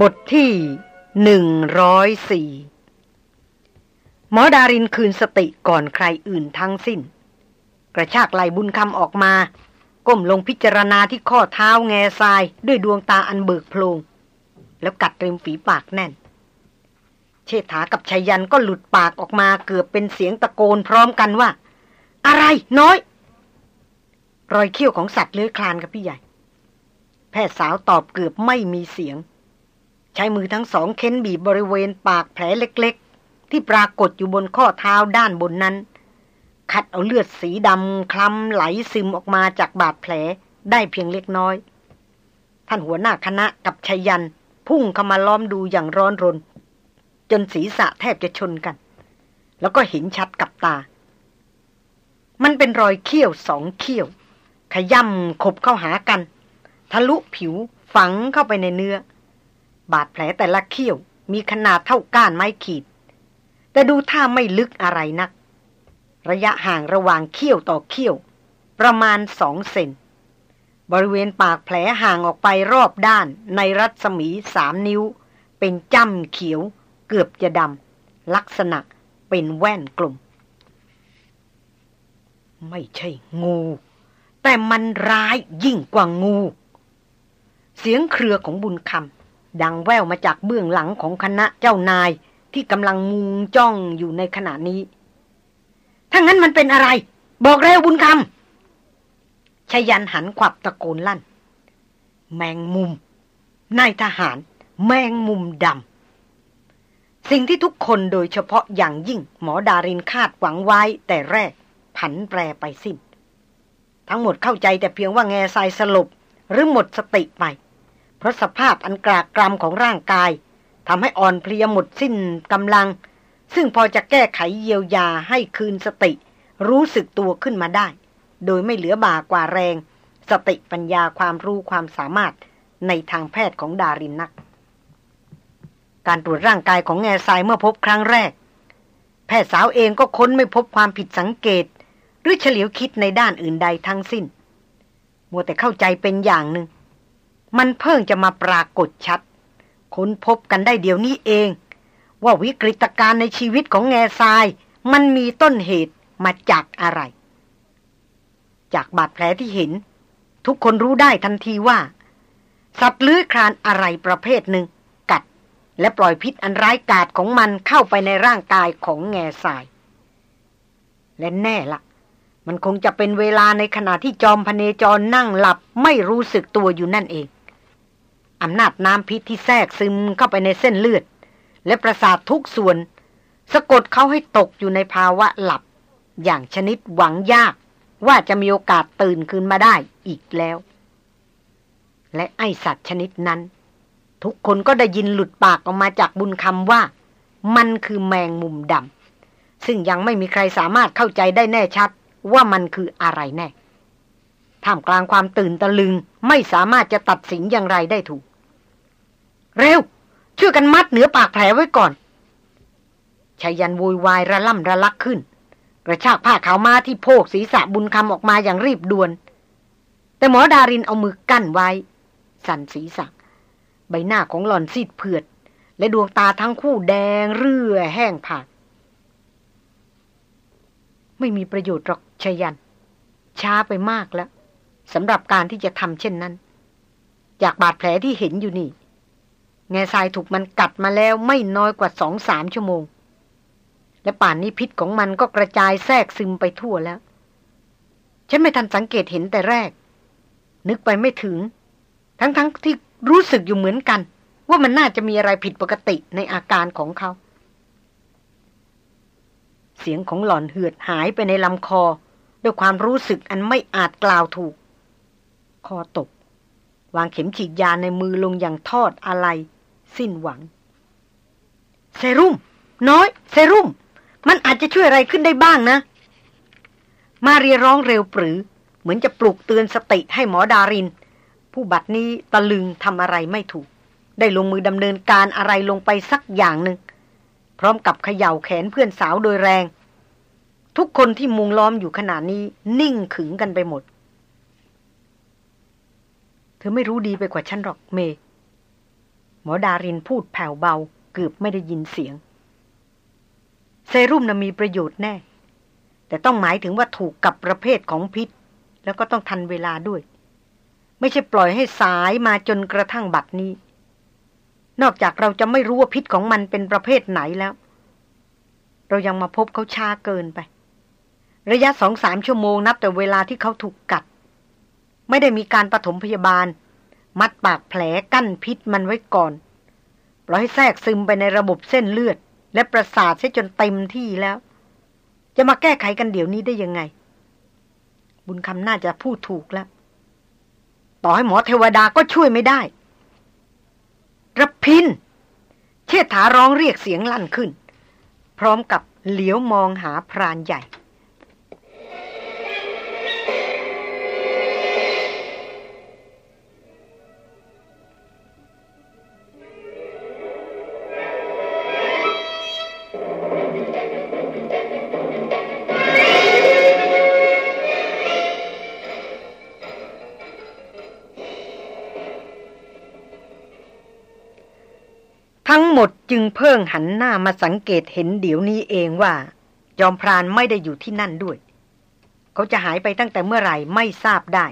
บทที่หนึ่งร้อยสี่หมอดารินคืนสติก่อนใครอื่นทั้งสิ้น กระชากไหลบุญคำออกมา ก้มลงพิจารณาที่ข้อเท้าแง่ทรายด้วยดวงตาอันเบิกโพลง แล้วกัดริมฝีปากแน่น เชษฐากับชายันก็หลุดปากออกมาเกือบเป็นเสียงตะโกนพร้อมกันว่า อะไรน้อย รอยเขี้ยวของสัตว์เลื้อยคลานกับพี่ใหญ่ แพทย์สาวตอบเกือบไม่มีเสียง ใช้มือทั้งสองเค้นบีบบริเวณปากแผลเล็กๆ ที่ปรากฏอยู่บนข้อเท้าด้านบนนั้น คัดเอาเลือดสีดำคล้ำไหลซึมออกมาจากบาดแผลได้เพียงเล็กน้อย ท่านหัวหน้าคณะกับชยัน พุ่งเข้ามาล้อมดูอย่างร้อนรน จนศีรษะแทบจะชนกัน แล้วก็เห็นชัดกับตา มันเป็นรอยเขี้ยวสองเขี้ยว ขย่ำขบเข้าหากัน ทะลุผิวฝังเข้าไปในเนื้อ บาดแผลแต่ละเขี้ยว มีขนาดเท่าก้านไม้ขีด แต่ดูท่าไม่ลึกอะไรนัก ระยะห่างระหว่างเขี้ยวต่อเขี้ยว ประมาณสองเซนบริเวณปากแผลห่างออกไปรอบด้านในรัศมีสามนิ้ว เป็นจ้ำเขียว เกือบจะดำลักษณะเป็นแว่นกลมไม่ใช่งู แต่มันร้ายยิ่งกว่างู เสียงเครือของบุญคำ ดังแว่วมาจากเบื้องหลังของคณะเจ้านายที่กำลังมุงจ้องอยู่ในขณะนี้ ถ้างั้นมันเป็นอะไร บอกเร็วบุญคำชยันหันขวับตะโกนลั่น แมงมุม นายทหาร แมงมุมดำ สิ่งที่ทุกคนโดยเฉพาะอย่างยิ่งหมอดารินคาดหวังไว้แต่แรก ผันแปรไปสิ้น ทั้งหมดเข้าใจแต่เพียงว่าแง่ทรายสลบหรือหมดสติไป เพราะสภาพอันกรากกรำของร่างกายทำให้อ่อนเพลียหมดสิ้นกำลัง ซึ่งพอจะแก้ไขเยียวยาให้คืนสติ รู้สึกตัวขึ้นมาได้ โดยไม่เหลือบากว่าแรง สติปัญญาความรู้ความสามารถในทางแพทย์ของดารินนัก การตรวจร่างกายของแง่ทรายเมื่อพบครั้งแรก แพทย์สาวเองก็ค้นไม่พบความผิดสังเกต หรือเฉลียวคิดในด้านอื่นใดทั้งสิ้น มัวแต่เข้าใจเป็นอย่างหนึ่ง มันเพิ่งจะมาปรากฏชัด ค้นพบกันได้เดี๋ยวนี้เอง ว่าวิกฤตการณ์ในชีวิตของแง่ทราย มันมีต้นเหตุมาจากอะไร จากบาดแผลที่เห็น ทุกคนรู้ได้ทันทีว่า สัตว์เลื้อยคลานอะไรประเภทหนึ่ง กัด และปล่อยพิษอันร้ายกาจของมันเข้าไปในร่างกายของแง่ทราย และแน่ละมันคงจะเป็นเวลาในขณะที่จอมพเนจรนั่งหลับไม่รู้สึกตัวอยู่นั่นเอง อำนาจน้ำพิษที่แทรกซึมเข้าไปในเส้นเลือด และประสาททุกส่วน สะกดเขาให้ตกอยู่ในภาวะหลับ อย่างชนิดหวังยากว่าจะมีโอกาสตื่นคืนมาได้อีกแล้ว และไอสัตว์ชนิดนั้น ทุกคนก็ได้ยินหลุดปากออกมาจากบุญคำว่า มันคือแมงมุมดำซึ่งยังไม่มีใครสามารถเข้าใจได้แน่ชัดว่ามันคืออะไรแน่ท่ามกลางความตื่นตะลึงไม่สามารถจะตัดสินอย่างไรได้ถูก วยกันมัดเหนือปากแผลไว้ก่อนชายันโวยวายระล่ำระลักขึ้น กระชากผ้าขาวมาที่โพกศีรษะบุญคำออกมาอย่างรีบด่วน แต่หมอดารินเอามือกั้นไว้ สั่นศีรษะ ใบหน้าของหล่อนซีดเผือด และดวงตาทั้งคู่แดงเรื่อแห้งผากไม่มีประโยชน์หรอกชยัน ช้าไปมากแล้วสำหรับการที่จะทำเช่นนั้น จากบาดแผลที่เห็นอยู่นี่ แง่ทรายถูกมันกัดมาแล้วไม่น้อยกว่าสองสามชั่วโมง และป่านนี้พิษของมันก็กระจายแทรกซึมไปทั่วแล้ว ฉันไม่ทันสังเกตเห็นแต่แรก นึกไปไม่ถึง ทั้งๆทที่รู้สึกอยู่เหมือนกัน ว่ามันน่าจะมีอะไรผิดปกติในอาการของเขา เสียงของหล่อนเหือดหายไปในลำคอ ด้วยความรู้สึกอันไม่อาจกล่าวถูก คอตกวางเข็มฉีดยาในมือลงอย่างทอดอะไร สิ้นหวัง เซรุ่ม น้อย เซรุ่ม มันอาจจะช่วยอะไรขึ้นได้บ้างนะ มาเรียร้องเร็วปรือ เหมือนจะปลุกเตือนสติให้หมอดาริน ผู้บัดนี้ตะลึงทำอะไรไม่ถูก ได้ลงมือดำเนินการอะไรลงไปสักอย่างหนึ่งพร้อมกับเขย่าแขนเพื่อนสาวโดยแรง ทุกคนที่มุงล้อมอยู่ขณะนี้นิ่งขึงกันไปหมด เธอไม่รู้ดีไปกว่าฉันหรอกเมย์ หมอดารินพูดแผ่วเบาเกือบไม่ได้ยินเสียง เซรุ่มนะ่ะมีประโยชน์แน่ แต่ต้องหมายถึงว่าถูกกับประเภทของพิษ แล้วก็ต้องทันเวลาด้วย ไม่ใช่ปล่อยให้สายมาจนกระทั่งบัดนี้ นอกจากเราจะไม่รู้ว่าพิษของมันเป็นประเภทไหนแล้ว เรายังมาพบเขาช้าเกินไป ระยะสองสามชั่วโมงนับแต่เวลาที่เขาถูกกัด ไม่ได้มีการปฐมพยาบาล มัดปากแผลกั้นพิษมันไว้ก่อน ปล่อยให้แทรกซึมไปในระบบเส้นเลือด และประสาทใช้จนเต็มที่แล้ว จะมาแก้ไขกันเดี๋ยวนี้ได้ยังไง บุญคำน่าจะพูดถูกแล้ว ต่อให้หมอเทวดาก็ช่วยไม่ได้ระพิน เชษฐาร้องเรียกเสียงลั่นขึ้น พร้อมกับเหลียวมองหาพรานใหญ่ ทั้งหมดจึงเพิ่งหันหน้ามาสังเกตเห็นเดี๋ยวนี้เองว่า จอมพรานไม่ได้อยู่ที่นั่นด้วย เขาจะหายไปตั้งแต่เมื่อไหร่ไม่ทราบได้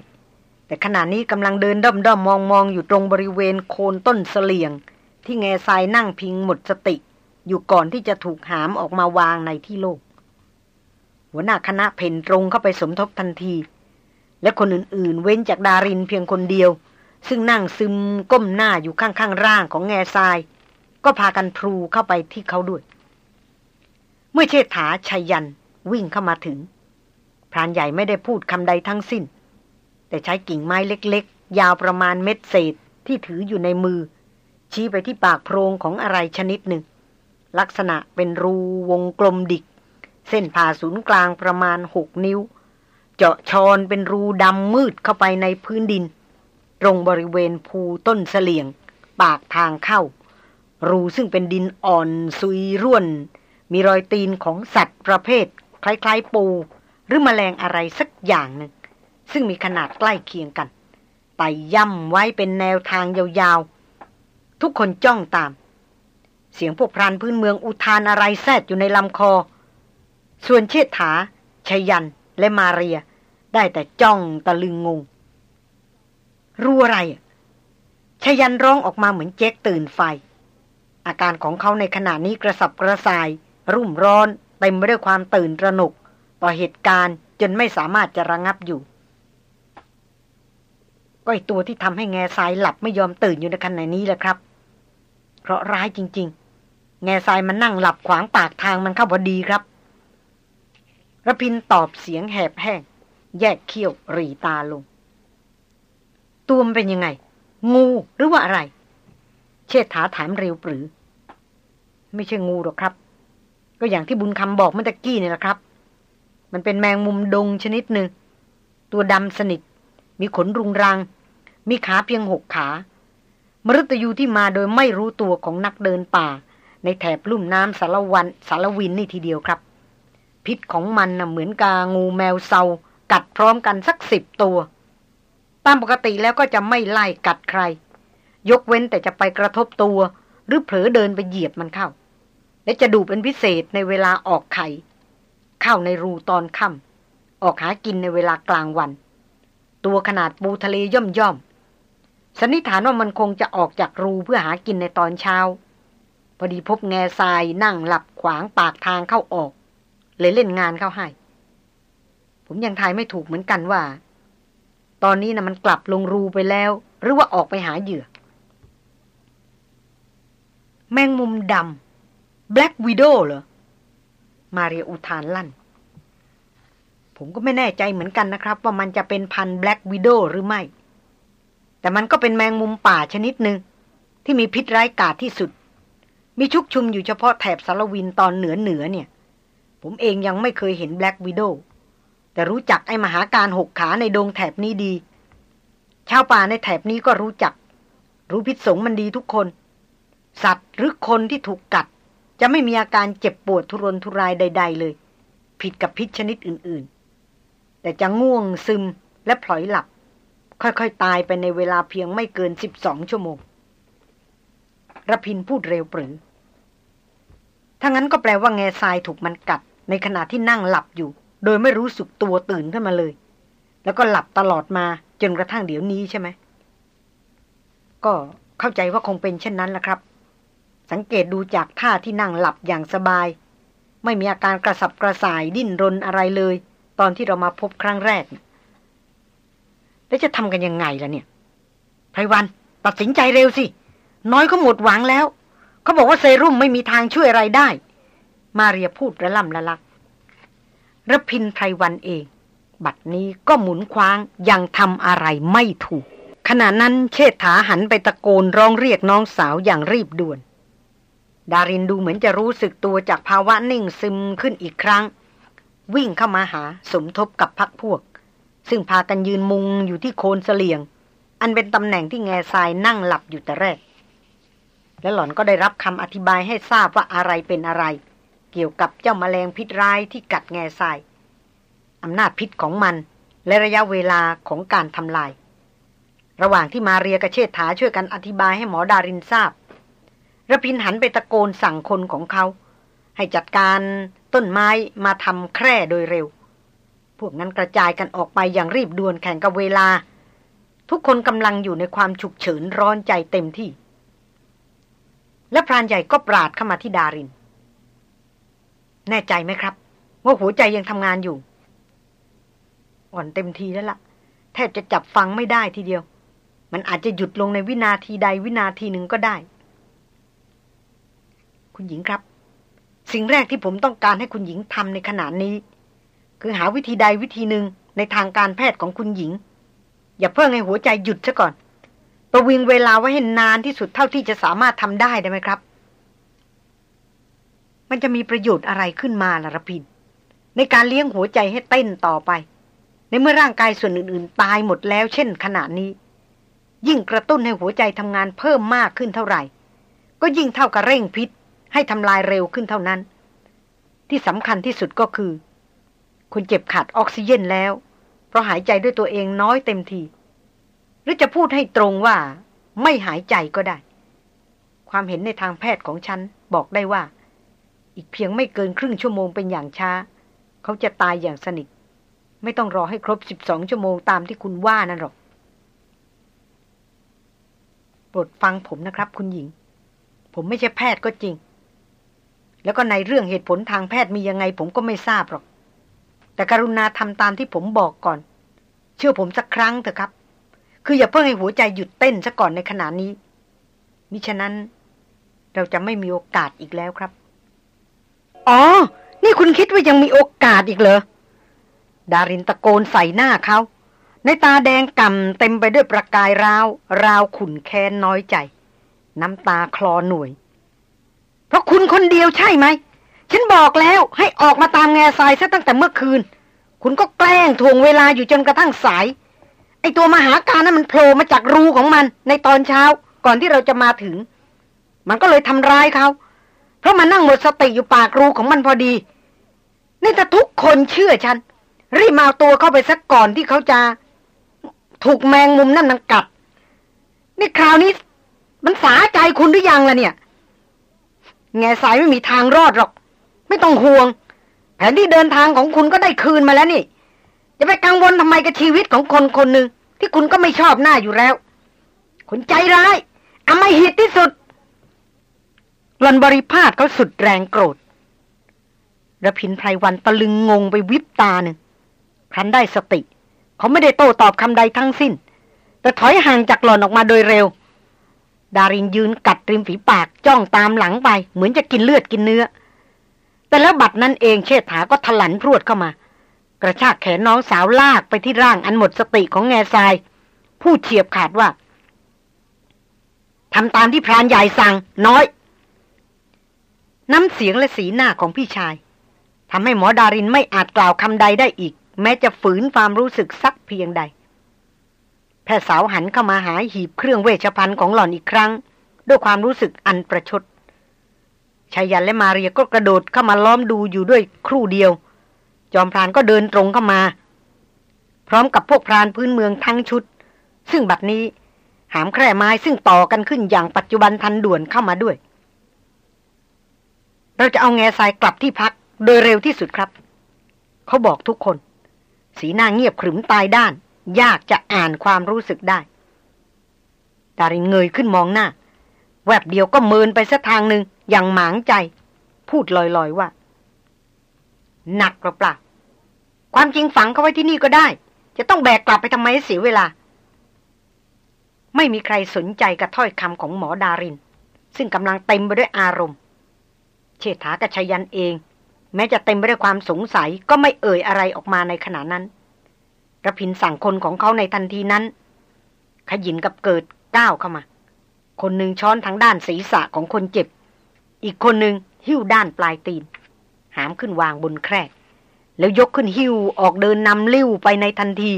แต่ขณะนี้กำลังเดินด้อมด้อมมองมองอยู่ตรงบริเวณโคนต้นเสลียง ที่แง่ทรายนั่งพิงหมดสติ อยู่ก่อนที่จะถูกหามออกมาวางในที่โลกหัวหน้าคณะเพ่นตรงเข้าไปสมทบทันที และคนอื่นๆ เว้นจากดารินเพียงคนเดียว ซึ่งนั่งซึมก้มหน้าอยู่ข้างๆร่างของแง่ทราย ก็พากันพลูเข้าไปที่เขาด้วย เมื่อเชษฐาชัยยันวิ่งเข้ามาถึง พรานใหญ่ไม่ได้พูดคำใดทั้งสิ้น แต่ใช้กิ่งไม้เล็กๆ ยาวประมาณเม็ดเศษที่ถืออยู่ในมือ ชี้ไปที่ปากโพรงของอะไรชนิดหนึ่ง ลักษณะเป็นรูวงกลมดิก เส้นผ่าศูนย์กลางประมาณหกนิ้ว เจาะชอนเป็นรูดำมืดเข้าไปในพื้นดิน ตรงบริเวณภูต้นเสลียง ปากทางเข้า รูซึ่งเป็นดินอ่อนซุยร่วน มีรอยตีนของสัตว์ประเภท คล้ายๆปู หรือมแมลงอะไรสักอย่างหนึ่ง ซึ่งมีขนาดใกล้เคียงกันไต่ย่ำไว้เป็นแนวทางยาวๆ ทุกคนจ้องตาม เสียงพวกพรานพื้นเมืองอุทานอะไรแซดอยู่ในลำคอ ส่วนเชษฐาชยันและมาเรีย ได้แต่จ้องตะลึงงง รู้อะไรชยันร้องออกมาเหมือนเจ๊กตื่นไฟ อาการของเขาในขณะนี้กระสับกระส่าย รุ่มร้อนเต็มไปด้วยความตื่นตระหนก ต่อเหตุการณ์จนไม่สามารถจะระงับอยู่ ก็ไอตัวที่ทำให้แง่ทรายหลับไม่ยอมตื่นอยู่ในขณะนี้แหละครับ เพราะร้ายจริง ๆ แง่ทรายมันนั่งหลับขวางปากทางมันเข้าพอดีครับระพินตอบเสียงแหบแห้ง แยกเขี้ยวรีตาลง ตัวมันเป็นยังไง งูหรือว่าอะไร เชษฐาถามเร็วปรือ ไม่ใช่งูหรอกครับ ก็อย่างที่บุญคำบอกเมื่อตะกี้นี่แหละครับ มันเป็นแมงมุมดงชนิดหนึ่ง ตัวดำสนิท มีขนรุงรัง มีขาเพียงหกขามฤตยูที่มาโดยไม่รู้ตัวของนักเดินป่า ในแถบลุ่มน้ำสารวันสารวินนี่ทีเดียวครับ พิษของมันนะ่ะเหมือนกางูแมวเซากัดพร้อมกันสักสิบตัว ตามปกติแล้วก็จะไม่ไล่กัดใคร ยกเว้นแต่จะไปกระทบตัว หรือเผลอเดินไปเหยียบมันเข้า และจะดูเป็นพิเศษในเวลาออกไข่ เข้าในรูตอนค่ำออกหากินในเวลากลางวัน ตัวขนาดปูทะเลย่อมย่อมสันนิษฐานว่ามันคงจะออกจากรูเพื่อหากินในตอนเช้า พอดีพบแง่ทรายนั่งหลับขวางปากทางเข้าออก เลยเล่นงานเข้าให้ ผมยังทายไม่ถูกเหมือนกันว่า ตอนนี้นะมันกลับลงรูไปแล้ว หรือว่าออกไปหาเหยื่อ แมงมุมดำ Black Widow เหรอ มาเรียอุทานลั่น ผมก็ไม่แน่ใจเหมือนกันนะครับ ว่ามันจะเป็นพัน Black Widow หรือไม่ แต่มันก็เป็นแมงมุมป่าชนิดหนึ่งที่มีพิษร้ายกาจที่สุด มีชุกชุมอยู่เฉพาะแถบสารวินตอนเหนือเหนือเนี่ย ผมเองยังไม่เคยเห็น Black Widow แต่รู้จักไอ้มหาการหกขาในดงแถบนี้ดี ชาวป่าในแถบนี้ก็รู้จัก รู้พิษสงมันดีทุกคน สัตว์หรือคนที่ถูกกัด จะไม่มีอาการเจ็บปวดทุรนทุรายใด ๆ เลย ผิดกับพิษชนิดอื่น ๆ แต่จะง่วงซึมและพลอยหลับ ค่อยๆ ตายไปในเวลาเพียงไม่เกิน 12 ชั่วโมงระพินพูดเร็วปรือถ้างั้นก็แปลว่าแง่ทรายถูกมันกัด ในขณะที่นั่งหลับอยู่ โดยไม่รู้สึกตัวตื่นขึ้นมาเลย แล้วก็หลับตลอดมาจนกระทั่งเดี๋ยวนี้ใช่ไหม ก็เข้าใจว่าคงเป็นเช่นนั้นแหละครับ สังเกตดูจากท่าที่นั่งหลับอย่างสบาย ไม่มีอาการกระสับกระส่ายดิ้นรนอะไรเลย ตอนที่เรามาพบครั้งแรก แล้วจะทำกันยังไงล่ะเนี่ยไพรวันตัดสินใจเร็วสิ น้อยก็หมดหวังแล้ว เขาบอกว่าเซรุ่มไม่มีทางช่วยอะไรได้ มาเรียพูดระล่ำละลักระพินไพรวันเอง บัดนี้ก็หมุนคว้างยังทำอะไรไม่ถูก ขณะนั้นเชษฐาหันไปตะโกนร้องเรียกน้องสาวอย่างรีบด่วน ดารินดูเหมือนจะรู้สึกตัวจากภาวะนิ่งซึมขึ้นอีกครั้ง วิ่งเข้ามาหาสมทบกับพักพวก ซึ่งพากันยืนมุงอยู่ที่โคนเสลียง อันเป็นตำแหน่งที่แง่ทรายนั่งหลับอยู่แต่แรก และหล่อนก็ได้รับคำอธิบายให้ทราบว่าอะไรเป็นอะไร เกี่ยวกับเจ้ามาแมลงพิษร้ายที่กัดแง่ทรายอำนาจพิษของมัน และระยะเวลาของการทำลาย ระหว่างที่มาเรียกระเชษฐาช่วยกันอธิบายให้หมอดารินทราบ ระพินหันไปตะโกนสั่งคนของเขา ให้จัดการต้นไม้มาทำแคร่โดยเร็ว พวกนั้นกระจายกันออกไปอย่างรีบด่วนแข่งกับเวลา ทุกคนกำลังอยู่ในความฉุกเฉินร้อนใจเต็มที่ และพรานใหญ่ก็ปราดเข้ามาที่ดาริน แน่ใจไหมครับว่าหัวใจยังทำงานอยู่ อ่อนเต็มทีแล้วละ่ะ แทบจะจับฟังไม่ได้ทีเดียว มันอาจจะหยุดลงในวินาทีใดวินาทีหนึ่งก็ได้ คุณหญิงครับ สิ่งแรกที่ผมต้องการให้คุณหญิงทำในขณะนี้ คือหาวิธีใดวิธีหนึ่งในทางการแพทย์ของคุณหญิง อย่าเพิ่งให้หัวใจหยุดซะก่อน ประวิงเวลาไว้ให้นานที่สุดเท่าที่จะสามารถทำได้ได้ไหมครับ มันจะมีประโยชน์อะไรขึ้นมาล่ะรพินในการเลี้ยงหัวใจให้เต้นต่อไป ในเมื่อร่างกายส่วนอื่น ๆ ตายหมดแล้ว เช่นขณะนี้ ยิ่งกระตุ้นให้หัวใจทำงานเพิ่มมากขึ้นเท่าไหร่ ก็ยิ่งเท่ากับเร่งพิษ ให้ทำลายเร็วขึ้นเท่านั้น ที่สำคัญที่สุดก็คือ คุณเจ็บขาดออกซิเจนแล้ว เพราะหายใจด้วยตัวเองน้อยเต็มที หรือจะพูดให้ตรงว่า ไม่หายใจก็ได้ ความเห็นในทางแพทย์ของฉันบอกได้ว่า อีกเพียงไม่เกินครึ่งชั่วโมงเป็นอย่างช้า เขาจะตายอย่างสนิท ไม่ต้องรอให้ครบสิบสองชั่วโมงตามที่คุณว่านั่นหรอกโปรดฟังผมนะครับ คุณหญิง ผมไม่ใช่แพทย์ก็จริง แล้วก็ในเรื่องเหตุผลทางแพทย์มียังไงผมก็ไม่ทราบหรอก แต่กรุณาทำตามที่ผมบอกก่อน เชื่อผมสักครั้งเถอะครับ คืออย่าเพิ่งให้หัวใจหยุดเต้นซะก่อนในขณะนี้ มิฉะนั้น เราจะไม่มีโอกาสอีกแล้วครับ อ๋อ นี่คุณคิดว่ายังมีโอกาสอีกเหรอ ดารินตะโกนใส่หน้าเขา ในตาแดงก่ำเต็มไปด้วยประกายราว ราวขุนแค้นน้อยใจ น้ำตาคลอหน่วย เพราะคุณคนเดียวใช่ไหม ฉันบอกแล้วให้ออกมาตามแง่ทรายซะตั้งแต่เมื่อคืน คุณก็แกล้งทวงเวลาอยู่จนกระทั่งสาย ไอตัวมหาการนั้นมันโผล่มาจากรูของมัน ในตอนเช้าก่อนที่เราจะมาถึง มันก็เลยทำร้ายเขา เพราะมันนั่งหมดสติอยู่ปากรูของมันพอดี นี่ถ้าทุกคนเชื่อฉัน รีบมาเอาตัวเข้าไปสักก่อนที่เขาจะ ถูกแมงมุมนั่นมันกัดนี่คราวนี้ มันสาใจคุณหรือยังล่ะเนี่ย แง่สายไม่มีทางรอดหรอก ไม่ต้องห่วง แผนที่เดินทางของคุณก็ได้คืนมาแล้วนี่จะไปกังวลทำไมกับชีวิตของคนคนหนึ่งที่คุณก็ไม่ชอบหน้าอยู่แล้วคุณใจร้ายอำมหิตที่สุดหลอนบริพาทเขาสุดแรงโกรธระพินไพรวันตะลึงงงไปวิบตาหนึ่งครั้นได้สติ เขาไม่ได้โต้ตอบคำใดทั้งสิ้น แต่ถอยห่างจากหลอนออกมาโดยเร็ว ดารินยืนกัดริมฝีปากจ้องตามหลังไป เหมือนจะกินเลือดกินเนื้อ แต่แล้วบัดนั้นเองเชษฐาก็ถลันพรวดเข้ามา กระชากแขนน้องสาวลากไปที่ร่างอันหมดสติของแง่ทรายพูดเฉียบขาดว่าทำตามที่พรานใหญ่สั่งน้อย น้ำเสียงและสีหน้าของพี่ชายทำให้หมอดารินไม่อาจกล่าวคำใดได้อีก แม้จะฝืนความรู้สึกสักเพียงใด ทย์สาวหันเข้ามาหาหีบเครื่องเวชภัณฑ์ของหล่อนอีกครั้ง ด้วยความรู้สึกอันประชดชายันและมาเรียก็กระโดดเข้ามาล้อมดูอยู่ด้วยครู่เดียว จอมพรานก็เดินตรงเข้ามา พร้อมกับพวกพรานพื้นเมืองทั้งชุด ซึ่งบัดนี้หามแคร่ไม้ซึ่งต่อกันขึ้นอย่างปัจจุบันทันด่วนเข้ามาด้วย เราจะเอาแง่ทรายกลับที่พักโดยเร็วที่สุดครับ เขาบอกทุกคน สีหน้าเงียบขรึมตายด้าน ยากจะอ่านความรู้สึกได้ ดารินเงยขึ้นมองหน้า แวบเดียวก็เมินไปสักทางหนึ่งอย่างหมางใจ พูดลอยๆว่า หนักหรือเปล่า ความจริงฝังเขาไว้ที่นี่ก็ได้ จะต้องแบกกลับไปทำไมเสียเวลา ไม่มีใครสนใจกับถ้อยคำของหมอดาริน ซึ่งกำลังเต็มไปด้วยอารมณ์ เชษฐากับชยันเอง แม้จะเต็มไปด้วยความสงสัยก็ไม่เอ่ยอะไรออกมาในขณะนั้น ระพินสั่งคนของเขาในทันทีนั้น ขยินกับเกิดก้าวเข้ามา คนหนึ่งช้อนทางด้านศีรษะของคนเจ็บ อีกคนหนึ่งหิ้วด้านปลายตีน หามขึ้นวางบนแคร่แล้วยกขึ้นหิ้วออกเดินนำลิ้วไปในทันที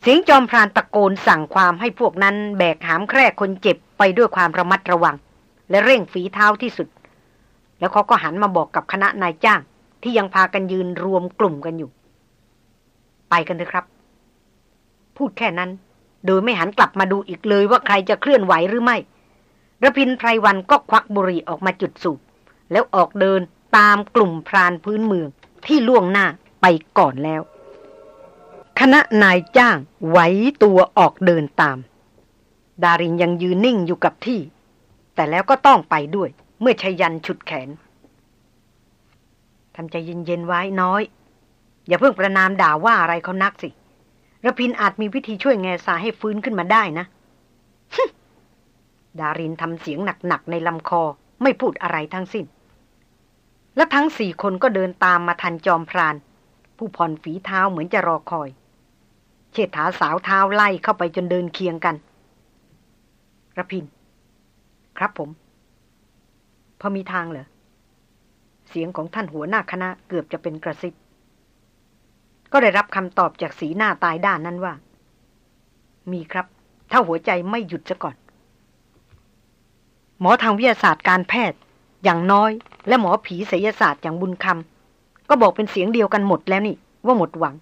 เสียงจอมพรานตะโกนสั่งความให้พวกนั้นแบกหามแคร่คนเจ็บไปด้วยความระมัดระวัง และเร่งฝีเท้าที่สุด แล้วเขาก็หันมาบอกกับคณะนายจ้างที่ยังพากันยืนรวมกลุ่มกันอยู่ ไปกันเถอะครับ พูดแค่นั้น โดยไม่หันกลับมาดูอีกเลยว่าใครจะเคลื่อนไหวหรือไม่ระพินไพรวันก็ควักบุหรี่ออกมาจุดสูบแล้วออกเดินตามกลุ่มพรานพื้นเมืองที่ล่วงหน้าไปก่อนแล้ว คณะนายจ้างไหวตัวออกเดินตาม ดารินยังยืนนิ่งอยู่กับที่ แต่แล้วก็ต้องไปด้วย เมื่อชยันฉุดแขนทำใจเย็นๆไว้น้อย อย่าเพิ่งประนามด่าว่าอะไรเขานักสิระพินอาจมีวิธีช่วยแง่สาให้ฟื้นขึ้นมาได้นะดารินทำเสียงหนักๆในลำคอไม่พูดอะไรทั้งสิ้น และทั้งสี่คนก็เดินตามมาทันจอมพราน ผู้ผ่อนฝีเท้าเหมือนจะรอคอย เชิดถาสาวเท้าไล่เข้าไปจนเดินเคียงกันระพิน ครับผม พอมีทางเหรอ เสียงของท่านหัวหน้าคณะเกือบจะเป็นกระซิบ ก็ได้รับคำตอบจากสีหน้าตายด้านนั้นว่า มีครับ ถ้าหัวใจไม่หยุดซะก่อน หมอทางวิทยาศาสตร์การแพทย์ อย่างน้อย และหมอผีศิยศาสตร์อย่างบุญคำก็บอกเป็นเสียงเดียวกันหมดแล้วนี่ว่าหมดหวัง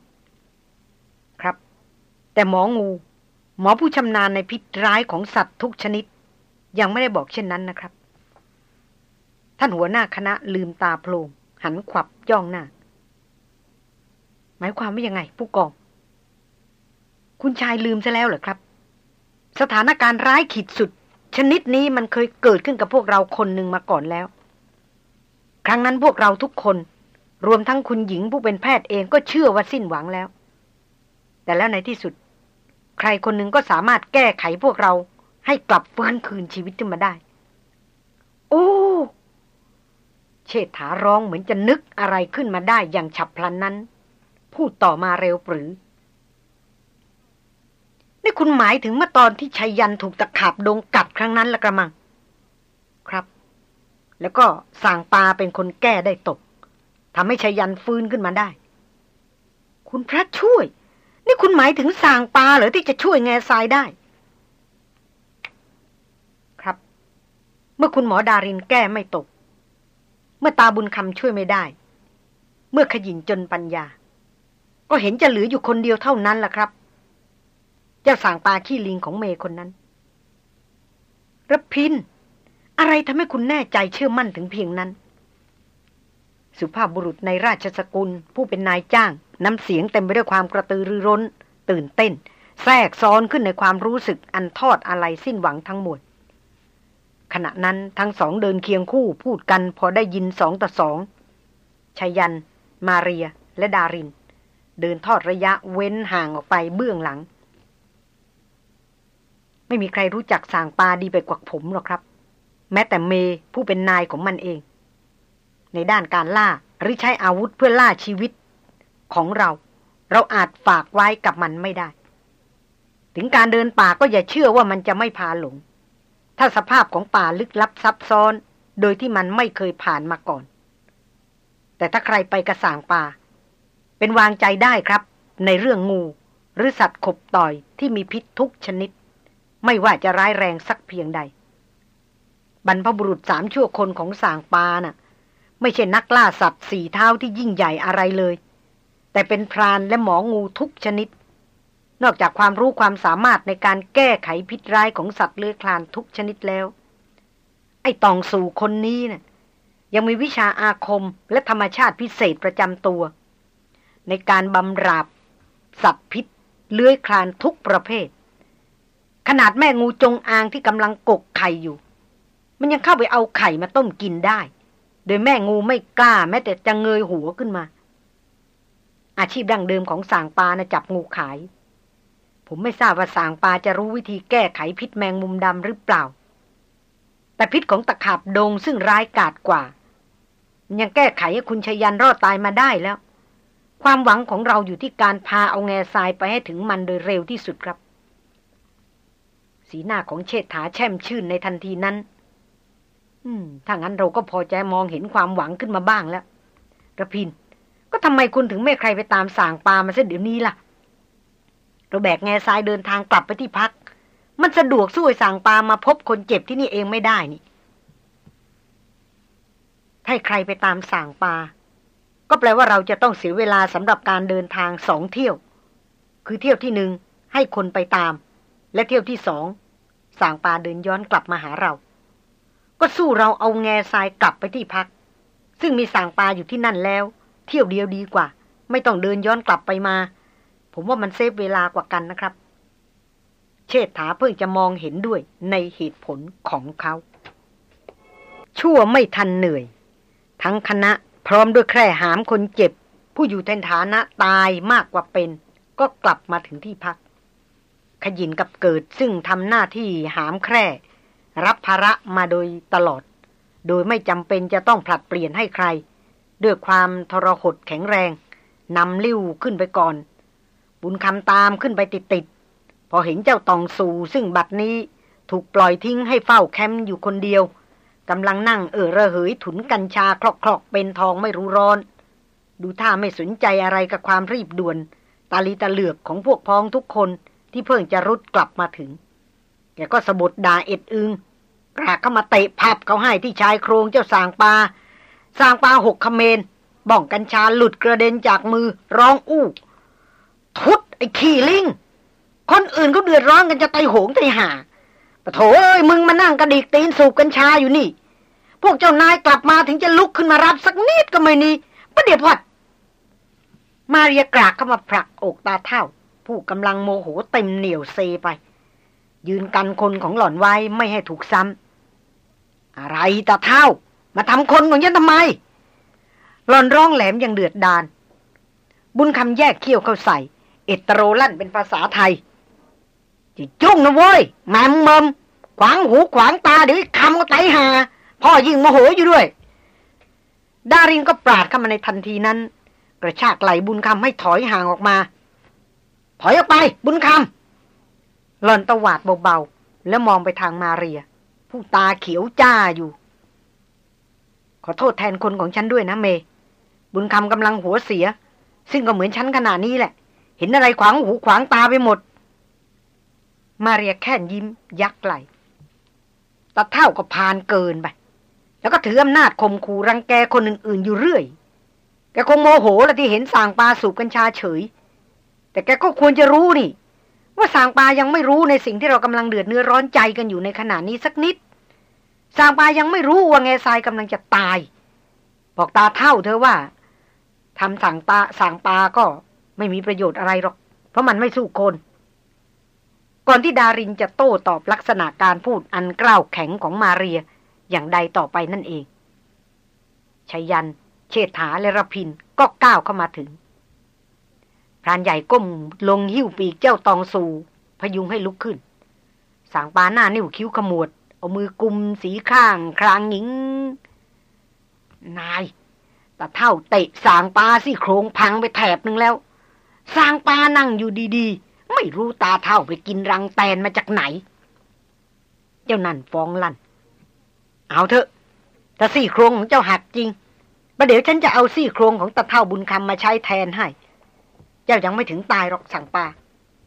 ครับ แต่หมองู หมอผู้ชำนาญในพิษร้ายของสัตว์ทุกชนิด ยังไม่ได้บอกเช่นนั้นนะครับ ท่านหัวหน้าคณะลืมตาโพลงหันขวับย่องหน้า หมายความว่ายังไง ผู้กอง คุณชายลืมซะแล้วเหรอครับ สถานการณ์ร้ายขีดสุด ชนิดนี้มันเคยเกิดขึ้นกับพวกเราคนหนึ่งมาก่อนแล้ว ครั้งนั้นพวกเราทุกคน รวมทั้งคุณหญิงผู้เป็นแพทย์เองก็เชื่อว่าสิ้นหวังแล้ว แต่แล้วในที่สุด ใครคนหนึ่งก็สามารถแก้ไขพวกเรา ให้กลับฟื้นคืนชีวิตขึ้นมาได้ โอ้เชษฐาร้องเหมือนจะนึกอะไรขึ้นมาได้อย่างฉับพลันนั้น พูดต่อมาเร็วปรือ นี่คุณหมายถึงเมื่อตอนที่ชัยยันถูกตะขาบดงกัดครั้งนั้นละกระมัง ครับ แล้วก็สั่งปาเป็นคนแก้ได้ตกทำให้ชัยยันฟื้นขึ้นมาได้ คุณพระช่วย นี่คุณหมายถึงสางปาเหรอที่จะช่วยแง่ทรายได้ ครับ เมื่อคุณหมอดารินแก้ไม่ตก เมื่อตาบุญคำช่วยไม่ได้ เมื่อขยินจนปัญญา ก็เห็นจะเหลืออยู่คนเดียวเท่านั้นล่ะครับ เจ้าสางปลาขี้ลิงของเมย์คนนั้นระพิน อะไรทำให้คุณแน่ใจเชื่อมั่นถึงเพียงนั้น สุภาพบุรุษในราชสกุล ผู้เป็นนายจ้าง น้ำเสียงเต็มไปด้วยความกระตือรือร้น ตื่นเต้น แทรกซ้อนขึ้นในความรู้สึกอันทอดอะไรสิ้นหวังทั้งหมดขณะนั้นทั้งสองเดินเคียงคู่พูดกันพอได้ยินสองต่อสองชายัน มาเรีย และดาริน เดินทอดระยะเว้นห่างออกไปเบื้องหลัง ไม่มีใครรู้จักสางปลาดีไปกว่าผมหรอกครับ แม้แต่เมผู้เป็นนายของมันเอง ในด้านการล่าหรือใช้อาวุธเพื่อล่าชีวิตของเรา เราอาจฝากไว้กับมันไม่ได้ ถึงการเดินป่าก็อย่าเชื่อว่ามันจะไม่พาหลง ถ้าสภาพของป่าลึกลับซับซ้อน โดยที่มันไม่เคยผ่านมาก่อน แต่ถ้าใครไปกระสางป่า เป็นวางใจได้ครับ ในเรื่องงู หรือสัตว์ขบต่อยที่มีพิษทุกชนิด ไม่ว่าจะร้ายแรงสักเพียงใด บรรพบุรุษสามชั่วคนของสางปาน่ะ ไม่ใช่นักล่าสัตว์สี่เท้าที่ยิ่งใหญ่อะไรเลย แต่เป็นพรานและหมองูทุกชนิด นอกจากความรู้ความสามารถในการแก้ไขพิษร้ายของสัตว์เลื้อยคลานทุกชนิดแล้ว ไอ้ตองสู่คนนี้นะ่ะยังมีวิชาอาคมและธรรมชาติพิเศษประจำตัว ในการบำราบ สัตว์พิษ เลื้อยคลานทุกประเภท ขนาดแม่งูจงอางที่กำลังกกไข่อยู่ มันยังเข้าไปเอาไข่มาต้มกินได้ โดยแม่งูไม่กล้าแม้แต่จะเงยหัวขึ้นมา อาชีพดั้งเดิมของสางปานะจับงูขาย ผมไม่ทราบว่าสางปาจะรู้วิธีแก้ไขพิษแมงมุมดำหรือเปล่า แต่พิษของตะขาบโดงซึ่งร้ายกาจกว่า ยังแก้ไขให้คุณชยันรอดตายมาได้แล้ว ความหวังของเราอยู่ที่การพาเอาแง่ทรายไปให้ถึงมันโดยเร็วที่สุดครับ สีหน้าของเชษฐาแช่มชื่นในทันทีนั้น อืม ถ้างั้นเราก็พอใจมองเห็นความหวังขึ้นมาบ้างแล้วระพิน ก็ทำไมคุณถึงไม่ใครไปตามสางปลามาเสเดี๋ยวนี้ล่ะ เราแบกแง่ทรายเดินทางกลับไปที่พัก มันสะดวกสู้ไอสางปลามาพบคนเจ็บที่นี่เองไม่ได้นี่ถ้ใครไปตามสั่งปลา ก็แปลว่าเราจะต้องเสียเวลาสำหรับการเดินทางสองเที่ยว คือเที่ยวที่หนึ่งให้คนไปตาม และเที่ยวที่สองสั่งปลาเดินย้อนกลับมาหาเรา ก็สู้เราเอาแง่ทรายกลับไปที่พัก ซึ่งมีสั่งปลาอยู่ที่นั่นแล้ว เที่ยวเดียวดีกว่า ไม่ต้องเดินย้อนกลับไปมา ผมว่ามันเซฟเวลากว่ากันนะครับ เชษฐาเพิ่งจะมองเห็นด้วยในเหตุผลของเขา ชั่วไม่ทันเหนื่อย ทั้งคณะ พร้อมด้วยแคร่หามคนเจ็บ ผู้อยู่ในฐานะตายมากกว่าเป็น ก็กลับมาถึงที่พัก ขยินกับเกิดซึ่งทำหน้าที่หามแคร่ รับภาระมาโดยตลอด โดยไม่จำเป็นจะต้องผลัดเปลี่ยนให้ใคร ด้วยความทรหดแข็งแรงนำลิ้วขึ้นไปก่อน บุญคำตามขึ้นไปติดๆพอเห็นเจ้าตองสูซึ่งบัดนี้ถูกปล่อยทิ้งให้เฝ้าแคมป์อยู่คนเดียว กำลังนั่งเออระเหยถุนกัญชาคลอกคลอกเป็นทองไม่รู้ร้อน ดูท่าไม่สนใจอะไรกับความรีบด่วน ตาลีตาเหลือกของพวกพ้องทุกคนที่เพิ่งจะรุดกลับมาถึงแกก็สะบดด่าเอ็ดอึงกรากเข้ามาเตะพับเขาให้ที่ชายโครงเจ้าสางปลาสางปลาหกคเมน บ้องกัญชาหลุดกระเด็นจากมือ ร้องอู้ ทุดไอ้ขี้ลิง คนอื่นก็เดือดร้อนกันจะไตโหงไตหา โถเอ้ยมึงมานั่งกระดิกตีนสูบกัญชาอยู่นี่ พวกเจ้านายกลับมาถึงจะลุกขึ้นมารับสักนิดก็ไม่นี่ประเดี๋ยวพอดมาเรียกรากเข้ามาผลักอกตาเท่า ผู้กำลังโมโหเต็มเหนียวเซไป ยืนกันคนของหล่อนไว้ไม่ให้ถูกซ้ำอะไรตาเท่า มาทำคนของยันทำไม หล่อนร้องแหลมอย่างเดือดดาน บุญคำแยกเขี้ยวเข้าใส่ เอตโรลั่นเป็นภาษาไทย จิจุ้งนะเว้ยแมมมมขวางหูขวางตาเดี๋ยวคำก็ไตหา พ่อยิ่งโมโหอยู่ด้วย ดารินก็ปราดเข้ามาในทันทีนั้น กระชากไหลบุญคำให้ถอยห่างออกมา ถอยออกไป บุญคำหล่อนตวาดเบาๆ แล้วมองไปทางมาเรีย ผู้ตาเขียวจ้าอยู่ ขอโทษแทนคนของฉันด้วยนะเม บุญคำกำลังหัวเสีย ซึ่งก็เหมือนฉันขนาดนี้แหละ เห็นอะไรขวางหูขวางตาไปหมด มาเรียแค่นยิ้มยักไหลตาเท่าก็พานเกินไป แล้วก็ถืออำนาจข่มขู่รังแกคนอื่นๆอยู่เรื่อย แกคงโมโหล้วที่เห็นสางปลาสูบกัญชาเฉย แต่แกก็ควรจะรู้นี่ ว่าสางปลายังไม่รู้ในสิ่งที่เรากำลังเดือดเนื้อร้อนใจกันอยู่ในขณะนี้สักนิด สางปลายังไม่รู้ว่าแง่ทรายกำลังจะตาย บอกตาเท่าเธอว่าทำสั่งตาสังปลาก็ไม่มีประโยชน์อะไรหรอก เพราะมันไม่สู้คน ก่อนที่ดารินจะโต้ตอบลักษณะการพูดอันกล้าวแข็งของมาเรีย อย่างใดต่อไปนั่นเองชายัน เชษฐาและรพินก็ก้าวเข้ามาถึงพรานใหญ่ก้มลงหิ้วปีกเจ้าตองสูพยุงให้ลุกขึ้น สางปาหน้านิ้วคิ้วขมวด เอามือกุมสีข้างครางหญิง นายแต่เท่าเตะสางปาซี่โครงพังไปแถบหนึ่งแล้ว สางปานั่งอยู่ดีๆ ไม่รู้ตาเท่าไปกินรังแตนมาจากไหน เจ้านั่นฟ้องลั่น เอาเถอะถ้าซี่โครงของเจ้าหักจริงประเดี๋ยวฉันจะเอาซี่โครงของตาเท่าบุญคำมาใช้แทนให้ เจ้ายังไม่ถึงตายหรอกสั่งปา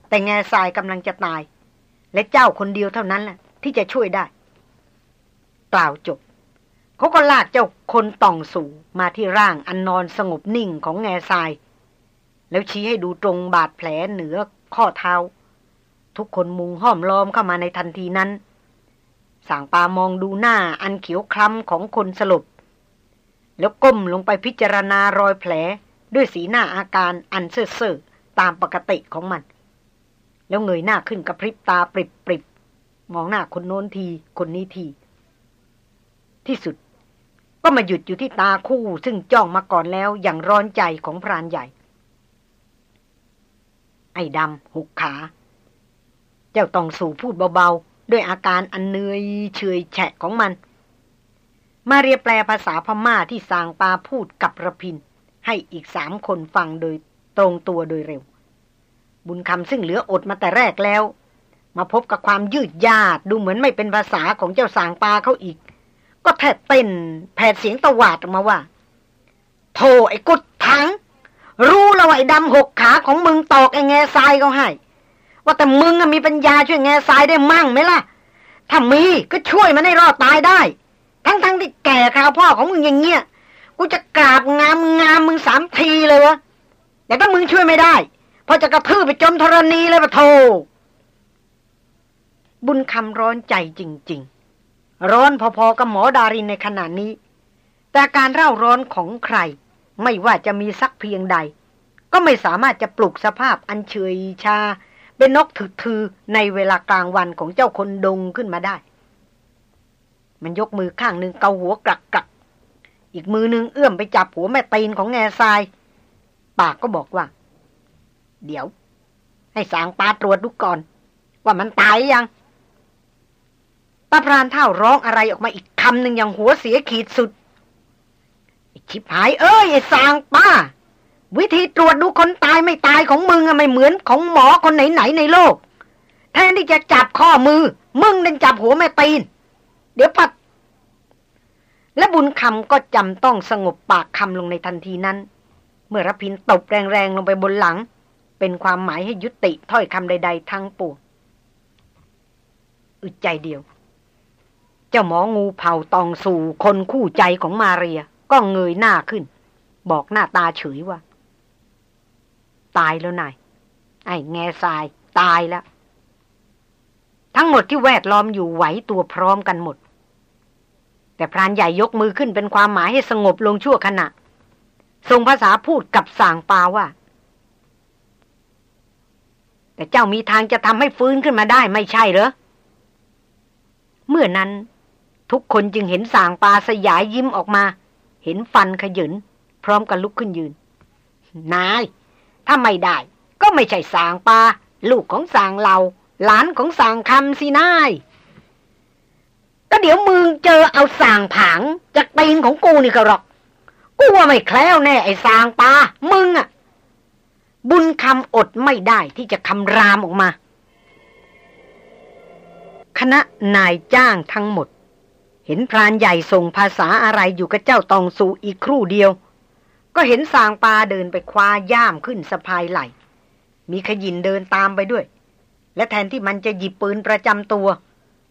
แต่แง่ทรายกำลังจะตาย และเจ้าคนเดียวเท่านั้นแหละที่จะช่วยได้ กล่าวจบเขาก็ลากเจ้าคนต่องสู่มาที่ร่างอันนอนสงบนิ่งของแง่ทราย แล้วชี้ให้ดูตรงบาดแผลเหนือ ข้อเท้า ทุกคนมุงห้อมล้อมเข้ามาในทันทีนั้น สางปามองดูหน้าอันเขียวคล้ำของคนสลบ แล้วก้มลงไปพิจารณารอยแผลด้วยสีหน้าอาการอันเซ่อๆตามปกติของมัน แล้วเงยหน้าขึ้นกระพริบตาปริบปริบมองหน้าคนโน้นทีคนนี้ที ที่สุด ก็มาหยุดอยู่ที่ตาคู่ซึ่งจ้องมาก่อนแล้วอย่างร้อนใจของพรานใหญ่ ไอ้ดำหุกขา เจ้าต้องสู่พูดเบาๆ ด้วยอาการอันเนื่อยเฉยแฉะของมัน มาเรียแปลภาษาพม่าที่สางปาพูดกับระพิน ให้อีกสามคนฟังโดยตรงตัวโดยเร็ว บุญคำซึ่งเหลืออดมาแต่แรกแล้ว มาพบกับความยืดยาดดูเหมือนไม่เป็นภาษาของเจ้าสางปาเขาอีก ก็แทบเต้นแผดเสียงตะหวาดออกมาว่าโธ่ไอ้กุดถัง รู้แล้วไอ้ดำหกขาของมึงตอกไอ้แง่ทรายเขาให้ ว่าแต่มึงมีปัญญาช่วยแง่ทรายได้มั่งไหมล่ะ ถ้ามีก็ช่วยมันให้รอดตายได้ ทั้งๆทที่แก่คราวพ่อของมึงอย่างเงี้ย กูจะกราบงามงามมึงสามทีเลยวะแต่ถ้ามึงช่วยไม่ได้พอจะกระทืบไปจมธรณีเลยปะโธบุญคำร้อนใจจริง ๆ ร้อนพอๆกับหมอดารินในขณะนี้ แต่การเร่าร้อนของใคร ไม่ว่าจะมีสักเพียงใด ก็ไม่สามารถจะปลุกสภาพอันเฉยชา เป็นนกถือทือในเวลากลางวันของเจ้าคนดงขึ้นมาได้ มันยกมือข้างหนึ่งเกาหัวกลักกักอีกมือหนึ่งเอื้อมไปจับหัวแม่ตีนของแง่ทราย ปากก็บอกว่า เดี๋ยว ให้สางปลาตรวจดูก่อน ว่ามันตายยังตาพรานเท่าร้องอะไรออกมาอีกคำหนึ่งอย่างหัวเสียขีดสุด ชิบหายเอ้ยไอ้สางป้า วิธีตรวจดูคนตายไม่ตายของมึงอะไม่เหมือนของหมอคนไหนๆในโลก แทนที่จะจับข้อมือ มึงดันจับหัวแม่ตีน เดี๋ยวปัด และบุญคำก็จำต้องสงบปากคำลงในทันทีนั้น เมื่อรพินตบแรงๆลงไปบนหลัง เป็นความหมายให้ยุติถ้อยคำใด ๆ ทั้งปวงอึดใจเดียว เจ้าหมองูเผาตองสู่คนคู่ใจของมาเรีย ก็เงยหน้าขึ้น บอกหน้าตาเฉยว่า ตายแล้วนาย ไอ้แง่ทราย ตายแล้ว ทั้งหมดที่แวดล้อมอยู่ไหวตัวพร้อมกันหมด แต่พรานใหญ่ยกมือขึ้นเป็นความหมายให้สงบลงชั่วขณะทรงภาษาพูดกับส่างปาว่า แต่เจ้ามีทางจะทำให้ฟื้นขึ้นมาได้ไม่ใช่เหรอ เมื่อนั้นทุกคนจึงเห็นส่างปาสยายยิ้มออกมา เห็นฟันขยืนพร้อมกันลุกขึ้นยืน นาย ถ้าไม่ได้ ก็ไม่ใช่สางปลาลูกของสางเรา หลานของสางคำสินายก็เดี๋ยวมึงเจอเอาสางผางจากตีนของกูนี่ก็หรอก กูว่าไม่แคล้วแน่ไอ้สางปลามึงอะบุญคำอดไม่ได้ที่จะคำรามออกมา คณะนายจ้างทั้งหมด เห็นพรานใหญ่ส่งภาษาอะไรอยู่กับเจ้าตองสูอีกครู่เดียว ก็เห็นสางปลาเดินไปคว้าย่ามขึ้นสะพายไหล มีขยินเดินตามไปด้วย และแทนที่มันจะหยิบปืนประจำตัว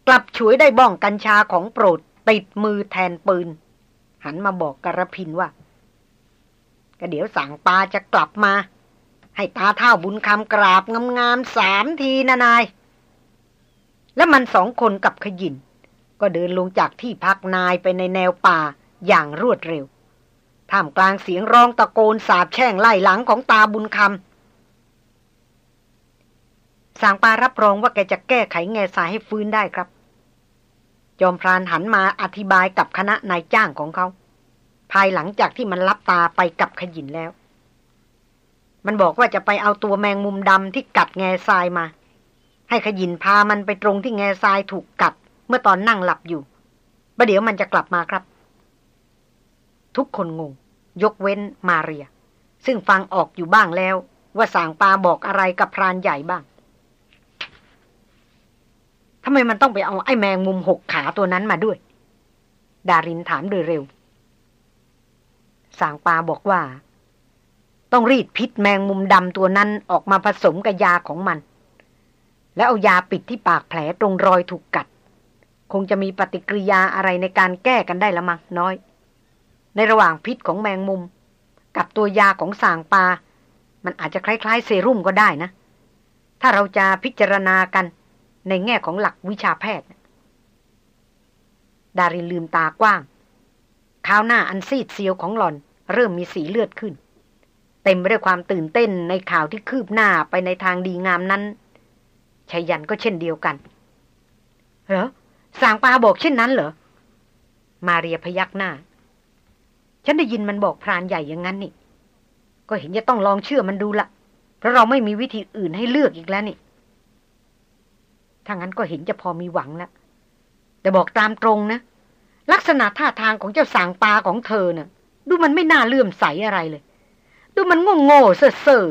กลับฉวยได้บ้องกัญชาของโปรดติดมือแทนปืน หันมาบอกกระพินว่าก็เดี๋ยวสางปลาจะกลับมา ให้ตาเท่าบุญคำกราบงามๆสามทีนะนาย แล้วมันสองคนกับขยิน ก็เดินลงจากที่พักนายไปในแนวป่าอย่างรวดเร็ว ท่ามกลางเสียงร้องตะโกนสาบแช่งไล่หลังของตาบุญคำสางปารับรองว่าแกจะแก้ไขแง่สายให้ฟื้นได้ครับ จอมพรานหันมาอธิบายกับคณะนายจ้างของเขา ภายหลังจากที่มันรับตาไปกับขยินแล้ว มันบอกว่าจะไปเอาตัวแมงมุมดำที่กัดแง่ทรายมา ให้ขยินพามันไปตรงที่แง่ทรายถูกกัด เมื่อตอนนั่งหลับอยู่ประเดี๋ยวมันจะกลับมาครับ ทุกคนงง ยกเว้นมาเรีย ซึ่งฟังออกอยู่บ้างแล้ว ว่าสางปาบอกอะไรกับพรานใหญ่บ้างทำไมมันต้องไปเอาไอ้แมงมุมหกขาตัวนั้นมาด้วย ดารินถามโดยเร็ว สางปาบอกว่า ต้องรีดพิษแมงมุมดำตัวนั้นออกมาผสมกับยาของมัน แล้วเอายาปิดที่ปากแผลตรงรอยถูกกัด คงจะมีปฏิกิริยาอะไรในการแก้กันได้ละมั้งน้อย ในระหว่างพิษของแมงมุม กับตัวยาของสางปลา มันอาจจะคล้ายๆ เซรุ่มก็ได้นะ ถ้าเราจะพิจารณากันในแง่ของหลักวิชาแพทย์ ดารินลืมตากว้างข้าวหน้าอันซีดเซียวของหล่อน เริ่มมีสีเลือดขึ้น เต็มไปด้วยความตื่นเต้นในข่าวที่คืบหน้าไปในทางดีงามนั้นชายันก็เช่นเดียวกัน เหรอ สางปาบอกเช่นนั้นเหรอ มาเรียพยักหน้า ฉันได้ยินมันบอกพรานใหญ่อย่างนั้นนี่ ก็เห็นจะต้องลองเชื่อมันดูละ เพราะเราไม่มีวิธีอื่นให้เลือกอีกแล้วนี่ถ้างั้นก็เห็นจะพอมีหวังแล้ว แต่บอกตามตรงนะ ลักษณะท่าทางของเจ้าสางปลาของเธอเนะ่ะ ดูมันไม่น่าเลื่อมใสอะไรเลย ดูมันโง่โง่เซ่อเซ่อ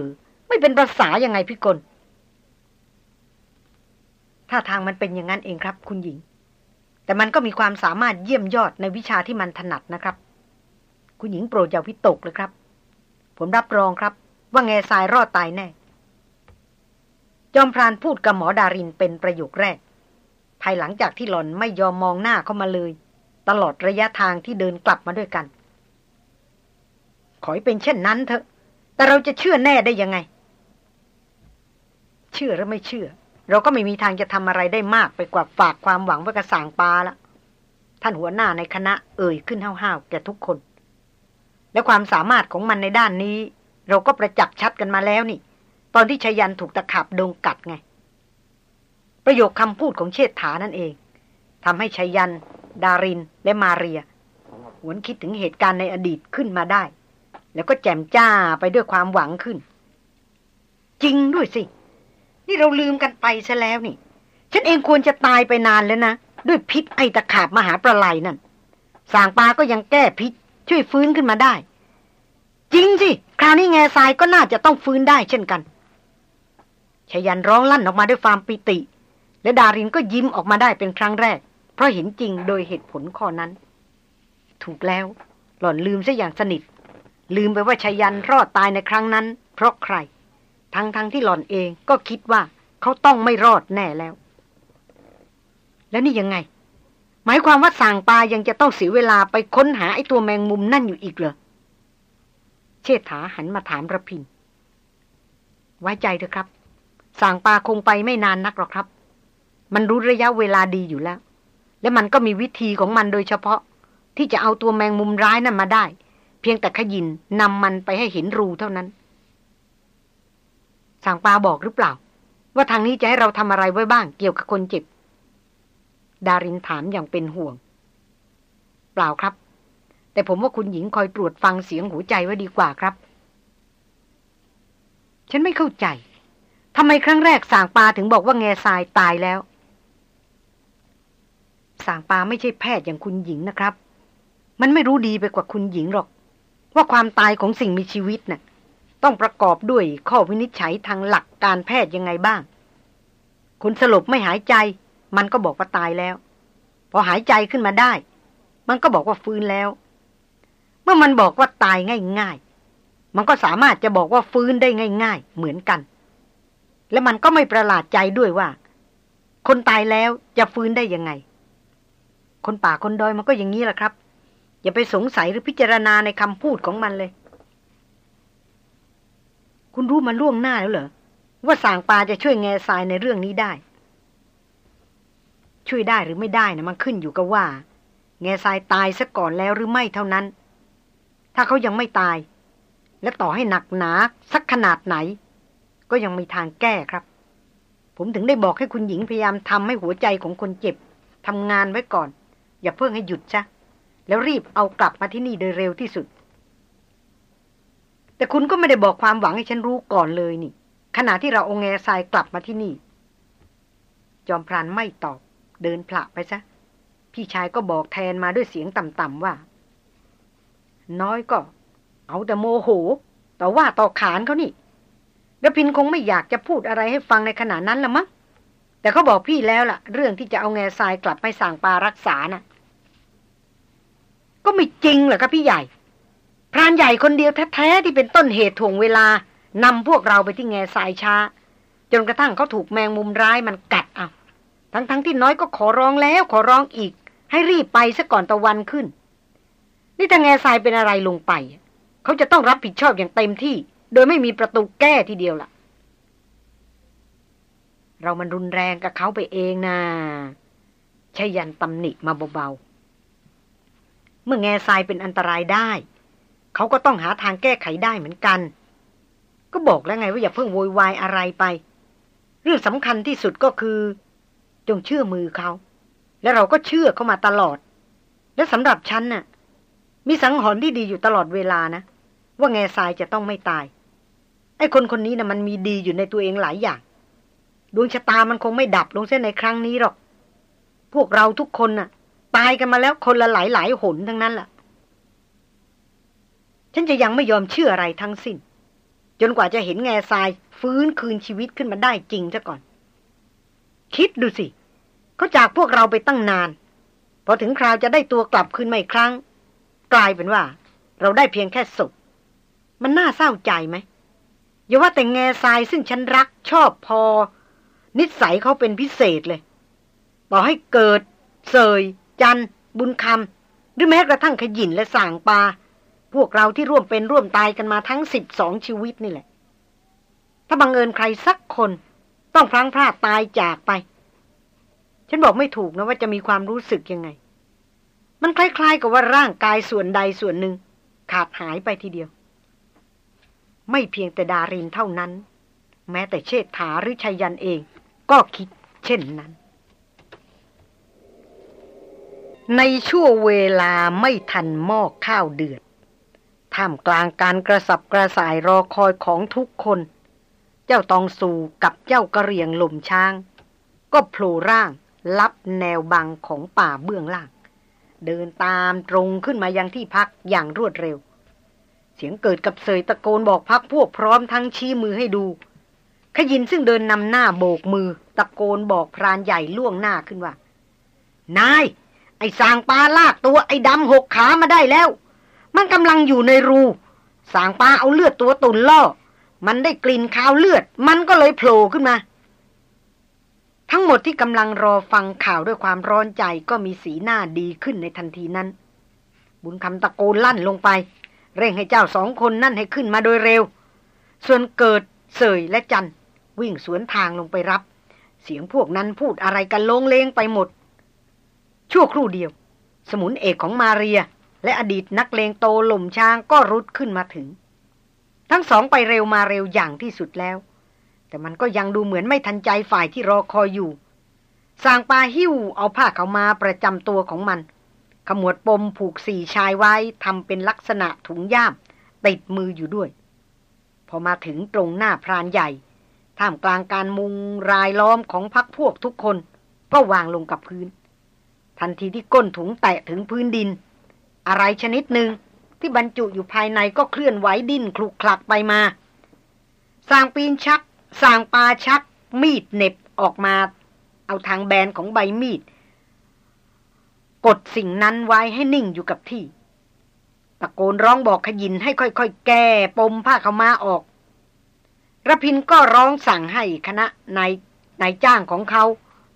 ไม่เป็นภาษายังไงพี่กลท่าทางมันเป็นอย่างนั้นเองครับ คุณหญิง แต่มันก็มีความสามารถเยี่ยมยอดในวิชาที่มันถนัดนะครับ คุณหญิงโปรดอย่าวิตกเลยครับ ผมรับรองครับ ว่าแง่ทรายรอดตายแน่ จอมพรานพูดกับหมอดารินเป็นประโยคแรก ภายหลังจากที่หล่อนไม่ยอมมองหน้าเข้ามาเลย ตลอดระยะทางที่เดินกลับมาด้วยกัน ขอให้เป็นเช่นนั้นเถอะ แต่เราจะเชื่อแน่ได้ยังไง เชื่อหรือไม่เชื่อ เราก็ไม่มีทางจะทำอะไรได้มากไปกว่าฝากความหวังไว้กับสางปลาละท่านหัวหน้าในคณะเอ่ยขึ้นห้าวๆแก่ทุกคน และความสามารถของมันในด้านนี้ เราก็ประจักษ์ชัดกันมาแล้วนี่ ตอนที่ชยันถูกตะขับโดงกัดไง ประโยคคำพูดของเชษฐานั่นเองทำให้ชยัน ดารินและมาเรีย หวนคิดถึงเหตุการณ์ในอดีตขึ้นมาได้ แล้วก็แจ่มจ้าไปด้วยความหวังขึ้น จริงด้วยสิ นี่เราลืมกันไปซะแล้วนี่ ฉันเองควรจะตายไปนานแล้วนะ ด้วยพิษไอตะขาบมหาประไลนั่นสางปลาก็ยังแก้พิษ ช่วยฟื้นขึ้นมาได้ จริงสิ คราวนี้แง่ทรายก็น่าจะต้องฟื้นได้เช่นกันชยันร้องลั่นออกมาด้วยความปิติ และดารินก็ยิ้มออกมาได้เป็นครั้งแรก เพราะเห็นจริงโดยเหตุผลข้อนั้น ถูกแล้ว หล่อนลืมซะอย่างสนิท ลืมไปว่าชยันรอดตายในครั้งนั้น เพราะใคร ทั้งทั้งที่หล่อนเองก็คิดว่าเขาต้องไม่รอดแน่แล้ว แล้วนี่ยังไง หมายความว่าสางปายังจะต้องเสียเวลาไปค้นหาไอ้ตัวแมงมุมนั่นอยู่อีกเหรอ เชษฐาหันมาถามระพิน ไว้ใจเถอะครับสางปาคงไปไม่นานนักหรอกครับ มันรู้ระยะเวลาดีอยู่แล้ว และมันก็มีวิธีของมันโดยเฉพาะ ที่จะเอาตัวแมงมุมร้ายนั้นมาได้ เพียงแต่ขยินนำมันไปให้เห็นรูเท่านั้น สั่งปาบอกหรือเปล่า ว่าทางนี้จะให้เราทำอะไรไว้บ้างเกี่ยวกับคนเจ็บ ดารินถามอย่างเป็นห่วง เปล่าครับ แต่ผมว่าคุณหญิงคอยตรวจฟังเสียงหัวใจไว้ดีกว่าครับ ฉันไม่เข้าใจทำไมครั้งแรกสางปาถึงบอกว่าแง่ทรายตายแล้ว สางปาไม่ใช่แพทย์อย่างคุณหญิงนะครับ มันไม่รู้ดีไปกว่าคุณหญิงหรอก ว่าความตายของสิ่งมีชีวิตนะ่ะ ต้องประกอบด้วยข้อวินิจฉัยทางหลักการแพทย์ยังไงบ้าง คุณสลบไม่หายใจ มันก็บอกว่าตายแล้ว พอหายใจขึ้นมาได้ มันก็บอกว่าฟื้นแล้ว เมื่อมันบอกว่าตายง่ายๆ มันก็สามารถจะบอกว่าฟื้นได้ง่าย ๆ เหมือนกัน และมันก็ไม่ประหลาดใจด้วยว่า คนตายแล้วจะฟื้นได้ยังไง คนป่าคนดอยมันก็อย่างนี้แหละครับ อย่าไปสงสัยหรือพิจารณาในคำพูดของมันเลย คุณรู้มาล่วงหน้าแล้วเหรอ ว่าสางปาจะช่วยแง่ทรายในเรื่องนี้ได้ ช่วยได้หรือไม่ได้นะมันขึ้นอยู่กับว่า แง่ทรายตายซะก่อนแล้วหรือไม่เท่านั้น ถ้าเขายังไม่ตาย และต่อให้หนักหนาสักขนาดไหน ก็ยังมีทางแก้ครับ ผมถึงได้บอกให้คุณหญิงพยายามทำให้หัวใจของคนเจ็บทำงานไว้ก่อน อย่าเพิ่งให้หยุดซะแล้วรีบเอากลับมาที่นี่โดยเร็วที่สุด แต่คุณก็ไม่ได้บอกความหวังให้ฉันรู้ก่อนเลยนี่ ขณะที่เราองแงทรายกลับมาที่นี่ จอมพรานไม่ตอบ เดินผละไปซะ พี่ชายก็บอกแทนมาด้วยเสียงต่ำๆว่า น้อยก็ เอาแต่โมโหแต่ว่าต่อขานเขานี่ระพินคงไม่อยากจะพูดอะไรให้ฟังในขณะนั้นละมั้งแต่เขาบอกพี่แล้วล่ะ เรื่องที่จะเอาแง่ทรายกลับไปสั่งปารักษานะ่ะ ก็ไม่จริงเหรอครับพี่ใหญ่ พรานใหญ่คนเดียวแท้ๆที่เป็นต้นเหตุถ่วงเวลานำพวกเราไปที่แง่สายช้า จนกระทั่งเขาถูกแมงมุมร้ายมันกัดเอาทั้งๆทที่น้อยก็ขอร้องแล้วขอร้องอีก ให้รีบไปซะก่อนตะวันขึ้น นี่ถ้าแง่ทรายเป็นอะไรลงไป เขาจะต้องรับผิดชอบอย่างเต็มที่ โดยไม่มีประตูแก้ทีเดียวล่ะ เรามันรุนแรงกับเขาไปเองนะชยันตำหนิมาเบาๆเมื่อแง่ทรายเป็นอันตรายได้ เขาก็ต้องหาทางแก้ไขได้เหมือนกัน ก็บอกแล้วไงว่าอย่าเพิ่งโวยวายอะไรไป เรื่องสำคัญที่สุดก็คือ จงเชื่อมือเขา และเราก็เชื่อเขามาตลอด และสำหรับฉันน่ะ มีสังหรณ์ที่ดีอยู่ตลอดเวลานะ ว่าแง่ทรายจะต้องไม่ตาย ไอ้คนคนนี้นะ่ะมันมีดีอยู่ในตัวเองหลายอย่างดวงชะตามันคงไม่ดับลงเส้นในครั้งนี้หรอก พวกเราทุกคนน่ะ ตายกันมาแล้วคนละหลายหลายหนทั้งนั้นแหละ ฉันจะยังไม่ยอมเชื่ออะไรทั้งสิ้น จนกว่าจะเห็นแง่ทรายฟื้นคืนชีวิตขึ้นมาได้จริงซะก่อน คิดดูสิเขาจากพวกเราไปตั้งนาน พอถึงคราวจะได้ตัวกลับคืนมาอีกครั้ง กลายเป็นว่า เราได้เพียงแค่ศพมันน่าเศร้าใจไหมอย่าว่าแต่แง่ทรายซึ่งฉันรักชอบพอ นิสัยเขาเป็นพิเศษเลยบอกให้เกิด เสย จัน บุญคำหรือแม้กระทั่งขยินและส่างปา พวกเราที่ร่วมเป็นร่วมตายกันมาทั้งสิบสองชีวิตนี่แหละ ถ้าบังเอิญใครสักคน ต้องพลังพลาดตายจากไป ฉันบอกไม่ถูกนะว่าจะมีความรู้สึกยังไง มันคล้าย ๆ กับว่าร่างกายส่วนใดส่วนหนึ่ง ขาดหายไปทีเดียว ไม่เพียงแต่ดารินเท่านั้น แม้แต่เชษฐาหรือชัยยันเอง ก็คิดเช่นนั้นในช่วงเวลาไม่ทันหม้อข้าวเดือด ท่ามกลางการกระสับกระส่ายรอคอยของทุกคน เจ้าตองสู่กับเจ้ากระเรียงหล่มช้าง ก็โผล่ร่างลับแนวบังของป่าเบื้องล่าง เดินตามตรงขึ้นมายังที่พักอย่างรวดเร็ว เสียงเกิดกับเสยตะโกนบอกพักพวกพร้อมทั้งชี้มือให้ดู ขยินซึ่งเดินนำหน้าโบกมือ ตะโกนบอกพรานใหญ่ล่วงหน้าขึ้นว่า นาย ไอ้สางปลาลากตัวไอ้ดำหกขามาได้แล้ว มันกำลังอยู่ในรูสางปลาเอาเลือดตัวตุนล่อ มันได้กลิ่นคาวเลือด มันก็เลยโผล่ขึ้นมา ทั้งหมดที่กำลังรอฟังข่าวด้วยความร้อนใจก็มีสีหน้าดีขึ้นในทันทีนั้น บุญคำตะโกนลั่นลงไป เร่งให้เจ้าสองคนนั่นให้ขึ้นมาโดยเร็ว ส่วนเกิดเสยและจันวิ่งสวนทางลงไปรับ เสียงพวกนั้นพูดอะไรกันลงเลงไปหมด ชั่วครู่เดียว สมุนเอกของมาเรีย และอดีตนักเลงโตหล่มช้างก็รุดขึ้นมาถึง ทั้งสองไปเร็วมาเร็วอย่างที่สุดแล้ว แต่มันก็ยังดูเหมือนไม่ทันใจฝ่ายที่รอคอยอยู่สางปาหิ้วเอาผ้าเขามาประจำตัวของมัน ขมวดปมผูกสี่ชายไว้ทำเป็นลักษณะถุงย่าม ติดมืออยู่ด้วย พอมาถึงตรงหน้าพรานใหญ่ ท่ามกลางการมุงรายล้อมของพักพวกทุกคน ก็วางลงกับพื้น ทันทีที่ก้นถุงแตะถึงพื้นดิน อะไรชนิดหนึ่งที่บรรจุอยู่ภายในก็เคลื่อนไหวดิ้นคลุกคลักไปมาสางปีนชักสางปาชัก มีดเน็บออกมา เอาทางแบนของใบมีด กดสิ่งนั้นไว้ให้นิ่งอยู่กับที่ ตะโกนร้องบอกขยินให้ค่อยๆ แก้ปมผ้าเขามาออกระพินก็ร้องสั่งให้คณะนายนายจ้างของเขา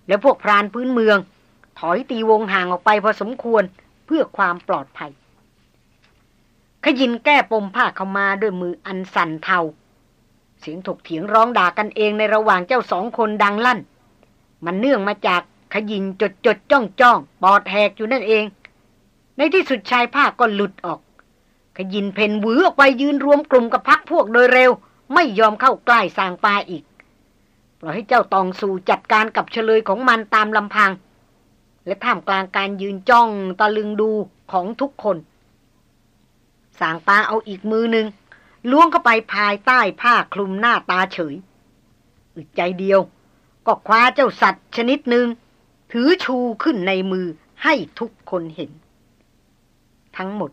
และพวกพรานพื้นเมือง ถอยตีวงห่างออกไปพอสมควร พื่อความปลอดภัย ขยินแก้ปมผ้าเข้ามาด้วยมืออันสั่นเทา เสียงถกเถียงร้องด่ากันเองในระหว่างเจ้าสองคนดังลั่น มันเนื่องมาจากขยินจดจดจ้องจ้องปอดแหกอยู่นั่นเอง ในที่สุดชายผ้าก็หลุดออก ขยินเพนวือออกไปยืนรวมกลุ่มกับพักพวกโดยเร็ว ไม่ยอมเข้าใกล้สางปลาอีกปล่อยให้เจ้าตองสู่จัดการกับเฉลยของมันตามลำพัง และท่ามกลางการยืนจ้องตะลึงดูของทุกคน สางปลาเอาอีกมือหนึ่งล้วงเข้าไปภายใต้ผ้าคลุมหน้าตาเฉย อึดใจเดียว ก็คว้าเจ้าสัตว์ชนิดหนึ่ง ถือชูขึ้นในมือให้ทุกคนเห็น ทั้งหมด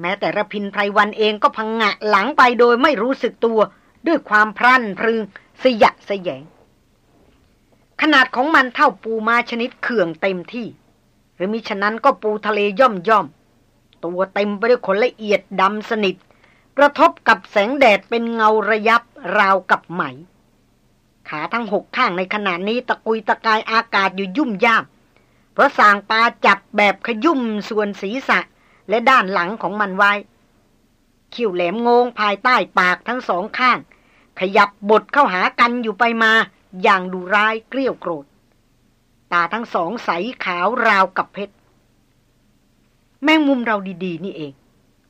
แม้แต่ระพินไพรวันเองก็พังงะหลังไปโดยไม่รู้สึกตัวด้วยความพรั่นพรึงสยะสยง ขนาดของมันเท่าปูมาชนิดเขื่องเต็มที่ หรือมิฉะนั้นก็ปูทะเลย่อมย่อม ตัวเต็มไปด้วยขนละเอียดดำสนิท กระทบกับแสงแดดเป็นเงาระยับราวกับไหม ขาทั้งหกข้างในขณะนี้ตะกุยตะกายอากาศอยู่ยุ่มย่ามเพราะสางปลาจับแบบขยุ่มส่วนศีรษะและด้านหลังของมันไว้คิ้วแหลมงงภายใต้ปากทั้งสองข้าง ขยับบดเข้าหากันอยู่ไปมา อย่างดุร้ายเกลี้ยวโกรธ ตาทั้งสองใสขาวราวกับเพชร แมงมุมเราดีๆ นี่เอง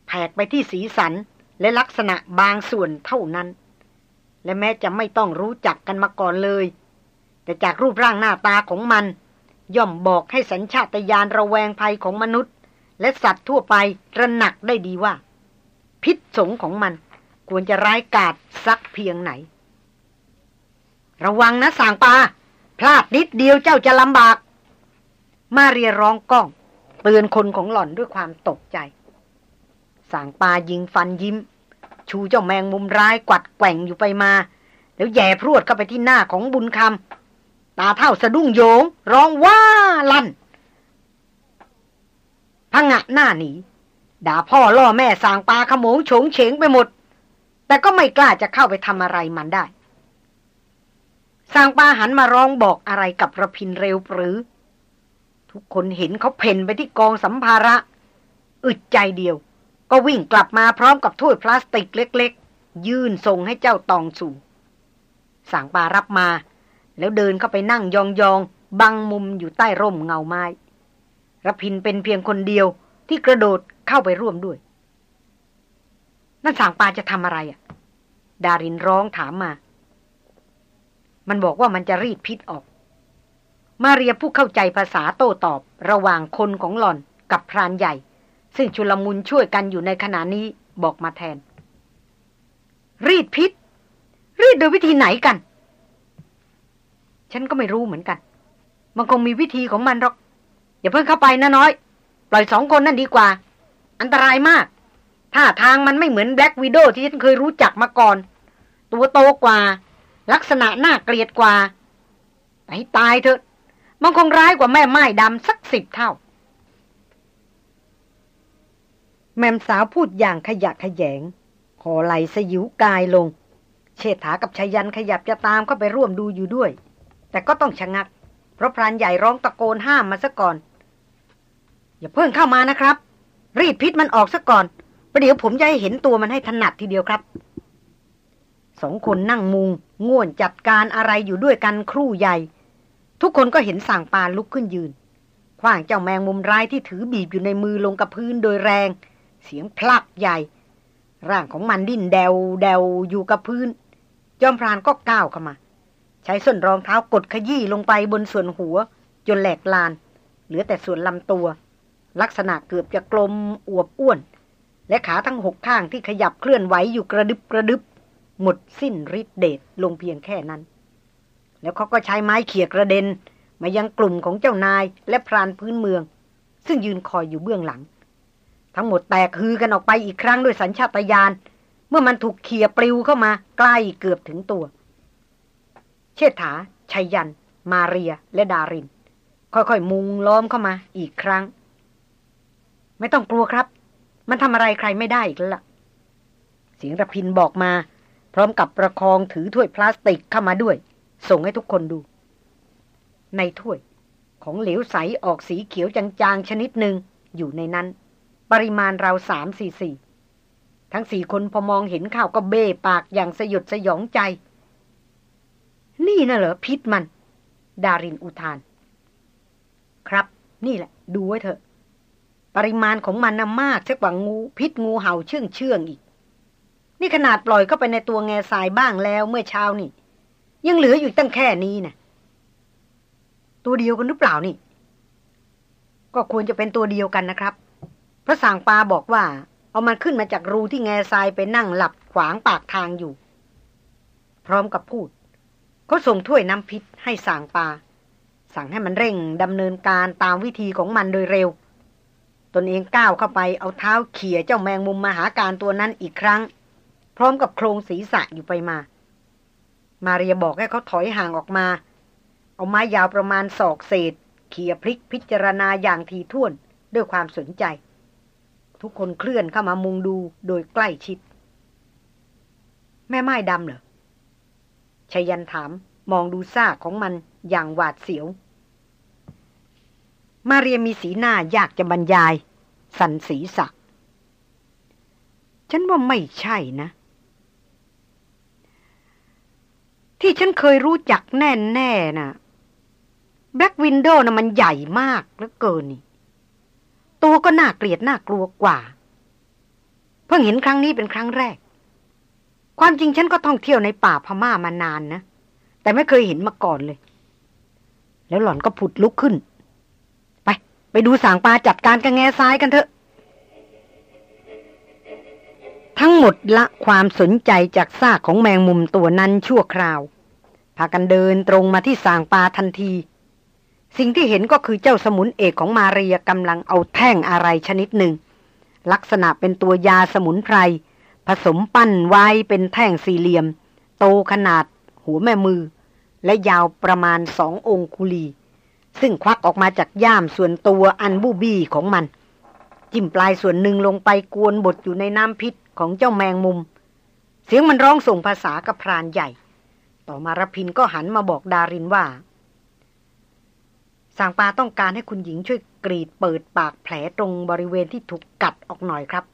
แผกไปที่สีสันและลักษณะบางส่วนเท่านั้น และแม้จะไม่ต้องรู้จักกันมาก่อนเลย แต่จากรูปร่างหน้าตาของมัน ย่อมบอกให้สัญชาตญาณระแวงภัยของมนุษย์ และสัตว์ทั่วไประหนักได้ดีว่า พิษสงของมันควรจะร้ายกาจสักเพียงไหน ระวังนะสางปา พลาดนิดเดียวเจ้าจะลำบาก มาเรียร้องก้อง เตือนคนของหล่อนด้วยความตกใจ สางปายิงฟันยิ้ม ชูเจ้าแมงมุมร้ายกวัดแกว่งอยู่ไปมา แล้วแย่พรวดเข้าไปที่หน้าของบุญคำตาเท่าสะดุ้งโยง ร้องว้าลั่นพังะหน้าหนีด่าพ่อล่อแม่สางปาขโมงโฉงเฉงไปหมด แต่ก็ไม่กล้าจะเข้าไปทำอะไรมันได้ สางปาหันมาร้องบอกอะไรกับระพินเร็วหรือ ทุกคนเห็นเขาเพ่นไปที่กองสัมภาระ อึดใจเดียว ก็วิ่งกลับมาพร้อมกับถ้วยพลาสติกเล็ก ๆ ยื่นส่งให้เจ้าตองสู่สางปารับมา แล้วเดินเข้าไปนั่งยองๆ บังมุมอยู่ใต้ร่มเงาไม้รพินเป็นเพียงคนเดียวที่กระโดดเข้าไปร่วมด้วย นั่นสางปาจะทำอะไรอะ ดารินร้องถามมา มันบอกว่ามันจะรีดพิษออก มาเรียผู้เข้าใจภาษาโต้ตอบระหว่างคนของหล่อนกับพรานใหญ่ ซึ่งชุลมุนช่วยกันอยู่ในขณะนี้บอกมาแทน รีดพิษ รีดโดยวิธีไหนกัน ฉันก็ไม่รู้เหมือนกัน มันคงมีวิธีของมันหรอก อย่าเพิ่งเข้าไปนะน้อย ปล่อยสองคนนั่นดีกว่า อันตรายมากท่าทางมันไม่เหมือนแบล็กวิดโอที่ฉันเคยรู้จักมาก่อน ตัวโตกว่า ลักษณะน่าเกลียดกว่าไปตายเถอะ มันคงร้ายกว่าแม่ไม้ดำสักสิบเท่า แม่สาวพูดอย่างขยะขยงหอไหลสยิวกายลง เชษฐากับชายันขยับจะตามเข้าไปร่วมดูอยู่ด้วย แต่ก็ต้องชะงัก เพราะพรานใหญ่ร้องตะโกนห้ามมาซะก่อน อย่าเพิ่งเข้ามานะครับ รีดพิษมันออกซะก่อนประเดี๋ยวผมจะให้เห็นตัวมันให้ถนัดทีเดียวครับ สองคนนั่งมุง ง่วนจัดการอะไรอยู่ด้วยกันครู่ใหญ่ ทุกคนก็เห็นสั่งปานลุกขึ้นยืนคว้างเจ้าแมงมุมร้ายที่ถือบีบอยู่ในมือลงกับพื้นโดยแรง เสียงพลักใหญ่ ร่างของมันดิ้นแดวแดวอยู่กับพื้น จอมพรานก็ก้าวเข้ามา ใช้ส้นรองเท้ากดขยี้ลงไปบนส่วนหัว จนแหลกลาน เหลือแต่ส่วนลำตัว ลักษณะเกือบจะกลมอวบอ้วน และขาทั้งหกข้างที่ขยับเคลื่อนไหวอยู่กระดึบกระดึบ หมดสิ้นฤทธิเดชลงเพียงแค่นั้น แล้วเขาก็ใช้ไม้เขี่ยกระเด็น มายังกลุ่มของเจ้านายและพรานพื้นเมือง ซึ่งยืนคอยอยู่เบื้องหลัง ทั้งหมดแตกฮือกันออกไปอีกครั้งด้วยสัญชาตญาณเมื่อมันถูกเขี่ยปลิวเข้ามาใกล้เกือบถึงตัว เชษฐาชัยยัน มาเรียและดาริน ค่อยๆ มุงล้อมเข้ามาอีกครั้ง ไม่ต้องกลัวครับ มันทำอะไรใครไม่ได้อีกแล้วล่ะ เสียงระพินบอกมา พร้อมกับประคองถือถ้วยพลาสติกเข้ามาด้วย ส่งให้ทุกคนดู ในถ้วย ของเหลวใสออกสีเขียวจางๆชนิดหนึ่งอยู่ในนั้น ปริมาณเราสามสี่สี่ทั้งสี่คนพอมองเห็นข่าวก็เบ้ปากอย่างสยดสยองใจ นี่น่ะเหรอพิษมัน ดารินอุทาน ครับ นี่แหละ ดูไว้เถอะ ปริมาณของมันน่ะมากเช่ากว่างู พิษงูเห่าเชื่องเชื่องอีก นี่ขนาดปล่อยเข้าไปในตัวแง่ทรายบ้างแล้วเมื่อเช้านี่ ยังเหลืออยู่ตั้งแค่นี้นะตัวเดียวกันหรือเปล่านี่ ก็ควรจะเป็นตัวเดียวกันนะครับ พระสางปาบอกว่า เอามันขึ้นมาจากรูที่แง่ทรายไปนั่งหลับขวางปากทางอยู่ พร้อมกับพูดเขาส่งถ้วยน้ำพิษให้สางปา สั่งให้มันเร่งดำเนินการตามวิธีของมันโดยเร็ว ตนเองก้าวเข้าไปเอาเท้าเขี่ยเจ้าแมงมุมมาหาการตัวนั้นอีกครั้ง พร้อมกับโครงศีรษะอยู่ไปมา มาเรียบอกให้เขาถอยห่างออกมา เอาไม้ยาวประมาณศอกเศษเขี่ยพลิกพิจารณาอย่างทีท่วนด้วยความสนใจ ทุกคนเคลื่อนเข้ามามุงดูโดยใกล้ชิด แม่ไม้ดำเหรอชยันถามมองดูซากของมันอย่างหวาดเสียว มาเรียมีสีหน้ายากจะบรรยาย สั่นศีรษะ ฉันว่าไม่ใช่นะ ที่ฉันเคยรู้จักแน่แน่นะ Black Widow น่ะมันใหญ่มากเหลือเกินนี่ ตัวก็น่าเกลียดน่ากลัวกว่า เพิ่งเห็นครั้งนี้เป็นครั้งแรก ความจริงฉันก็ท่องเที่ยวในป่าพม่ามานานนะ แต่ไม่เคยเห็นมาก่อนเลย แล้วหล่อนก็ผุดลุกขึ้น ไป ไปดูสางปลาจัดการกับแง่ซ้ายกันเถอะทั้งหมดละความสนใจจากซากของแมงมุมตัวนั้นชั่วคราว พากันเดินตรงมาที่สางปลาทันที สิ่งที่เห็นก็คือเจ้าสมุนเอกของมาเรียกำลังเอาแท่งอะไรชนิดหนึ่ง ลักษณะเป็นตัวยาสมุนไพร ผสมปั้นไว้เป็นแท่งสี่เหลี่ยม โตขนาด หัวแม่มือ และยาวประมาณสององคุลี ซึ่งควักออกมาจากย่ามส่วนตัวอันบูบี้ของมัน จิ้มปลายส่วนหนึ่งลงไปกวนบดอยู่ในน้ำพิษของเจ้าแมงมุม เสียงมันร้องส่งภาษากับพรานใหญ่ ต่อมารพินก็หันมาบอกดารินว่า สางปาต้องการให้คุณหญิงช่วยกรีดเปิดปากแผลตรงบริเวณที่ถูกกัดออกหน่อยครับ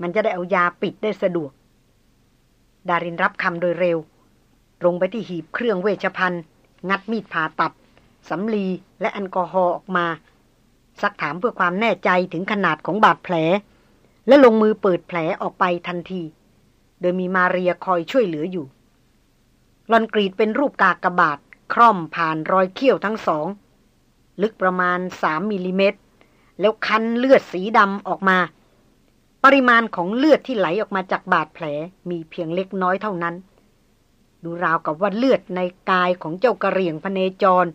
มันจะได้เอายาปิดได้สะดวก ดารินรับคำโดยเร็วตรงไปที่หีบเครื่องเวชภัณฑ์ งัดมีดผ่าตัดสำลีและแอลกอฮอล์ออกมา ซักถามเพื่อความแน่ใจถึงขนาดของบาดแผล และลงมือเปิดแผลออกไปทันที โดยมีมาเรียคอยช่วยเหลืออยู่ ลอนกรีดเป็นรูปกากบาดคร่อมผ่านรอยเขี้ยวทั้งสอง ลึกประมาณสามมิลิเมตร แล้วคันเลือดสีดำออกมา ปริมาณของเลือดที่ไหลออกมาจากบาดแผลมีเพียงเล็กน้อยเท่านั้น ดูราวกับว่าเลือดในกายของเจ้ากระเรียงพเนจร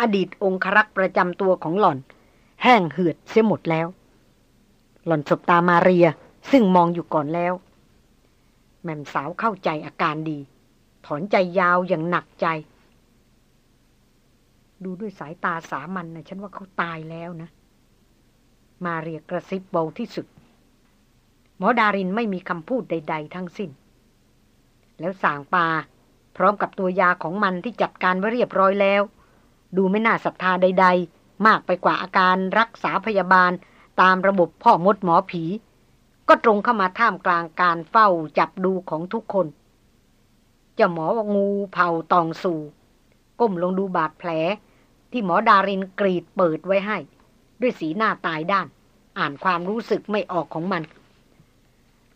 อดีตองครักษ์ประจำตัวของหล่อน แห้งเหือดเสียหมดแล้ว หล่อนสบตามาเรีย ซึ่งมองอยู่ก่อนแล้ว แม่มสาวเข้าใจอาการดี ถอนใจยาวอย่างหนักใจ ดูด้วยสายตาสามัญนะฉันว่าเขาตายแล้วนะ มาเรียกกระซิบเบาที่สุด หมอดารินไม่มีคำพูดใด ๆ ทั้งสิ้น แล้วสางปา พร้อมกับตัวยาของมันที่จัดการไว้เรียบร้อยแล้ว ดูไม่น่าศรัทธาใด ๆ มากไปกว่าอาการรักษาพยาบาลตามระบบพ่อมดหมอผี ก็ตรงเข้ามาท่ามกลางการเฝ้าจับดูของทุกคน เจ้าหมองูเผาตองสู่ ก้มลงดูบาดแผล ที่หมอดารินกรีดเปิดไว้ให้ ด้วยสีหน้าตายด้าน อ่านความรู้สึกไม่ออกของมัน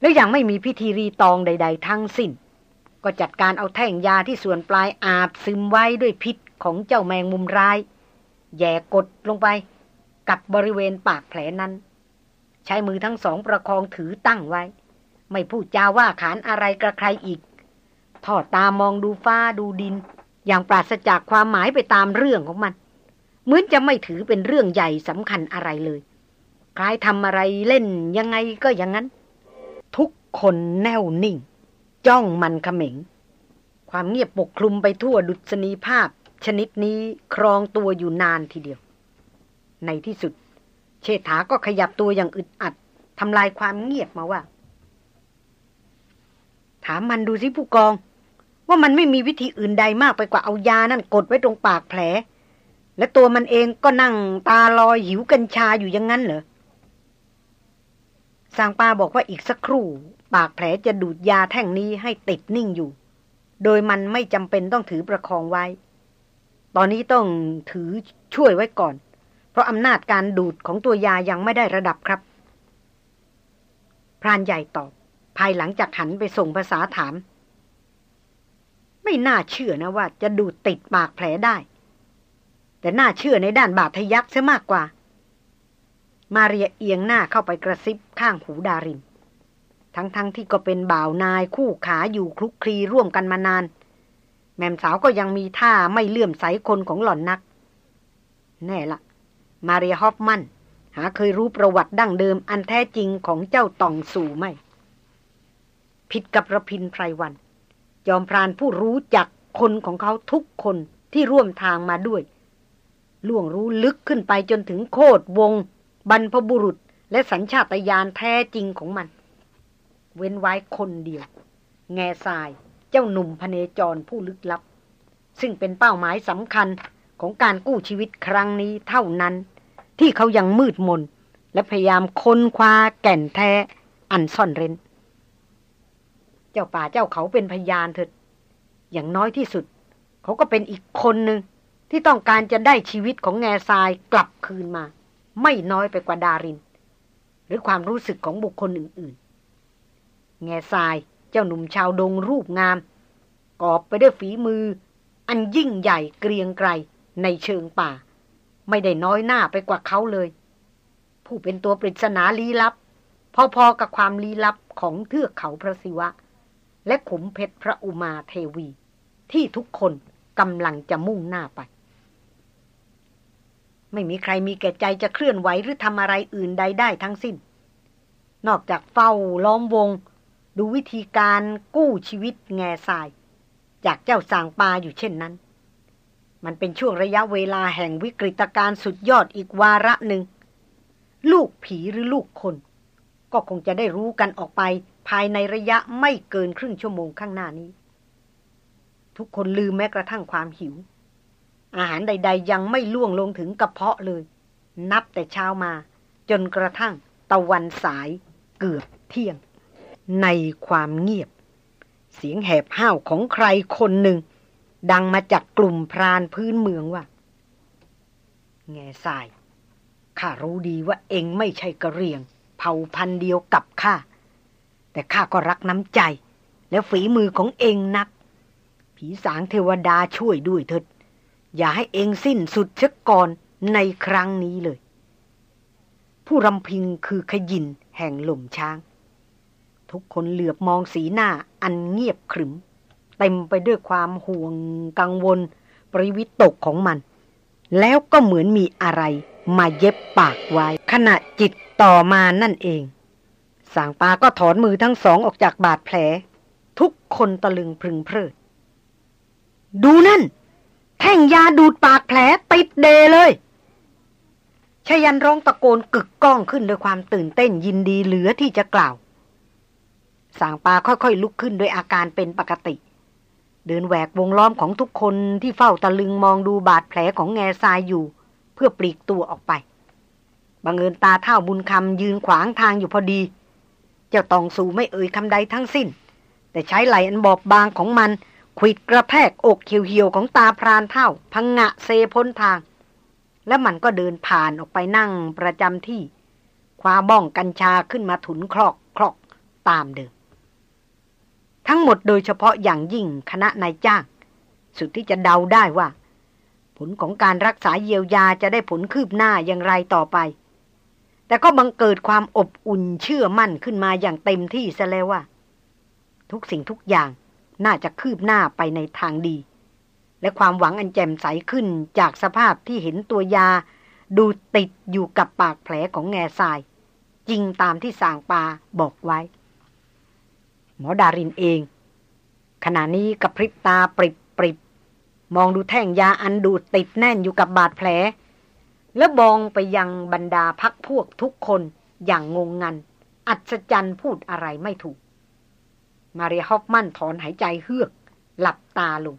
แล้วยังไม่มีพิธีรีตองใด ๆ ทั้งสิ้น ก็จัดการเอาแท่งยาที่ส่วนปลายอาบซึมไว้ด้วยพิษของเจ้าแมงมุมร้าย แย่กดลงไปกับบริเวณปากแผลนั้น ใช้มือทั้งสองประคองถือตั้งไว้ ไม่พูดจาว่าขานอะไรกับใครอีก ทอดตามองดูฟ้าดูดิน อย่างปราศจากความหมายไปตามเรื่องของมัน เหมือนจะไม่ถือเป็นเรื่องใหญ่สำคัญอะไรเลย คล้ายทำอะไรเล่นยังไงก็อย่างนั้น ทุกคนแน่วนิ่ง จ้องมันขมิงความเงียบปกคลุมไปทั่วดุษณีภาพ ชนิดนี้ครองตัวอยู่นานทีเดียว ในที่สุด เชษฐาก็ขยับตัวอย่างอึดอัดทำลายความเงียบมาว่าถามมันดูสิผู้กอง ว่ามันไม่มีวิธีอื่นใดมากไปกว่าเอายานั่นกดไว้ตรงปากแผล และตัวมันเองก็นั่งตาลอยหิวกัญชาอยู่อย่างนั้นเหรอสางปาบอกว่าอีกสักครู่ ปากแผลจะดูดยาแท่งนี้ให้ติดนิ่งอยู่ โดยมันไม่จำเป็นต้องถือประคองไว้ ตอนนี้ต้องถือช่วยไว้ก่อน เพราะอำนาจการดูดของตัวยายังไม่ได้ระดับครับ พรานใหญ่ตอบ ภายหลังจากหันไปส่งภาษาถาม ไม่น่าเชื่อนะว่า จะดูติดปากแผลได้ แต่น่าเชื่อในด้านบาดทะยักซะมากกว่า มาเรียเอียงหน้าเข้าไปกระซิบข้างหูดาริน ทั้งๆทที่ก็เป็นบ่าวนายคู่ขาอยู่คลุกคลีร่วมกันมานาน แม่มสาวก็ยังมีท่าไม่เลื่อมใสคนของหล่อนนัก แน่ละ มาเรียฮอฟมันหาเคยรู้ประวัติดั้งเดิมอันแท้จริงของเจ้าตองสู่ไม่ ผิดกับระพินไพรวัน จอมพรานผู้รู้จักคนของเขาทุกคนที่ร่วมทางมาด้วย ล่วงรู้ลึกขึ้นไปจนถึงโคดวง บรรพบุรุษ และสัญชาตญาณแท้จริงของมัน เว้นไว้คนเดียว แง่ทรายเจ้าหนุ่มพเนจรผู้ลึกลับ ซึ่งเป็นเป้าหมายสำคัญของการกู้ชีวิตครั้งนี้เท่านั้น ที่เขายังมืดมนและพยายามค้นคว้าแก่นแท้อันซ่อนเร้น เจ้าป่าเจ้าเขาเป็นพยานเถิด อย่างน้อยที่สุด เขาก็เป็นอีกคนหนึ่งที่ต้องการจะได้ชีวิตของแง่ทรายกลับคืนมา ไม่น้อยไปกว่าดาริน หรือความรู้สึกของบุคคลอื่นๆ แง่ทรายเจ้าหนุ่มชาวดงรูปงาม กอบไปด้วยฝีมือ อันยิ่งใหญ่เกรียงไกรในเชิงป่า ไม่ได้น้อยหน้าไปกว่าเขาเลย ผู้เป็นตัวปริศนาลี้ลับ พอๆกับความลี้ลับของเทือกเขาพระศิวะ และขุมเพชรพระอุมาเทวี ที่ทุกคนกำลังจะมุ่งหน้าไป ไม่มีใครมีแก่ใจจะเคลื่อนไหวหรือทำอะไรอื่นใดได้ทั้งสิ้น นอกจากเฝ้าล้อมวง ดูวิธีการกู้ชีวิตแง่ทราย จากเจ้าสางปลาอยู่เช่นนั้น มันเป็นช่วงระยะเวลาแห่งวิกฤตการณ์สุดยอดอีกวาระหนึ่ง ลูกผีหรือลูกคน ก็คงจะได้รู้กันออกไป ภายในระยะไม่เกินครึ่งชั่วโมงข้างหน้านี้ ทุกคนลืมแม้กระทั่งความหิว อาหารใด ๆ ยังไม่ล่วงลงถึงกระเพาะเลย นับแต่เช้ามา จนกระทั่งตะวันสายเกือบเที่ยง ในความเงียบ เสียงแหบห้าวของใครคนหนึ่ง ดังมาจากกลุ่มพรานพื้นเมืองว่า แง่ทรายข้ารู้ดีว่าเองไม่ใช่กระเรียง เผ่าพันธุ์เดียวกับข้า แต่ข้าก็รักน้ำใจ และฝีมือของเองนัก ผีสางเทวดาช่วยด้วยเถิด อย่าให้เองสิ้นสุดเชก่อนในครั้งนี้เลย ผู้รำพิงคือขยินแห่งหล่มช้าง ทุกคนเหลือบมองสีหน้าอันเงียบขรึม เต็มไปด้วยความห่วงกังวล ปริวิตกของมัน แล้วก็เหมือนมีอะไรมาเย็บปากไว้ ขณะจิตต่อมานั่นเอง สางปาก็ถอนมือทั้งสองออกจากบาดแผล ทุกคนตะลึงพึงเพลิด ดูนั่น แท่งยาดูดปากแผลติดเดเลยชยันร้องตะโกนกึกก้องขึ้นด้วยความตื่นเต้นยินดีเหลือที่จะกล่าว สางปาค่อยๆ ลุกขึ้นโดยอาการเป็นปกติ เดินแหวกวงล้อมของทุกคนที่เฝ้าตะลึงมองดูบาดแผลของแง่ทรายอยู่ เพื่อปลีกตัวออกไปบังเอิญตาเท่าบุญคำยืนขวางทางอยู่พอดี เจ้าตองสูไม่เอ่ยคำใดทั้งสิ้น แต่ใช้ไหลอันบอบบางของมันขิดกระแทกอกเหี่ยวๆของตาพรานเท่า พังงะเซพ้นทาง แล้วมันก็เดินผ่านออกไปนั่งประจำที่ คว้าบ้องกัญชาขึ้นมาถุนคลอกคลอกตามเดิม ทั้งหมดโดยเฉพาะอย่างยิ่งคณะนายจ้าง สุดที่จะเดาได้ว่า ผลของการรักษาเยียวยาจะได้ผลคืบหน้าอย่างไรต่อไป แต่ก็บังเกิดความอบอุ่นเชื่อมั่นขึ้นมาอย่างเต็มที่ซะแล้วว่า ทุกสิ่งทุกอย่างน่าจะคืบหน้าไปในทางดี และความหวังอันแจ่มใสขึ้นจากสภาพที่เห็นตัวยา ดูติดอยู่กับปากแผลของแง่ทราย จริงตามที่สางปาบอกไว้ หมอดารินเอง ขณะนี้กระพริบตาปริบปริบมองดูแท่งยาอันดูดติดแน่นอยู่กับบาดแผล แล้วมองไปยังบรรดาพักพวกทุกคนอย่างงงงัน อัศจรรย์พูดอะไรไม่ถูก มาเรียฮอฟมันถอนหายใจเฮือก หลับตาลง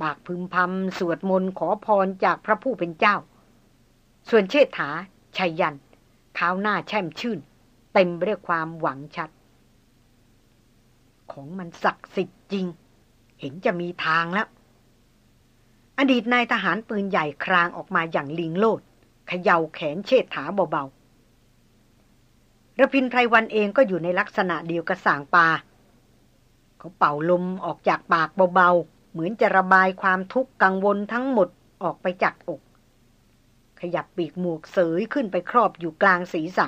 ปากพึมพำสวดมนต์ขอพรจากพระผู้เป็นเจ้า ส่วนเชษฐาชัยยันเท้าหน้าแช่มชื่น เต็มไปด้วยความหวังชัด ของมันศักดิ์สิทธิ์จริง เห็นจะมีทางแล้วอดีตนายทหารปืนใหญ่ครางออกมาอย่างลิงโลด เขย่าแขนเชษฐาเบาๆระพินไพรวันเองก็อยู่ในลักษณะเดียวกับสางปา เขาเป่าลมออกจากปากเบาๆ เหมือนจะระบายความทุกข์กังวลทั้งหมดออกไปจากอก ขยับปีกหมวกเสยขึ้นไปครอบอยู่กลางศีรษะ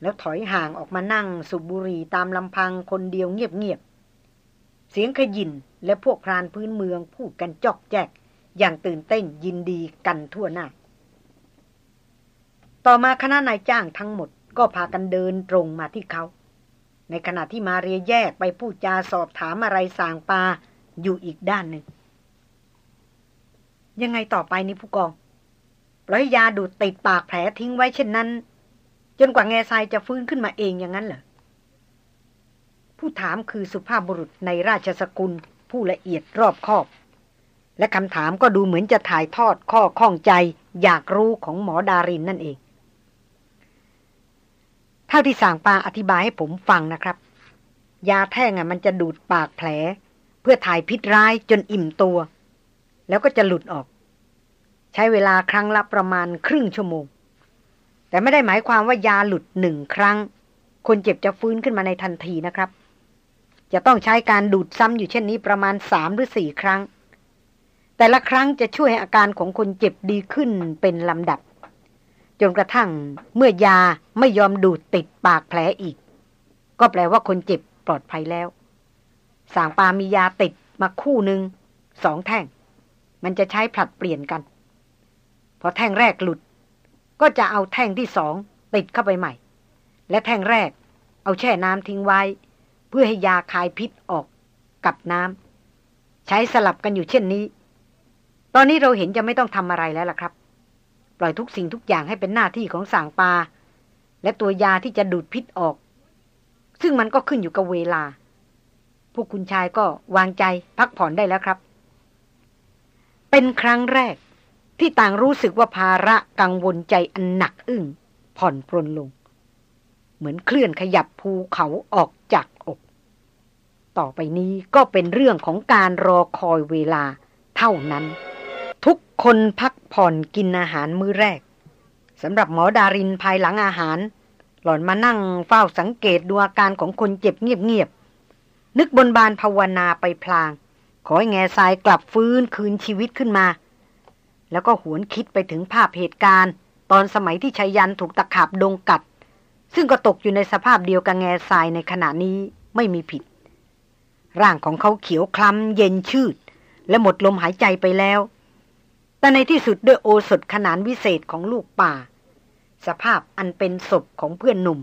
แล้วถอยห่างออกมานั่งสุบุรีตามลำพังคนเดียวเงียบๆ เสียงขยินและพวกพรานพื้นเมืองพูดกันจอกแจกอย่างตื่นเต้นยินดีกันทั่วหน้า ต่อมาคณะนายจ้างทั้งหมด ก็พากันเดินตรงมาที่เขา ในขณะที่มาเรียแยกไปพูดจาสอบถามอะไรสางปาอยู่อีกด้านหนึ่ง ยังไงต่อไปนี่ผู้กองปล่อยยาดูดติดปากแผลทิ้งไว้เช่นนั้น จนกว่าแง่ทรายจะฟื้นขึ้นมาเองอย่างนั้นเหรอผู้ถามคือสุภาพบุรุษในราชสกุล ผู้ละเอียดรอบคอบ และคำถามก็ดูเหมือนจะถ่ายทอดข้อข้องใจ อยากรู้ของหมอดารินนั่นเอง เท่าที่สางปาอธิบายให้ผมฟังนะครับ ยาแท่งอะมันจะดูดปากแผล เพื่อถ่ายพิษร้ายจนอิ่มตัว แล้วก็จะหลุดออก ใช้เวลาครั้งละประมาณครึ่งชั่วโมง แต่ไม่ได้หมายความว่ายาหลุดหนึ่งครั้ง คนเจ็บจะฟื้นขึ้นมาในทันทีนะครับ จะต้องใช้การดูดซ้ำอยู่เช่นนี้ประมาณสามหรือสี่ครั้ง แต่ละครั้งจะช่วยให้อาการของคนเจ็บดีขึ้นเป็นลำดับ จนกระทั่งเมื่อยาไม่ยอมดูดติดปากแผลอีก ก็แปลว่าคนเจ็บปลอดภัยแล้ว สางปามียาติดมาคู่หนึ่งสองแท่ง มันจะใช้ผลัดเปลี่ยนกัน พอแท่งแรกหลุด ก็จะเอาแท่งที่สองติดเข้าไปใหม่ และแท่งแรก เอาแช่น้ำทิ้งไว้ เพื่อให้ยาคายพิษออกกับน้ำใช้สลับกันอยู่เช่นนี้ ตอนนี้เราเห็นจะไม่ต้องทำอะไรแล้วล่ะครับ ปล่อยทุกสิ่งทุกอย่างให้เป็นหน้าที่ของสางปา และตัวยาที่จะดูดพิษออก ซึ่งมันก็ขึ้นอยู่กับเวลา พวกคุณชายก็วางใจพักผ่อนได้แล้วครับ เป็นครั้งแรกที่ต่างรู้สึกว่าภาระกังวลใจอันหนักอึ้งผ่อนปรนลง เหมือนเคลื่อนขยับภูเขาออกจากอก ต่อไปนี้ก็เป็นเรื่องของการรอคอยเวลาเท่านั้น ทุกคนพัก ผ่อนกินอาหารมื้อแรกสำหรับหมอดารินภายหลังอาหาร หล่อนมานั่งเฝ้าสังเกตดูอาการของคนเจ็บเงียบนึกบนบานภาวนาไปพลาง ขอให้แง่ทรายกลับฟื้นคืนชีวิตขึ้นมา แล้วก็หวนคิดไปถึงภาพเหตุการณ์ ตอนสมัยที่ชายันถูกตะขาบดงกัด ซึ่งก็ตกอยู่ในสภาพเดียวกับแง่ทรายในขณะนี้ไม่มีผิด ร่างของเขาเขียวคล้ำเย็นชืด และหมดลมหายใจไปแล้ว แต่ในที่สุดด้วยโอสถขนานวิเศษของลูกป่า สภาพอันเป็นศพของเพื่อนหนุ่ม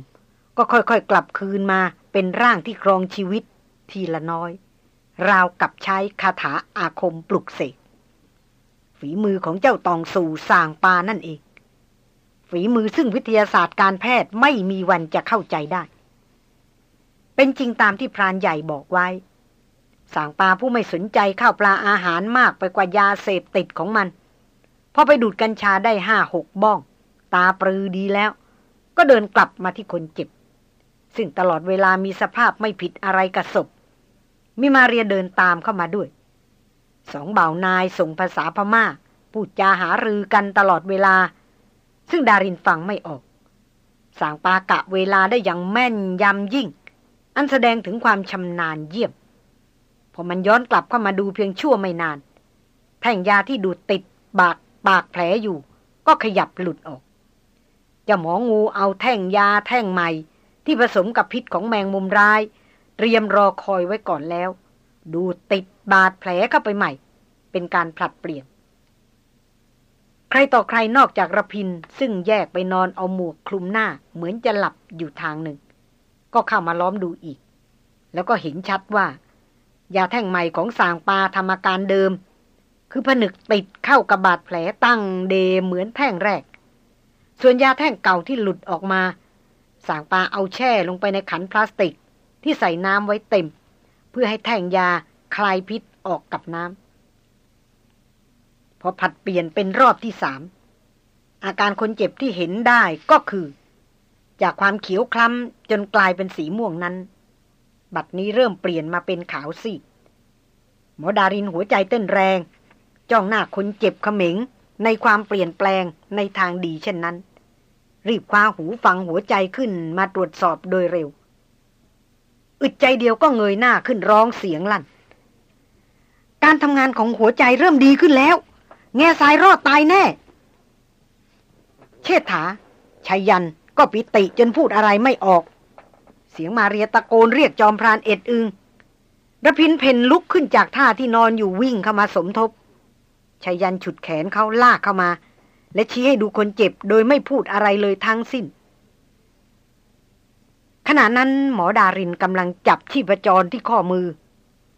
ก็ค่อยๆกลับคืนมาเป็นร่างที่ครองชีวิต ทีละน้อย ราวกับใช้คาถาอาคมปลุกเสกฝีมือของเจ้าตองสู่สางปานั่นเอง ฝีมือซึ่งวิทยาศาสตร์การแพทย์ไม่มีวันจะเข้าใจได้ เป็นจริงตามที่พรานใหญ่บอกไว้สางปลาผู้ไม่สนใจข้าวปลาอาหารมากไปกว่ายาเสพติดของมัน พอไปดูดกัญชาได้ห้าหกบ้อง ตาปรือดีแล้ว ก็เดินกลับมาที่คนเจ็บ ซึ่งตลอดเวลามีสภาพไม่ผิดอะไรกับศพ มิมาเรียเดินตามเข้ามาด้วย สองบ่าวนายส่งภาษาพมา่าพูดจาหารือกันตลอดเวลา ซึ่งดารินฟังไม่ออก สางปากะเวลาได้อย่างแม่นยำยิ่ง อันแสดงถึงความชำนาญเยี่ยมพอมันย้อนกลับเข้ามาดูเพียงชั่วไม่นาน แท่งยาที่ดูดติดบาก ปากแผลอยู่ ก็ขยับหลุดออกจะหมองูเอาแท่งยาแท่งใหม่ ที่ผสมกับพิษของแมงมุมร้าย เตรียมรอคอยไว้ก่อนแล้ว ดูติดบาดแผลเข้าไปใหม่ เป็นการผลัดเปลี่ยน ใครต่อใครนอกจากระพิน ซึ่งแยกไปนอนเอาหมวกคลุมหน้าเหมือนจะหลับอยู่ทางหนึ่ง ก็เข้ามาล้อมดูอีก แล้วก็เห็นชัดว่า ยาแท่งใหม่ของสางปาทำอาการเดิม คือผนึกติดเข้ากับบาดแผลตั้งเดเหมือนแท่งแรก ส่วนยาแท่งเก่าที่หลุดออกมาสางปาเอาแช่ลงไปในขันพลาสติกที่ใส่น้ำไว้เต็ม เพื่อให้แท่งยาคลายพิษออกกับน้ำพอผัดเปลี่ยนเป็นรอบที่สามอาการคนเจ็บที่เห็นได้ก็คือ จากความเขียวคล้ำจนกลายเป็นสีม่วงนั้น บัดนี้เริ่มเปลี่ยนมาเป็นขาวซีดหมอดารินหัวใจเต้นแรง จ้องหน้าคนเจ็บเขมิงในความเปลี่ยนแปลงในทางดีเช่นนั้น รีบคว้าหูฟังหัวใจขึ้นมาตรวจสอบโดยเร็ว อึดใจเดียวก็เงยหน้าขึ้นร้องเสียงลั่น การทำงานของหัวใจเริ่มดีขึ้นแล้ว แง่สายรอดตายแน่ เชษฐาชัยยันก็ปิติจนพูดอะไรไม่ออก เสียงมาเรียตะโกนเรียกจอมพรานเอ็ดอึงระพินเพนลุกขึ้นจากท่าที่นอนอยู่วิ่งเข้ามาสมทบ ชัยยันฉุดแขนเขาลากเข้ามา และชี้ให้ดูคนเจ็บโดยไม่พูดอะไรเลยทั้งสิ้น ขณะนั้นหมอดารินกำลังจับชีพจรที่ข้อมือ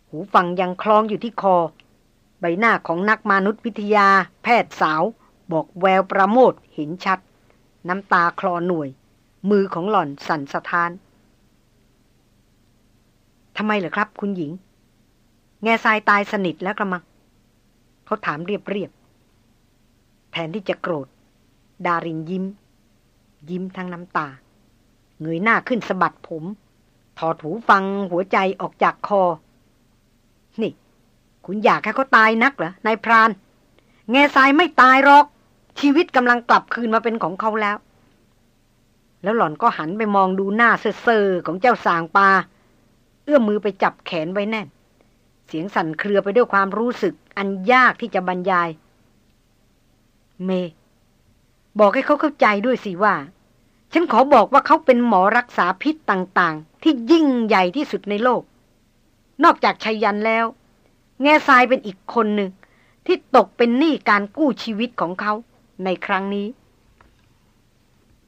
หูฟังยังคล้องอยู่ที่คอ ใบหน้าของนักมนุษยวิทยา แพทย์สาว บอกแววประโมทเห็นชัด น้ำตาคลอหน่วย มือของหล่อนสั่นสะท้านทำไมเหรอครับ คุณหญิง แง่ทรายตายสนิทแล้วกระมัง เขาถามเรียบๆ แทนที่จะโกรธ ดารินยิ้ม ยิ้มทั้งน้ำตา เงยหน้าขึ้นสะบัดผม ถอดหูฟังหัวใจออกจากคอ นี่ คุณอยากให้เขาตายนักเหรอนายพราน แง่ทรายไม่ตายหรอก ชีวิตกำลังกลับคืนมาเป็นของเขาแล้ว แล้วหล่อนก็หันไปมองดูหน้าเซ่อของเจ้าสางปลาเอื้อมมือไปจับแขนไว้แน่น เสียงสั่นเครือไปด้วยความรู้สึก อันยากที่จะบรรยาย เม บอกให้เขาเข้าใจด้วยสิว่า ฉันขอบอกว่าเขาเป็นหมอรักษาพิษต่างๆ ที่ยิ่งใหญ่ที่สุดในโลก นอกจากชัยยันแล้ว แง่ทรายเป็นอีกคนหนึ่ง ที่ตกเป็นหนี้การกู้ชีวิตของเขาในครั้งนี้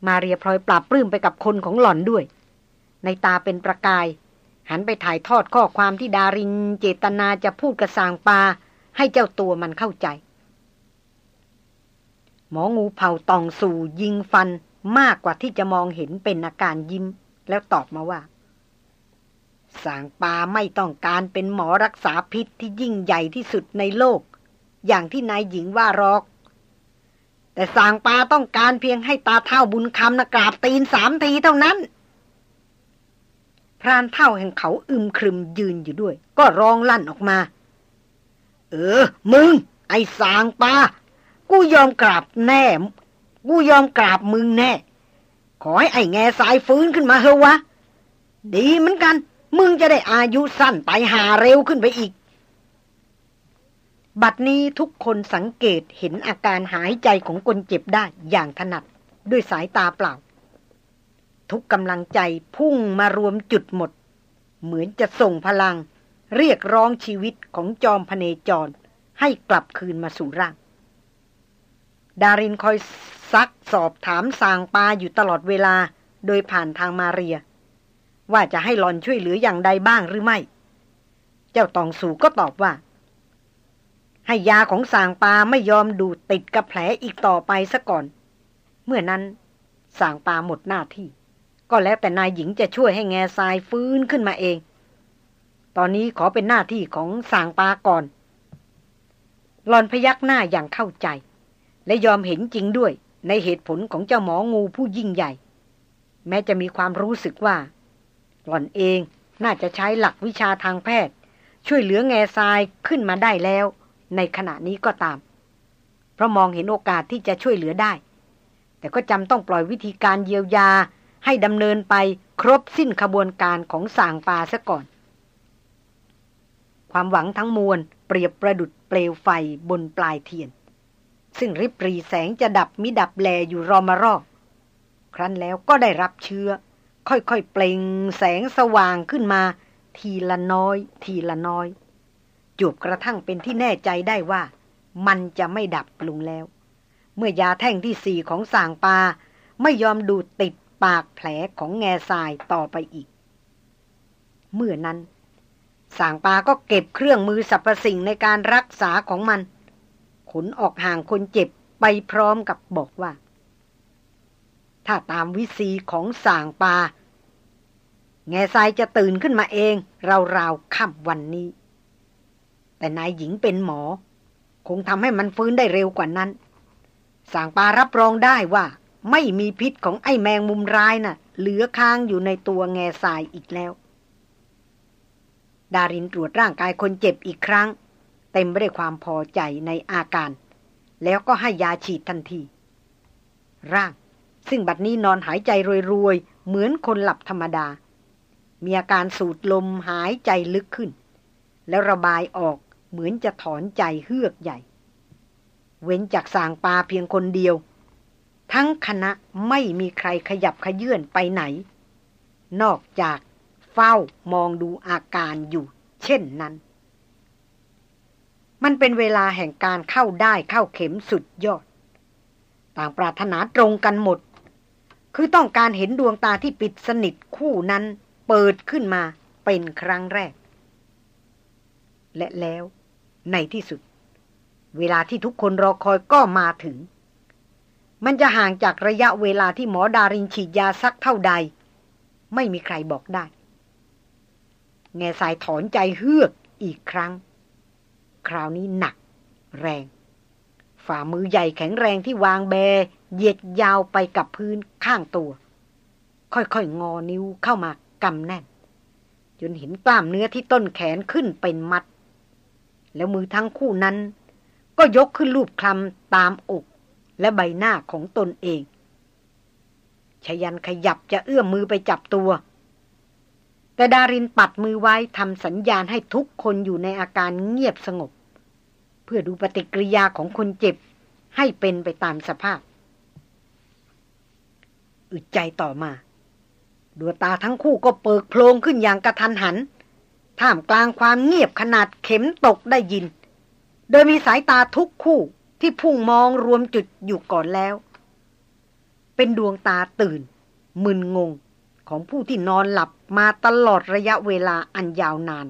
มาเรียพลอยปราบปลื้มไปกับคนของหล่อนด้วย ในตาเป็นประกาย หันไปถ่ายทอดข้อความที่ดารินเจตนาจะพูดกระสางปา ให้เจ้าตัวมันเข้าใจ หมองูเผาตองสู่ยิงฟันมากกว่าที่จะมองเห็นเป็นอาการยิ้ม แล้วตอบมาว่า สางปาไม่ต้องการเป็นหมอรักษาพิษที่ยิ่งใหญ่ที่สุดในโลก อย่างที่นายหญิงว่ารอก แต่สางปาต้องการเพียงให้ตาเท่าบุญคำนะกราบตีนสามทีเท่านั้น พรานเท่าแห่งเขาอึมครึมยืนอยู่ด้วย ก็ร้องลั่นออกมา เออ มึง ไอ้สางปากูยอมกราบแน่ กูยอมกราบมึงแน่ ขอให้ไอ้แง่สายฟื้นขึ้นมาเฮวะ ดีเหมือนกัน มึงจะได้อายุสั้นไปหาเร็วขึ้นไปอีก บัดนี้ทุกคนสังเกตเห็นอาการหายใจของคนเจ็บได้อย่างถนัด ด้วยสายตาเปล่า ทุกกำลังใจพุ่งมารวมจุดหมด เหมือนจะส่งพลัง เรียกร้องชีวิตของจอมพเนจร ให้กลับคืนมาสู่ร่าง ดารินคอยซักสอบถามสางปาอยู่ตลอดเวลาโดยผ่านทางมาเรีย ว่าจะให้หลอนช่วยเหลืออย่างใดบ้างหรือไม่ เจ้าตองสู่ก็ตอบว่า ให้ยาของสางปาไม่ยอมดูติดกับแผลอีกต่อไปซะก่อน เมื่อนั้นสางปาหมดหน้าที่ ก็แล้วแต่นายหญิงจะช่วยให้แง่ทรายฟื้นขึ้นมาเอง ตอนนี้ขอเป็นหน้าที่ของสางปาก่อนหลอนพยักหน้าอย่างเข้าใจ และยอมเห็นจริงด้วยในเหตุผลของเจ้าหมองูผู้ยิ่งใหญ่ แม้จะมีความรู้สึกว่า หล่อนเองน่าจะใช้หลักวิชาทางแพทย์ ช่วยเหลือแง่ทรายขึ้นมาได้แล้ว ในขณะนี้ก็ตาม เพราะมองเห็นโอกาสที่จะช่วยเหลือได้ แต่ก็จำต้องปล่อยวิธีการเยียวยา ให้ดำเนินไปครบสิ้นขบวนการของสางปาซะก่อน ความหวังทั้งมวลเปรียบประดุดเปลวไฟบนปลายเทียน ซึ่งริบรีแสงจะดับมิดับแลอยู่รอมารอบ ครั้นแล้วก็ได้รับเชื้อ ค่อยๆเปล่งแสงสว่างขึ้นมา ทีละน้อย ทีละน้อยจบกระทั่งเป็นที่แน่ใจได้ว่า มันจะไม่ดับลงแล้ว เมื่อยาแท่งที่สี่ของสางปาไม่ยอมดูดติด ปากแผลของแง่ทรายต่อไปอีก เมื่อนั้นสางปาก็เก็บเครื่องมือสรรพสิ่งในการรักษาของมัน ขนออกห่างคนเจ็บไปพร้อมกับบอกว่า ถ้าตามวิซีของสางปา แง่ทรายจะตื่นขึ้นมาเอง ราวๆค่ำวันนี้ แต่นายหญิงเป็นหมอ คงทำให้มันฟื้นได้เร็วกว่านั้น สางปารับรองได้ว่า ไม่มีพิษของไอ้แมงมุมร้ายนะ่ะ เหลือค้างอยู่ในตัวแง่ทรายอีกแล้ว ดารินตรวจร่างกายคนเจ็บอีกครั้ง เต็มไปด้วยความพอใจในอาการ แล้วก็ให้ยาฉีดทันที ร่าง ซึ่งบัดนี้นอนหายใจรวยๆ เหมือนคนหลับธรรมดา มีอาการสูดลมหายใจลึกขึ้น แล้วระบายออกเหมือนจะถอนใจเฮือกใหญ่ เว้นจากสางปลาเพียงคนเดียว ทั้งคณะไม่มีใครขยับขยื่นไปไหน นอกจากเฝ้ามองดูอาการอยู่ เช่นนั้น มันเป็นเวลาแห่งการเข้าได้เข้าเข็มสุดยอด ต่างปรารถนาตรงกันหมด คือต้องการเห็นดวงตาที่ปิดสนิทคู่นั้นเปิดขึ้นมาเป็นครั้งแรก และแล้วในที่สุด เวลาที่ทุกคนรอคอยก็มาถึง มันจะห่างจากระยะเวลาที่หมอดารินฉีดยาสักเท่าใด ไม่มีใครบอกได้ แง่สายถอนใจเฮือกอีกครั้ง คราวนี้หนัก แรง ฝ่ามือใหญ่แข็งแรงที่วางแบเหยียดยาวไปกับพื้นข้างตัว ค่อยๆงอนิ้วเข้ามากำแน่น จนเห็นกล้ามเนื้อที่ต้นแขนขึ้นเป็นมัด แล้วมือทั้งคู่นั้น ก็ยกขึ้นรูปคลำตามอก และใบหน้าของตนเองชยันขยับจะเอื้อมมือไปจับตัว แต่ดารินปัดมือไว้ทำสัญญาณให้ทุกคนอยู่ในอาการเงียบสงบ เพื่อดูปฏิกิริยาของคนเจ็บ ให้เป็นไปตามสภาพ อึดใจต่อมาดวงตาทั้งคู่ก็เปิกโพลงขึ้นอย่างกระทันหัน ท่ามกลางความเงียบขนาดเข็มตกได้ยิน โดยมีสายตาทุกคู่ ที่พุ่งมองรวมจุดอยู่ก่อนแล้ว เป็นดวงตาตื่น มึนงงของผู้ที่นอนหลับมาตลอดระยะเวลาอันยาวนาน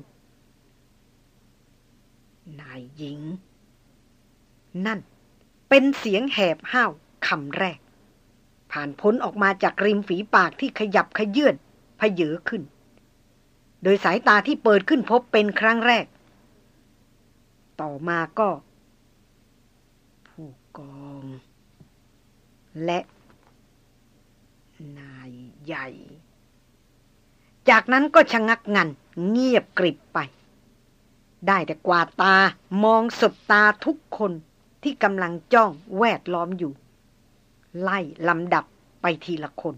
นายหญิง นั่นเป็นเสียงแหบห้าวคำแรก ผ่านพ้นออกมาจากริมฝีปากที่ขยับขยื่นพเยอขึ้น โดยสายตาที่เปิดขึ้นพบเป็นครั้งแรก ต่อมาก็ กอง และนายใหญ่ จากนั้นก็ชะงักงันเงียบกริบไป ได้แต่กวาดตามองสบตาทุกคนที่กำลังจ้องแวดล้อมอยู่ ไล่ลำดับไปทีละคน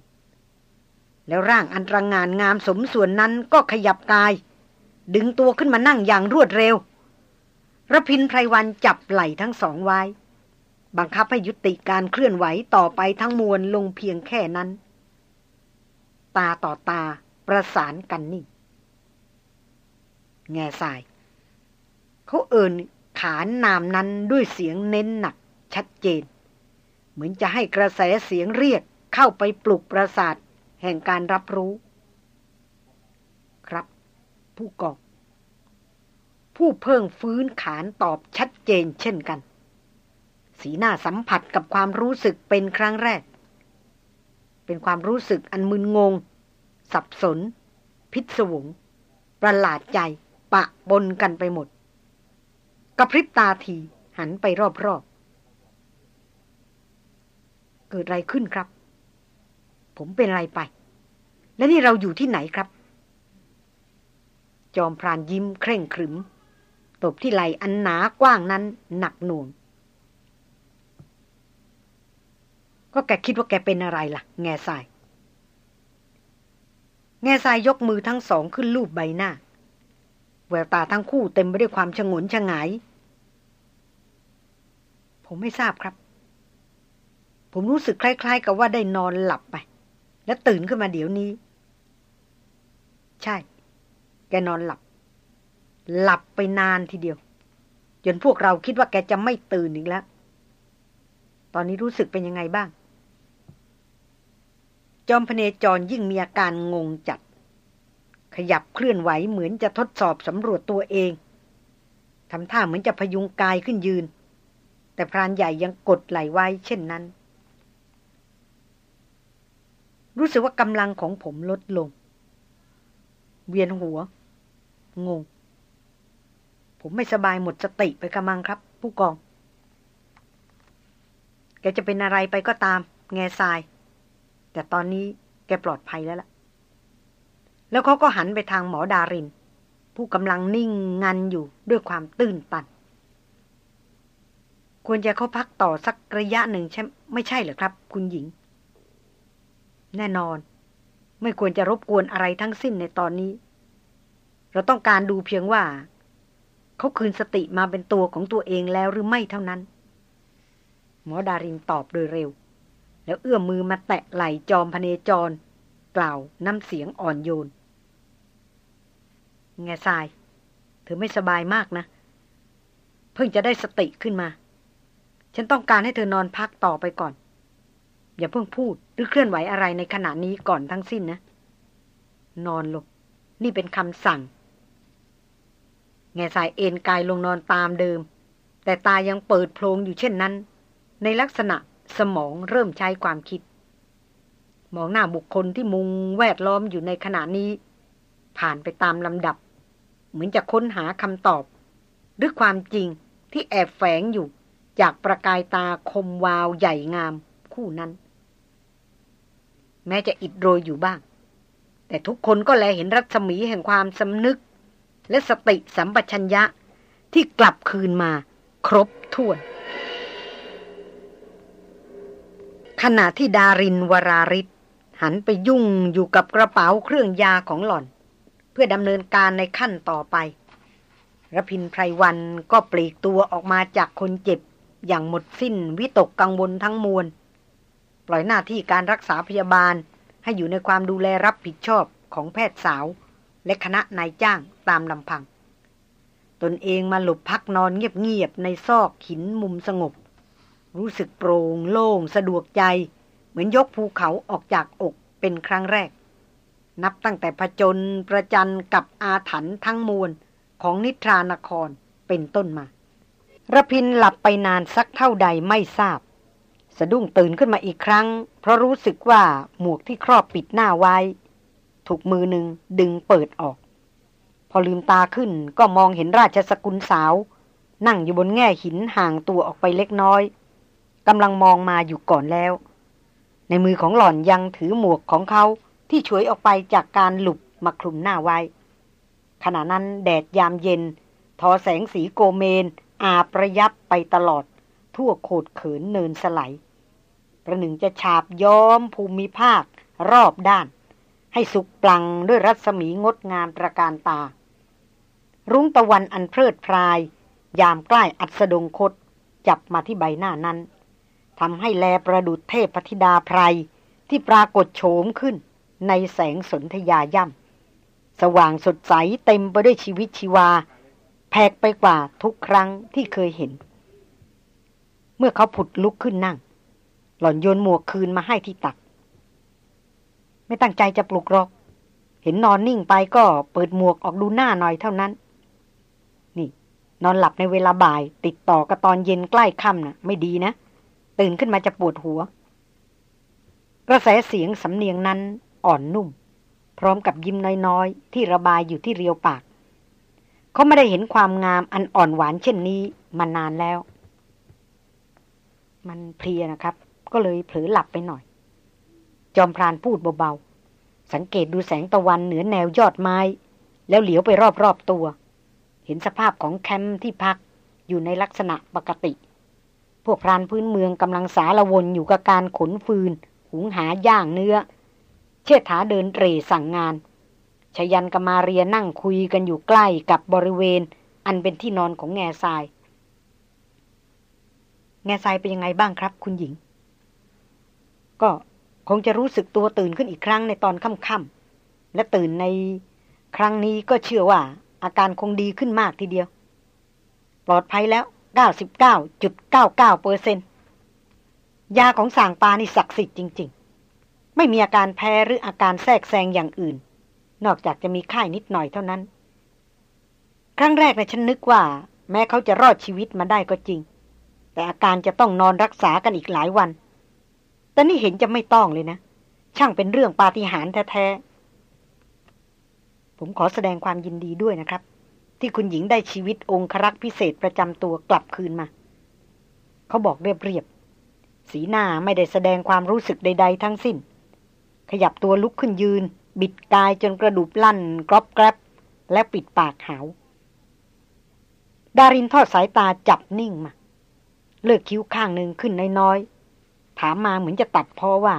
แล้วร่างอันตรงานงามสมส่วนนั้นก็ขยับกาย ดึงตัวขึ้นมานั่งอย่างรวดเร็วระพินไพรวันจับไหล่ทั้งสองไว้ บังคับให้ยุติการเคลื่อนไหวต่อไปทั้งมวลลงเพียงแค่นั้น ตาต่อตาประสานกันนี่ แง่ทราย เขาเอินขานนามนั้นด้วยเสียงเน้นหนัก ชัดเจน เหมือนจะให้กระแสเสียงเรียกเข้าไปปลุกประสาท แห่งการรับรู้ ครับ ผู้กองผู้เพิ่งฟื้นขานตอบชัดเจนเช่นกัน สีหน้าสัมผัสกับความรู้สึกเป็นครั้งแรก เป็นความรู้สึกอันมึนงง สับสน พิศวง ประหลาดใจ ปะบนกันไปหมด กระพริบตาทีหันไปรอบๆ เกิดอะไรขึ้นครับ ผมเป็นอะไรไป และนี่เราอยู่ที่ไหนครับ จอมพรานยิ้มเคร่งขรึมตบที่ไหลอันหนากว้างนั้นหนักหน่วง ก็แกคิดว่าแกเป็นอะไรล่ะ แง่ทราย แง่ทรายยกมือทั้งสองขึ้นลูบใบหน้า แววตาทั้งคู่เต็มไปด้วยความชงนชงาย ผมไม่ทราบครับ ผมรู้สึกคล้าย ๆ กับว่าได้นอนหลับไป แล้วตื่นขึ้นมาเดี๋ยวนี้ ใช่ แกนอนหลับ หลับไปนานทีเดียว จนพวกเราคิดว่าแกจะไม่ตื่นอีกแล้วตอนนี้รู้สึกเป็นยังไงบ้าง จอมพเนจรยิ่งมีอาการงงจัด ขยับเคลื่อนไหวเหมือนจะทดสอบสำรวจตัวเองทำท่าเหมือนจะพยุงกายขึ้นยืน แต่พรานใหญ่ยังกดไหลไว้เช่นนั้น รู้สึกว่ากำลังของผมลดลง เวียนหัว งง ผมไม่สบายหมดสติไปกำลังครับ ผู้กอง แกจะเป็นอะไรไปก็ตาม แง่ทราย แต่ตอนนี้แกปลอดภัยแล้วล่ะ แล้วเขาก็หันไปทางหมอดาริน ผู้กำลังนิ่งงันอยู่ด้วยความตื้นตัน ควรจะเขาพักต่อสักระยะหนึ่งใช่ไม่ใช่เหรอครับ คุณหญิง แน่นอน ไม่ควรจะรบกวนอะไรทั้งสิ้นในตอนนี้ เราต้องการดูเพียงว่า เขาคืนสติมาเป็นตัวของตัวเองแล้วหรือไม่เท่านั้น หมอดารินตอบโดยเร็ว แล้วเอื้อมมือมาแตะไหล่จอมพเนจร กล่าวน้ำเสียงอ่อนโยน แง่ทราย เธอไม่สบายมากนะ เพิ่งจะได้สติขึ้นมา ฉันต้องการให้เธอนอนพักต่อไปก่อน อย่าเพิ่งพูดหรือเคลื่อนไหวอะไรในขณะนี้ก่อนทั้งสิ้นนะ นอนลง นี่เป็นคำสั่ง แง่สายเอ็นกายลงนอนตามเดิม แต่ตายังเปิดโพลงอยู่เช่นนั้น ในลักษณะ สมองเริ่มใช้ความคิด มองหน้าบุคคลที่มุงแวดล้อมอยู่ในขณะนี้ ผ่านไปตามลำดับ เหมือนจะค้นหาคำตอบ หรือความจริงที่แอบแฝงอยู่จากประกายตาคมวาวใหญ่งามคู่นั้น แม้จะอิดโรยอยู่บ้าง แต่ทุกคนก็แลเห็นรัศมีแห่งความสำนึก และสติสัมปชัญญะที่กลับคืนมาครบถ้วน ขณะที่ดารินวราริศหันไปยุ่งอยู่กับกระเป๋าเครื่องยาของหล่อน เพื่อดำเนินการในขั้นต่อไประพินไพรวันก็ปลีกตัวออกมาจากคนเจ็บ อย่างหมดสิ้นวิตกกังวลทั้งมวล ปล่อยหน้าที่การรักษาพยาบาลให้อยู่ในความดูแลรับผิดชอบของแพทย์สาว และคณะนายจ้างตามลำพัง ตนเองมาหลบพักนอนเงียบๆในซอกหินมุมสงบ รู้สึกโปร่งโล่งสะดวกใจ เหมือนยกภูเขาออกจากอกเป็นครั้งแรก นับตั้งแต่ผจญประจันกับอาถรรพ์ทั้งมวลของนิทรานครเป็นต้นมาระพินหลับไปนานสักเท่าใดไม่ทราบ สะดุ้งตื่นขึ้นมาอีกครั้ง เพราะรู้สึกว่าหมวกที่ครอบปิดหน้าไว้ ถูกมือหนึ่งดึงเปิดออก พอลืมตาขึ้นก็มองเห็นราชสกุลสาว นั่งอยู่บนแง่หินห่างตัวออกไปเล็กน้อย กำลังมองมาอยู่ก่อนแล้ว ในมือของหล่อนยังถือหมวกของเขาที่ฉวยออกไปจากการหลุบมาคลุมหน้าไว้ ขณะนั้นแดดยามเย็น ทอแสงสีโกเมน อาประยับไปตลอด ทั่วโขดเขินเนินสไลประหนึ่งจะฉาบย้อมภูมิภาค รอบด้าน ให้สุกปลังด้วยรัศมีงดงามประการตา รุ้งตะวันอันเพลิดพราย ยามใกล้อัสดงคต จับมาที่ใบหน้านั้น ทำให้แลประดุดเทพธิดาไพรที่ปรากฏโฉมขึ้นในแสงสนธยาย่ำสว่างสดใสเต็มไปด้วยชีวิตชีวา แพกไปกว่าทุกครั้งที่เคยเห็น เมื่อเขาผุดลุกขึ้นนั่ง หล่อนโยนหมวกคืนมาให้ที่ตัก ไม่ตั้งใจจะปลุกหรอก เห็นนอนนิ่งไปก็เปิดหมวกออกดูหน้าหน่อยเท่านั้น นี่ นอนหลับในเวลาบ่าย ติดต่อกับตอนเย็นใกล้ค่ำนะ่ะ ไม่ดีนะ ตื่นขึ้นมาจะปวดหัว กระแสเสียงสำเนียงนั้นอ่อนนุ่ม พร้อมกับยิ้มน้อยๆ ที่ระบายอยู่ที่เรียวปาก เขาไม่ได้เห็นความงามอันอ่อนหวานเช่นนี้มานานแล้ว มันเพลียนะครับ ก็เลยเผลอหลับไปหน่อย จอมพรานพูดเบาๆ สังเกตดูแสงตะวันเหนือแนวยอดไม้ แล้วเหลียวไปรอบๆตัว เห็นสภาพของแคมป์ที่พักอยู่ในลักษณะปกติ พวกพรานพื้นเมืองกำลังสารวนอยู่กับการขนฟืน หุงหาย่างเนื้อ เชิดถาเดินเตรสั่งงานชยันกมาเรียนั่งคุยกันอยู่ใกล้กับบริเวณ อันเป็นที่นอนของแง่ทราย แง่ทรายเป็นยังไงบ้างครับ คุณหญิง ก็คงจะรู้สึกตัวตื่นขึ้นอีกครั้งในตอนค่ำๆและตื่นในครั้งนี้ก็เชื่อว่า อาการคงดีขึ้นมากทีเดียว ปลอดภัยแล้ว 99.99เปอร์เซนยาของสางปานี่ศักดิ์สิทธิ์จริง ๆ ไม่มีอาการแพ้หรืออาการแทรกแซงอย่างอื่น นอกจากจะมีไข้นิดหน่อยเท่านั้น ครั้งแรกนะฉันนึกว่า แม้เขาจะรอดชีวิตมาได้ก็จริง แต่อาการจะต้องนอนรักษากันอีกหลายวัน แต่นี่เห็นจะไม่ต้องเลยนะ ช่างเป็นเรื่องปาฏิหาริย์แท้ๆผมขอแสดงความยินดีด้วยนะครับ ที่คุณหญิงได้ชีวิตองครักษ์พิเศษประจำตัวกลับคืนมา เขาบอกเรียบๆสีหน้าไม่ได้แสดงความรู้สึกใด ๆ ทั้งสิ้น ขยับตัวลุกขึ้นยืน บิดกายจนกระดูกลั่นกรอบแกรบและปิดปากหาว ดารินทอดสายตาจับนิ่งมา เลิกคิ้วข้างหนึ่งขึ้นน้อยๆ ถามมาเหมือนจะตัดพ่อว่า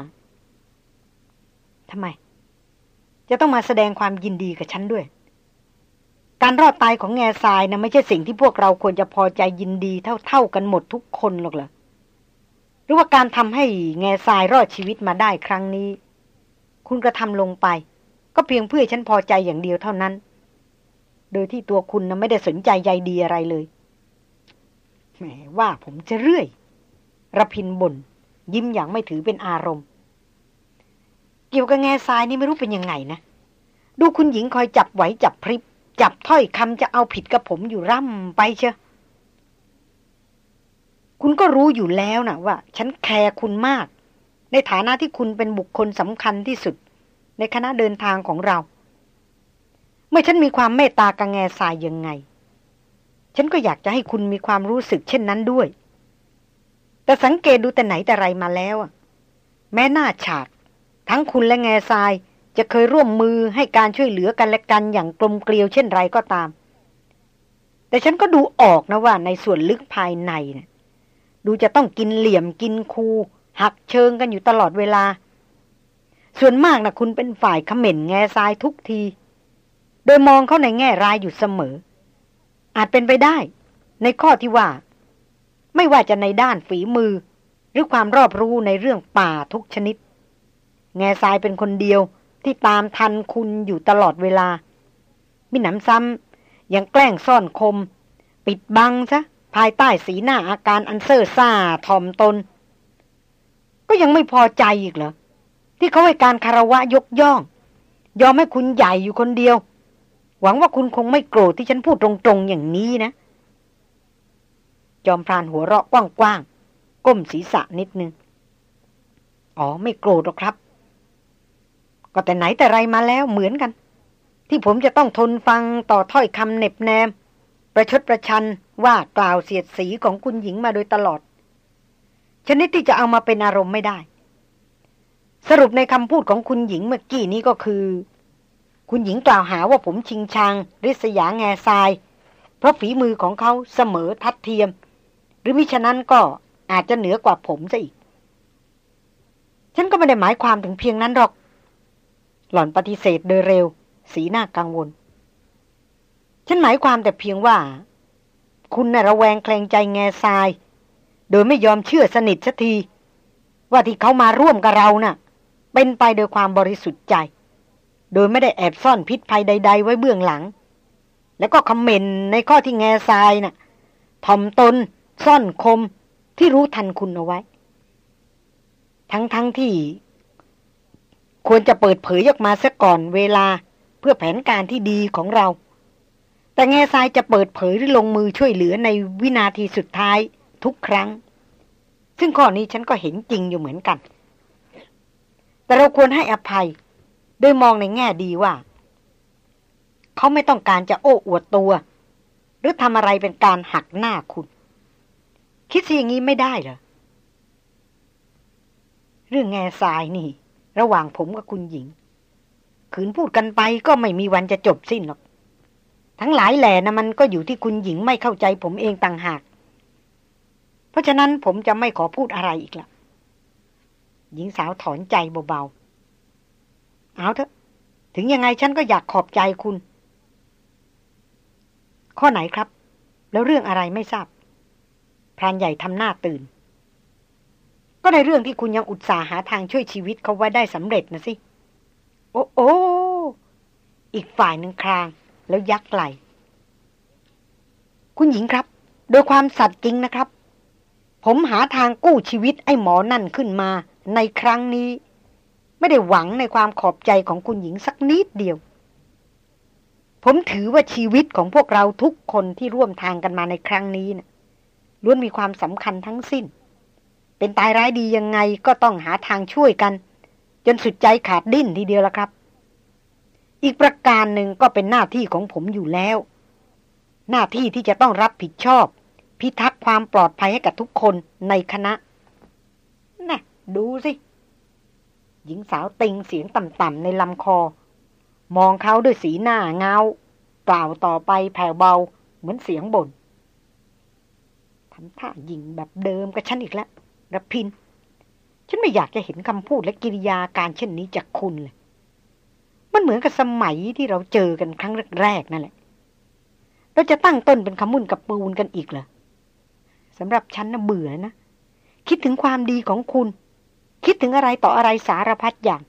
ทำไม จะต้องมาแสดงความยินดีกับฉันด้วย การรอดตายของแง่ทรายนะไม่ใช่สิ่งที่พวกเราควรจะพอใจยินดีเท่าๆกันหมดทุกคนหรอกเหรอหรือว่าการทำให้แง่ทรายรอดชีวิตมาได้ครั้งนี้ คุณกระทำลงไป ก็เพียงเพื่อฉันพอใจอย่างเดียวเท่านั้น โดยที่ตัวคุณนะไม่ได้สนใจใยดีอะไรเลยแหมว่าผมจะเรื่อยระพินบน่นยิ้มอย่างไม่ถือเป็นอารมณ์ เกี่ยวกับแง่ทรายนี่ไม่รู้เป็นยังไงนะ ดูคุณหญิงคอยจับไหวจับพริบ จับถ้อยคำจะเอาผิดกับผมอยู่ร่ำไปเชียคุณก็รู้อยู่แล้วนะว่า ฉันแคร์คุณมาก ในฐานะที่คุณเป็นบุคคลสำคัญที่สุด ในคณะเดินทางของเรา เมื่อฉันมีความเมตตากังแงสายยังไง ฉันก็อยากจะให้คุณมีความรู้สึกเช่นนั้นด้วย แต่สังเกตดูแต่ไหนแต่ไรมาแล้วแม้หน้าฉาก ทั้งคุณและแง่ทราย จะเคยร่วมมือให้การช่วยเหลือกันและกันอย่างกลมเกลียวเช่นไรก็ตาม แต่ฉันก็ดูออกนะว่าในส่วนลึกภายในนะดูจะต้องกินเหลี่ยมกินคูหักเชิงกันอยู่ตลอดเวลา ส่วนมากนะคุณเป็นฝ่ายขม่นแง่ทรายทุกที โดยมองเขาในแง่ร้ายอยู่เสมอ อาจเป็นไปได้ ในข้อที่ว่า ไม่ว่าจะในด้านฝีมือ หรือความรอบรู้ในเรื่องป่าทุกชนิด แง่ทรายเป็นคนเดียว ที่ตามทันคุณอยู่ตลอดเวลามิหนำซ้ำยังแกล้งซ่อนคม ปิดบังซะ ภายใต้สีหน้าอาการอันเซอร์ซ่าทอมตน ก็ยังไม่พอใจอีกเหรอ ที่เขาให้การคารวะยกย่อง ยอมให้คุณใหญ่อยู่คนเดียว หวังว่าคุณคงไม่โกรธที่ฉันพูดตรงๆอย่างนี้นะ จอมพรานหัวเราะกว้างๆก้มศีรษะนิดนึง อ๋อไม่โกรธหรอกครับ ก็แต่ไหนแต่ไรมาแล้วเหมือนกัน ที่ผมจะต้องทนฟังต่อถ้อยคำเน็บแนม ประชดประชันว่ากล่าวเสียดสีของคุณหญิงมาโดยตลอด ชนิดที่จะเอามาเป็นอารมณ์ไม่ได้ สรุปในคำพูดของคุณหญิงเมื่อกี้นี้ก็คือ คุณหญิงกล่าวหาว่าผมชิงชังริษยาแง่ทราย เพราะฝีมือของเขาเสมอทัดเทียม หรือมิฉะนั้นก็อาจจะเหนือกว่าผมซะอีก ฉันก็ไม่ได้หมายความถึงเพียงนั้นหรอก หล่อนปฏิเสธโดยเร็ว สีหน้ากังวล ฉันหมายความแต่เพียงว่า คุณน่ะระแวงแคลงใจแง่ทราย โดยไม่ยอมเชื่อสนิทสักที ว่าที่เขามาร่วมกับเรานะ่ะ เป็นไปโดยความบริสุทธิ์ใจ โดยไม่ได้แอบซ่อนพิษภัยใด ๆ ไว้เบื้องหลัง แล้วก็คอมเมนต์ในข้อที่แง่ทรายนะ่ะถ่อมตน ซ่อนคมที่รู้ทันคุณเอาไว้ ทั้งๆทที่ ควรจะเปิดเผยออกมาซะก่อนเวลาเพื่อแผนการที่ดีของเรา แต่แง่ทรายจะเปิดเผยหรือลงมือช่วยเหลือในวินาทีสุดท้ายทุกครั้ง ซึ่งข้อนี้ฉันก็เห็นจริงอยู่เหมือนกัน แต่เราควรให้อภัย โดยมองในแง่ดีว่า เขาไม่ต้องการจะโอ้อวดตัว หรือทำอะไรเป็นการหักหน้าคุณ คิดสิอย่างนี้ไม่ได้เหรอเรื่องแง่ทรายนี่ ระหว่างผมกับคุณหญิง ขืนพูดกันไปก็ไม่มีวันจะจบสิ้นหรอก ทั้งหลายแหล่นะมันก็อยู่ที่คุณหญิงไม่เข้าใจผมเองต่างหาก เพราะฉะนั้นผมจะไม่ขอพูดอะไรอีกละหญิงสาวถอนใจเบาๆ เอาเถอะ ถึงยังไงฉันก็อยากขอบใจคุณ ข้อไหนครับ แล้วเรื่องอะไรไม่ทราบพรานใหญ่ทำหน้าตื่น ก็ในเรื่องที่คุณยังอุตส่าห์หาทางช่วยชีวิตเขาไว้ได้สำเร็จนะสิ โอ้โออีกฝ่ายหนึ่งคราง แล้วยักไหล คุณหญิงครับ โดยความสัตย์จริงนะครับ ผมหาทางกู้ชีวิตไอ้หมอนั่นขึ้นมา ในครั้งนี้ ไม่ได้หวังในความขอบใจของคุณหญิงสักนิดเดียว ผมถือว่าชีวิตของพวกเราทุกคนที่ร่วมทางกันมาในครั้งนี้นะล้วนมีความสำคัญทั้งสิ้น เป็นตายร้ายดียังไงก็ต้องหาทางช่วยกัน จนสุดใจขาดดิ้นทีเดียวละครับ อีกประการหนึ่งก็เป็นหน้าที่ของผมอยู่แล้ว หน้าที่ที่จะต้องรับผิดชอบ พิทักษ์ความปลอดภัยให้กับทุกคนในคณะน่ะดูสิหญิงสาวติงเสียงต่ำๆในลำคอ มองเขาด้วยสีหน้าเงา กล่าวต่อไปแผ่วเบาเหมือนเสียงบน่นทำท่ายิงแบบเดิมกับฉันอีกแล้ว รพิน ฉันไม่อยากจะเห็นคำพูดและกิริยาการเช่นนี้จากคุณเลย มันเหมือนกับสมัยที่เราเจอกันครั้งแรกนั่นแหละ เราจะตั้งต้นเป็นขมุ่นกับปูนกันอีกเหรอสำหรับฉันนะเบื่อนะ คิดถึงความดีของคุณ คิดถึงอะไรต่ออะไรสารพัดอย่าง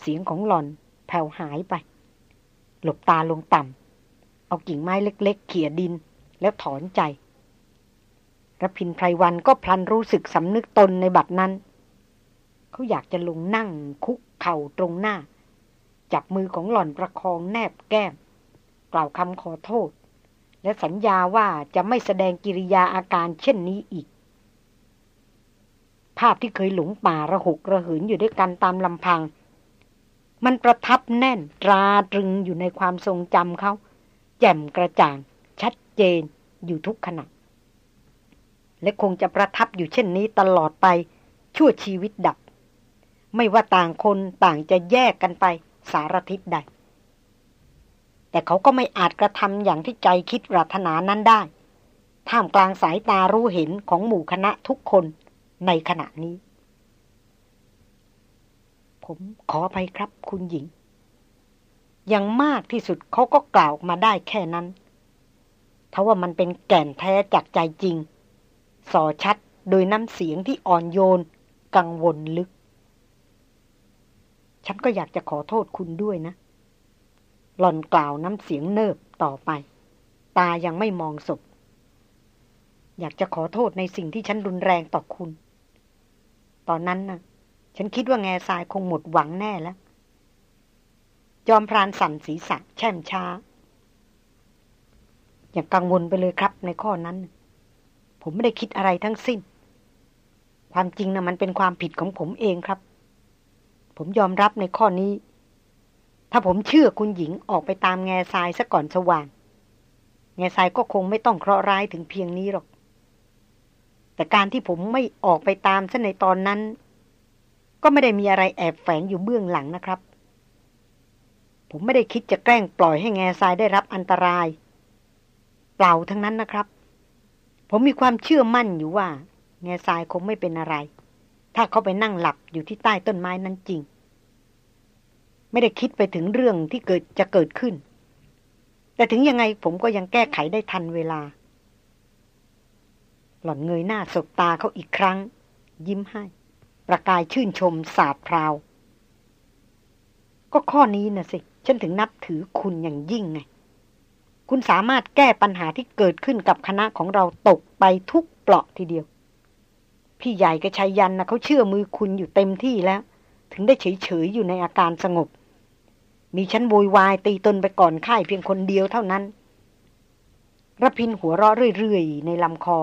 เสียงของหลอนแผ่วหายไป หลบตาลงต่ำเอากิ่งไม้เล็ก ๆ เขี่ยดินแล้วถอนใจ รพินไพรวันก็พลันรู้สึกสำนึกตนในบัดนั้น เขาอยากจะลงนั่งคุกเข่าตรงหน้า จับมือของหล่อนประคองแนบแก้ม กล่าวคำขอโทษ และสัญญาว่าจะไม่แสดงกิริยาอาการเช่นนี้อีก ภาพที่เคยหลงป่าระหกระหืนอยู่ด้วยกันตามลำพัง มันประทับแน่นตราตรึงอยู่ในความทรงจำเขา แจ่มกระจ่าง ชัดเจนอยู่ทุกขณะ และคงจะประทับอยู่เช่นนี้ตลอดไป ชั่วชีวิตดับ ไม่ว่าต่างคนต่างจะแยกกันไปสารทิศใด แต่เขาก็ไม่อาจกระทำอย่างที่ใจคิดปรารถนานั้นได้ ท่ามกลางสายตารู้เห็นของหมู่คณะทุกคนในขณะนี้ ผมขอไปครับคุณหญิง อย่างมากที่สุดเขาก็กล่าวมาได้แค่นั้นทว่ามันเป็นแก่นแท้จากใจจริง สอชัดโดยน้ำเสียงที่อ่อนโยน กังวลลึก ฉันก็อยากจะขอโทษคุณด้วยนะ หล่อนกล่าวน้ำเสียงเนิบต่อไป ตายังไม่มองศพ อยากจะขอโทษในสิ่งที่ฉันรุนแรงต่อคุณ ตอนนั้นนะ่ะ ฉันคิดว่าแง่ทรายคงหมดหวังแน่แล้ว จอมพรานสั่นศีรษะแช่มช้า อย่ากังวลไปเลยครับในข้อนั้น ผมไม่ได้คิดอะไรทั้งสิ้น ความจริงนะมันเป็นความผิดของผมเองครับ ผมยอมรับในข้อนี้ ถ้าผมเชื่อคุณหญิงออกไปตามแง่ทรายซะก่อนสว่าง แง่ทรายก็คงไม่ต้องเคราะห์ร้ายถึงเพียงนี้หรอก แต่การที่ผมไม่ออกไปตามซะในตอนนั้น ก็ไม่ได้มีอะไรแอบแฝงอยู่เบื้องหลังนะครับ ผมไม่ได้คิดจะแกล้งปล่อยให้แง่ทรายได้รับอันตราย เปล่าทั้งนั้นนะครับ ผมมีความเชื่อมั่นอยู่ว่า แง่ทรายคงไม่เป็นอะไร ถ้าเขาไปนั่งหลับอยู่ที่ใต้ต้นไม้นั้นจริง ไม่ได้คิดไปถึงเรื่องที่เกิดจะเกิดขึ้น แต่ถึงยังไงผมก็ยังแก้ไขได้ทันเวลา หล่อนเงยหน้าสบตาเขาอีกครั้ง ยิ้มให้ ประกายชื่นชมสาดพราว ก็ข้อนี้นะสิ ฉันถึงนับถือคุณอย่างยิ่งไง คุณสามารถแก้ปัญหาที่เกิดขึ้นกับคณะของเราตกไปทุกเปราะทีเดียว พี่ใหญ่กับชายยันนะเขาเชื่อมือคุณอยู่เต็มที่แล้ว ถึงได้เฉยๆอยู่ในอาการสงบ มีฉันโวยวายตีตนไปก่อนค่ายเพียงคนเดียวเท่านั้นระพินหัวเราะเรื่อยๆ ในลำคอ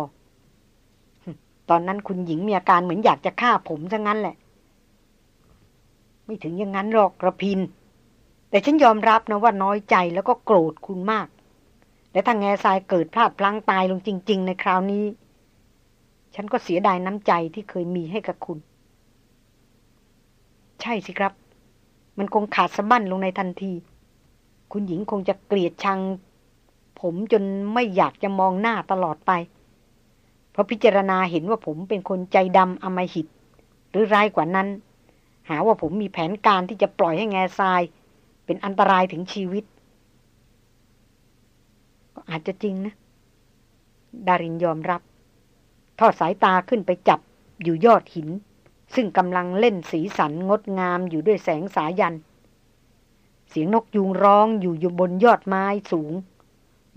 ตอนนั้นคุณหญิงมีอาการเหมือนอยากจะฆ่าผมซะงั้นแหละ ไม่ถึงอย่างนั้นหรอกระพิน แต่ฉันยอมรับนะว่าน้อยใจแล้วก็โกรธคุณมาก และถ้าแง่ทรายเกิดพลาดพลั้งตายลงจริง ๆ ในคราวนี้ ฉันก็เสียดายน้ำใจที่เคยมีให้กับคุณ ใช่สิครับ มันคงขาดสะบั้นลงในทันที คุณหญิงคงจะเกลียดชัง ผมจนไม่อยากจะมองหน้าตลอดไป เพราะพิจารณาเห็นว่าผมเป็นคนใจดำอมหิต หรือร้ายกว่านั้น หาว่าผมมีแผนการที่จะปล่อยให้แง่ทราย เป็นอันตรายถึงชีวิต อาจจะจริงนะ ดารินยอมรับ ทอดสายตาขึ้นไปจับอยู่ยอดหิน ซึ่งกำลังเล่นสีสันงดงามอยู่ด้วยแสงสายัน เสียงนกยูงร้องอยู่อยู่บนยอดไม้สูง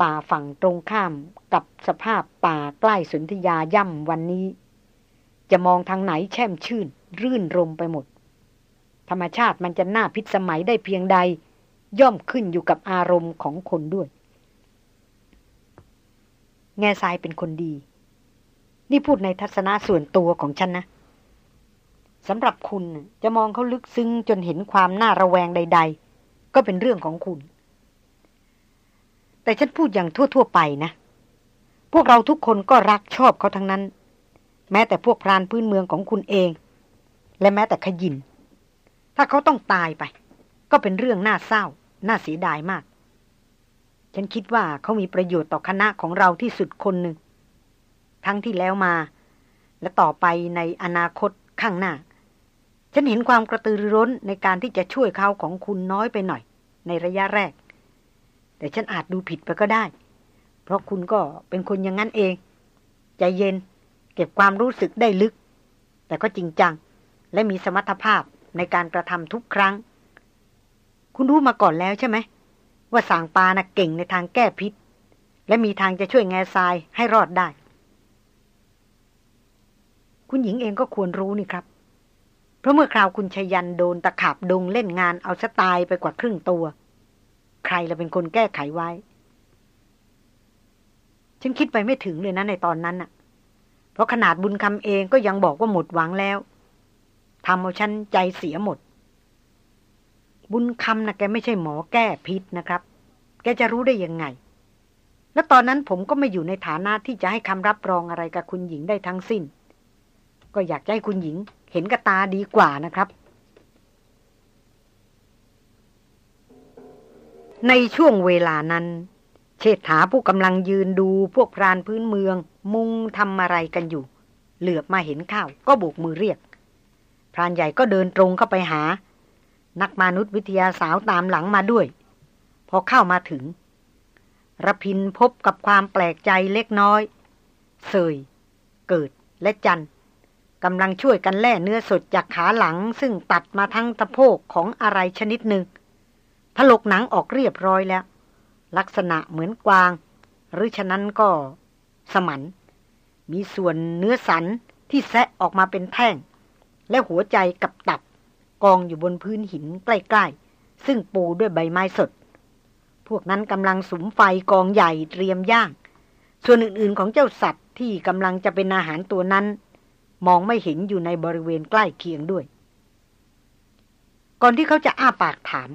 ป่าฝั่งตรงข้ามกับสภาพป่าใกล้สุนธยาย่ำวันนี้ จะมองทางไหนแช่มชื่น รื่นรมไปหมด ธรรมชาติมันจะน่าพิสมัยได้เพียงใดย่อมขึ้นอยู่กับอารมณ์ของคนด้วย แง่ทรายเป็นคนดี นี่พูดในทัศนะส่วนตัวของฉันนะสำหรับคุณจะมองเขาลึกซึ้งจนเห็นความน่าระแวงใด ๆ ก็เป็นเรื่องของคุณ แต่ฉันพูดอย่างทั่ว ๆ ไปนะ พวกเราทุกคนก็รักชอบเขาทั้งนั้น แม้แต่พวกพรานพื้นเมืองของคุณเอง และแม้แต่ขยิน ถ้าเขาต้องตายไป ก็เป็นเรื่องน่าเศร้า น่าเสียดายมาก ฉันคิดว่าเขามีประโยชน์ต่อคณะของเราที่สุดคนหนึ่ง ทั้งที่แล้วมา และต่อไปในอนาคตข้างหน้า ฉันเห็นความกระตือรือร้นในการที่จะช่วยเขาของคุณน้อยไปหน่อย ในระยะแรก แต่ฉันอาจดูผิดไปก็ได้ เพราะคุณก็เป็นคนอย่างนั้นเอง ใจเย็น เก็บความรู้สึกได้ลึก แต่ก็จริงจัง และมีสมรรถภาพในการกระทำทุกครั้ง คุณรู้มาก่อนแล้วใช่ไหม ว่าสางปานะ่ะเก่งในทางแก้พิษ และมีทางจะช่วยแง่ทรายให้รอดได้ คุณหญิงเองก็ควรรู้นี่ครับ เพราะเมื่อคราวคุณชยันโดนตะขาบดงเล่นงานเอาสตายไปกว่าครึ่งตัว ใครละเป็นคนแก้ไขไว้ ฉันคิดไปไม่ถึงเลยนะในตอนนั้นน่ะ เพราะขนาดบุญคำเองก็ยังบอกว่าหมดหวังแล้วทำเอาฉันใจเสียหมด บุญคำนะแกไม่ใช่หมอแก้พิษนะครับ แกจะรู้ได้ยังไง แล้วตอนนั้นผมก็ไม่อยู่ในฐานะที่จะให้คำรับรองอะไรกับคุณหญิงได้ทั้งสิ้น ก็อยากให้คุณหญิง เห็นกับตาดีกว่านะครับ ในช่วงเวลานั้น เชษฐาผู้กำลังยืนดูพวกพรานพื้นเมือง มุงทำอะไรกันอยู่ เหลือบมาเห็นข้าวก็โบกมือเรียก พรานใหญ่ก็เดินตรงเข้าไปหา นักมนุษยวิทยาสาวตามหลังมาด้วย พอเข้ามาถึงระพินพบกับความแปลกใจเล็กน้อย เสย เกิดและจันกำลังช่วยกันแล่เนื้อสดจากขาหลัง ซึ่งตัดมาทั้งตะโพกของอะไรชนิดหนึ่งถลกหนังออกเรียบร้อยแล้ว ลักษณะเหมือนกวาง หรือฉะนั้นก็ สมัน มีส่วนเนื้อสันที่แซะออกมาเป็นแท่ง และหัวใจกับตับ กองอยู่บนพื้นหินใกล้ๆ ซึ่งปูด้วยใบไม้สด พวกนั้นกำลังสุมไฟกองใหญ่เตรียมย่าง ส่วนอื่นๆของเจ้าสัตว์ที่กำลังจะเป็นอาหารตัวนั้น มองไม่เห็นอยู่ในบริเวณใกล้เคียงด้วย ก่อนที่เขาจะอ้าปากถาม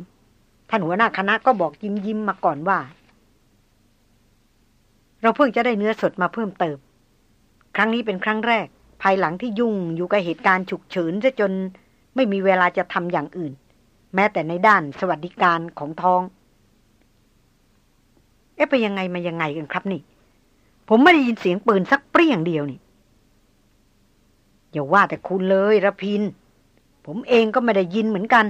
ท่านหัวหน้าคณะก็บอกยิ้มยิ้มมาก่อนว่า เราเพิ่งจะได้เนื้อสดมาเพิ่มเติม ครั้งนี้เป็นครั้งแรก ภายหลังที่ยุ่งอยู่กับเหตุการณ์ฉุกเฉินซะจน ไม่มีเวลาจะทำอย่างอื่น แม้แต่ในด้านสวัสดิการของท้อง เอ๊ะไปยังไงมายังไงกันครับนี่ ผมไม่ได้ยินเสียงปืนสักเปรี้ยงเดียวนี่อย่าว่าแต่คุณเลยระพิน ผมเองก็ไม่ได้ยินเหมือนกัน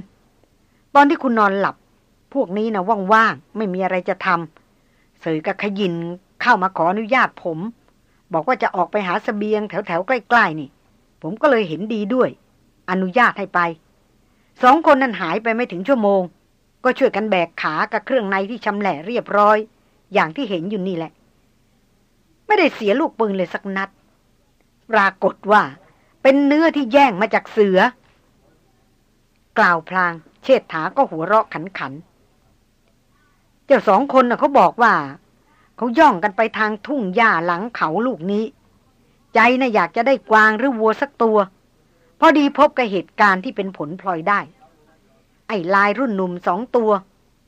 ตอนที่คุณนอนหลับ พวกนี้นะว่างๆ ไม่มีอะไรจะทำเสยกับขยินเข้ามาขออนุญาตผม บอกว่าจะออกไปหาสเสบียงแถวๆ ใกล้ ๆ นี่ ผมก็เลยเห็นดีด้วย อนุญาตให้ไป สองคนนั้นหายไปไม่ถึงชั่วโมง ก็ช่วยกันแบกขากับเครื่องในที่ชำแหละเรียบร้อย อย่างที่เห็นอยู่นี่แหละ ไม่ได้เสียลูกปืนเลยสักนัด ปรากฏว่า เป็นเนื้อที่แย่งมาจากเสือ กล่าวพลาง เชษฐาก็หัวเราะขันขันเจ้าสองคนน่ะเขาบอกว่า เขาย่องกันไปทางทุ่งหญ้าหลังเขาลูกนี้ ใจน่ะอยากจะได้กวางหรือวัวสักตัว พอดีพบกับเหตุการณ์ที่เป็นผลพลอยได้ ไอ้ลายรุ่นหนุ่มสองตัว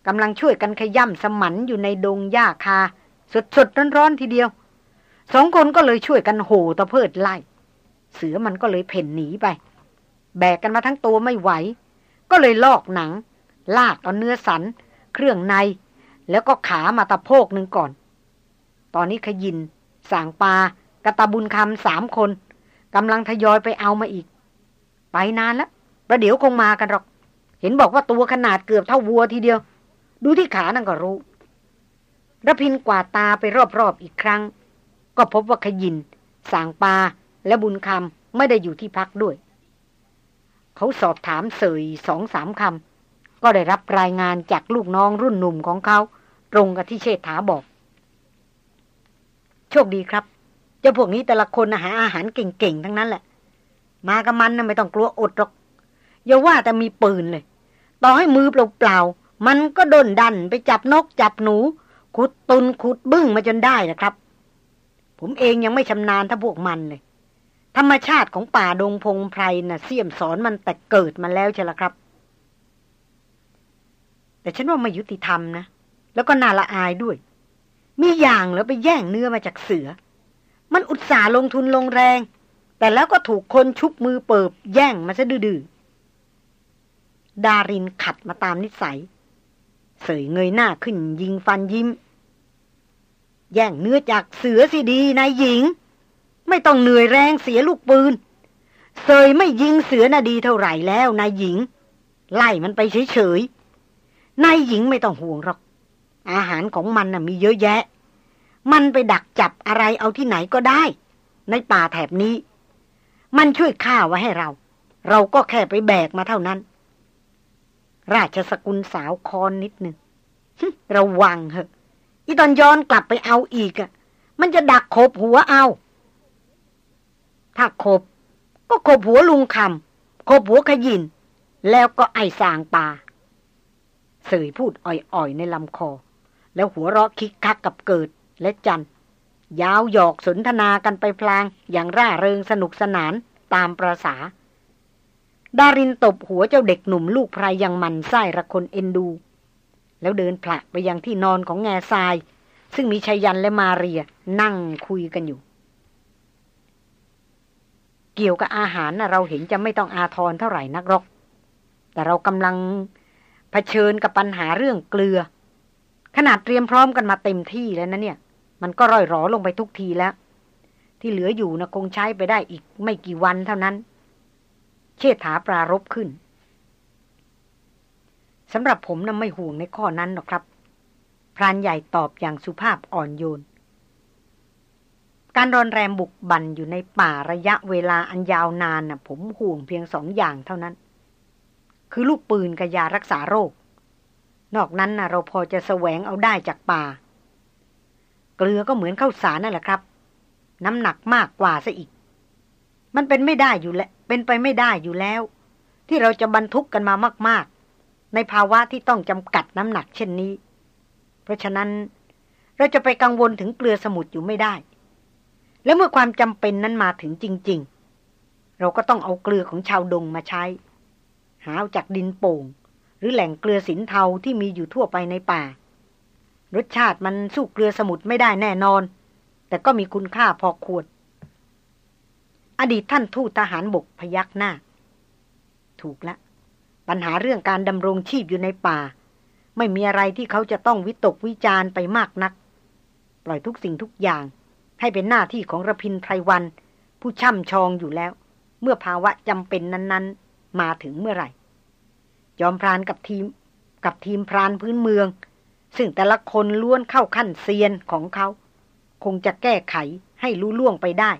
กำลังช่วยกันขย่ำสมันอยู่ในดงหญ้าคา สดสดร้อนๆทีเดียว สองคนก็เลยช่วยกันโห่ตะเพิดไล่ เสือมันก็เลยเพ่นหนีไป แบกกันมาทั้งตัวไม่ไหว ก็เลยลอกหนัง ลากเอาเนื้อสัน เครื่องใน แล้วก็ขามาตะโพกหนึ่งก่อน ตอนนี้ขยินสางปากระตาบุญคำสามคนกำลังทยอยไปเอามาอีก ไปนานแล้วประเดี๋ยวคงมากันหรอก เห็นบอกว่าตัวขนาดเกือบเท่าวัวทีเดียว ดูที่ขานั่นก็รู้ระพินกวาดตาไปรอบๆอีกครั้ง ก็พบว่าขยินสางปาและบุญคำไม่ได้อยู่ที่พักด้วย เขาสอบถามเสยสองสามคำก็ได้รับรายงานจากลูกน้องรุ่นหนุ่มของเขา ตรงกับที่เชษฐาบอก โชคดีครับ เจ้าพวกนี้แต่ละคนหาอาหารเก่งๆ ทั้งนั้นแหละ มากับมันนะไม่ต้องกลัวอดหรอกอย่าว่าแต่มีปืนเลย ต่อให้มือเปล่าๆมันก็ดนดันไปจับนกจับหนู ขุดตุนขุดบึ้งมาจนได้นะครับ ผมเองยังไม่ชำนาญถ้าพวกมันเลย ธรรมชาติของป่าดงพงไพรนะ่ะเสี่ยมสอนมันแต่เกิดมาแล้วใช่ละครับ แต่ฉันว่าไม่ยุติธรรมนะ แล้วก็น่าละอายด้วย มีอย่างแล้วไปแย่งเนื้อมาจากเสือ มันอุตส่าห์ลงทุนลงแรง แต่แล้วก็ถูกคนชุบมือเปิบแย่งมาซะดื้อดารินขัดมาตามนิสัย เสยเงยหน้าขึ้นยิงฟันยิ้ม แย่งเนื้อจากเสือสิดีนายหญิง ไม่ต้องเหนื่อยแรงเสียลูกปืน เสยไม่ยิงเสือน่ะดีเท่าไหร่แล้วนายหญิง ไล่มันไปเฉยๆนายหญิงไม่ต้องห่วงหรอก อาหารของมันน่ะมีเยอะแยะ มันไปดักจับอะไรเอาที่ไหนก็ได้ ในป่าแถบนี้ มันช่วยข้าไว้ให้เรา เราก็แค่ไปแบกมาเท่านั้น ราชสกุลสาวคอนนิดหนึ่งระวังเหอะอีตอนย้อนกลับไปเอาอีกอะ่ะ มันจะดักขบหัวเอา ถ้าขบ ก็ขบหัวลุงคำขบหัวขยิน แล้วก็ไอสางปาเสยพูดอ่อยๆในลำคอ แล้วหัวเราะคิกคักกับเกิดและจัน ยาวหยอกสนทนากันไปพลางอย่างร่าเริงสนุกสนานตามประษา ดารินตบหัวเจ้าเด็กหนุ่มลูกพรายยังมันไส้ระคนเอ็นดู แล้วเดินผลักไปยังที่นอนของแง่ทราย ซึ่งมีชายันและมาเรียนั่งคุยกันอยู่ เกี่ยวกับอาหารนะเราเห็นจะไม่ต้องอาทรเท่าไหร่นักหรอก แต่เรากำลังเผชิญกับปัญหาเรื่องเกลือ ขนาดเตรียมพร้อมกันมาเต็มที่แล้วนะเนี่ย มันก็ร่อยหรอลงไปทุกทีแล้ว ที่เหลืออยู่นะคงใช้ไปได้อีกไม่กี่วันเท่านั้น เชษฐาปรารบขึ้นสำหรับผมนะ่ะไม่ห่วงในข้อนั้นหรอกครับ พรานใหญ่ตอบอย่างสุภาพอ่อนโยน การรอนแรมบุกบันอยู่ในป่าระยะเวลาอันยาวนานนะ่ะ ผมห่วงเพียงสองอย่างเท่านั้น คือลูกปืนกับยารักษาโรค นอกนั้นนะเราพอจะแสวงเอาได้จากป่า เกลือก็เหมือนข้าวสารนั่นแหละครับ น้ำหนักมากกว่าซะอีก มันเป็นไม่ได้อยู่แล้วเป็นไปไม่ได้อยู่แล้ว ที่เราจะบรรทุกกันมามาก ๆ ในภาวะที่ต้องจำกัดน้ำหนักเช่นนี้ เพราะฉะนั้นเราจะไปกังวลถึงเกลือสมุทรอยู่ไม่ได้ และเมื่อความจำเป็นนั้นมาถึงจริง ๆ เราก็ต้องเอาเกลือของชาวดงมาใช้ หาจากดินโป่ง หรือแหล่งเกลือสินเทาที่มีอยู่ทั่วไปในป่า รสชาติมันสู้เกลือสมุทรไม่ได้แน่นอน แต่ก็มีคุณค่าพอควร อดีตท่านทูตทหารบกพยักหน้า ถูกล้วปัญหาเรื่องการดำรงชีพอยู่ในป่า ไม่มีอะไรที่เขาจะต้องวิตกวิจารไปมากนัก ปล่อยทุกสิ่งทุกอย่าง ให้เป็นหน้าที่ของระพินไพรวัน ผู้ช่ำชองอยู่แล้ว เมื่อภาวะจำเป็นนั้น ๆ มาถึงเมื่อไหร่ ยอมพรานกับทีมกับทีมพรานพื้นเมือง ซึ่งแต่ละคนล้วนเข้าขั้นเซียนของเขา คงจะแก้ไขให้รู้ล่วงไปได้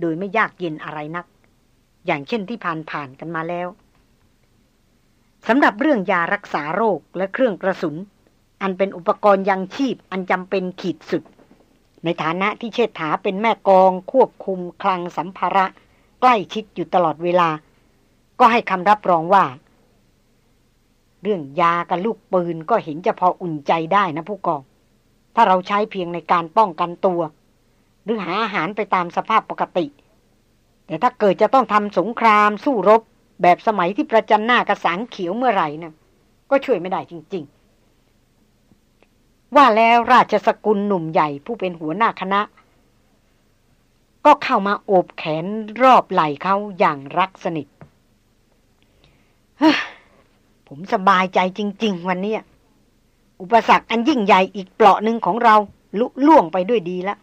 โดยไม่ยากเย็นอะไรนัก อย่างเช่นที่ผ่านผ่านกันมาแล้วสำหรับเรื่องยารักษาโรคและเครื่องกระสุน อันเป็นอุปกรณ์ยังชีพอันจำเป็นขีดสุด ในฐานะที่เชษฐาเป็นแม่กองควบคุมคลังสัมภาระ ใกล้ชิดอยู่ตลอดเวลา ก็ให้คำรับรองว่า เรื่องยากับลูกปืนก็เห็นจะพออุ่นใจได้นะผู้กอง ถ้าเราใช้เพียงในการป้องกันตัว หรือหาอาหารไปตามสภาพปกติ แต่ถ้าเกิดจะต้องทำสงครามสู้รบ แบบสมัยที่ประจันหน้ากระสังเขียวเมื่อไหร่นะก็ช่วยไม่ได้จริง ๆ ว่าแล้วราชสกุลหนุ่มใหญ่ผู้เป็นหัวหน้าคณะ ก็เข้ามาโอบแขนรอบไหล่เขาอย่างรักสนิท ผมสบายใจจริง ๆ วันนี้อุปสรรคอันยิ่งใหญ่อีกเปลาะหนึ่งของเราลุล่วงไปด้วยดีแล้ว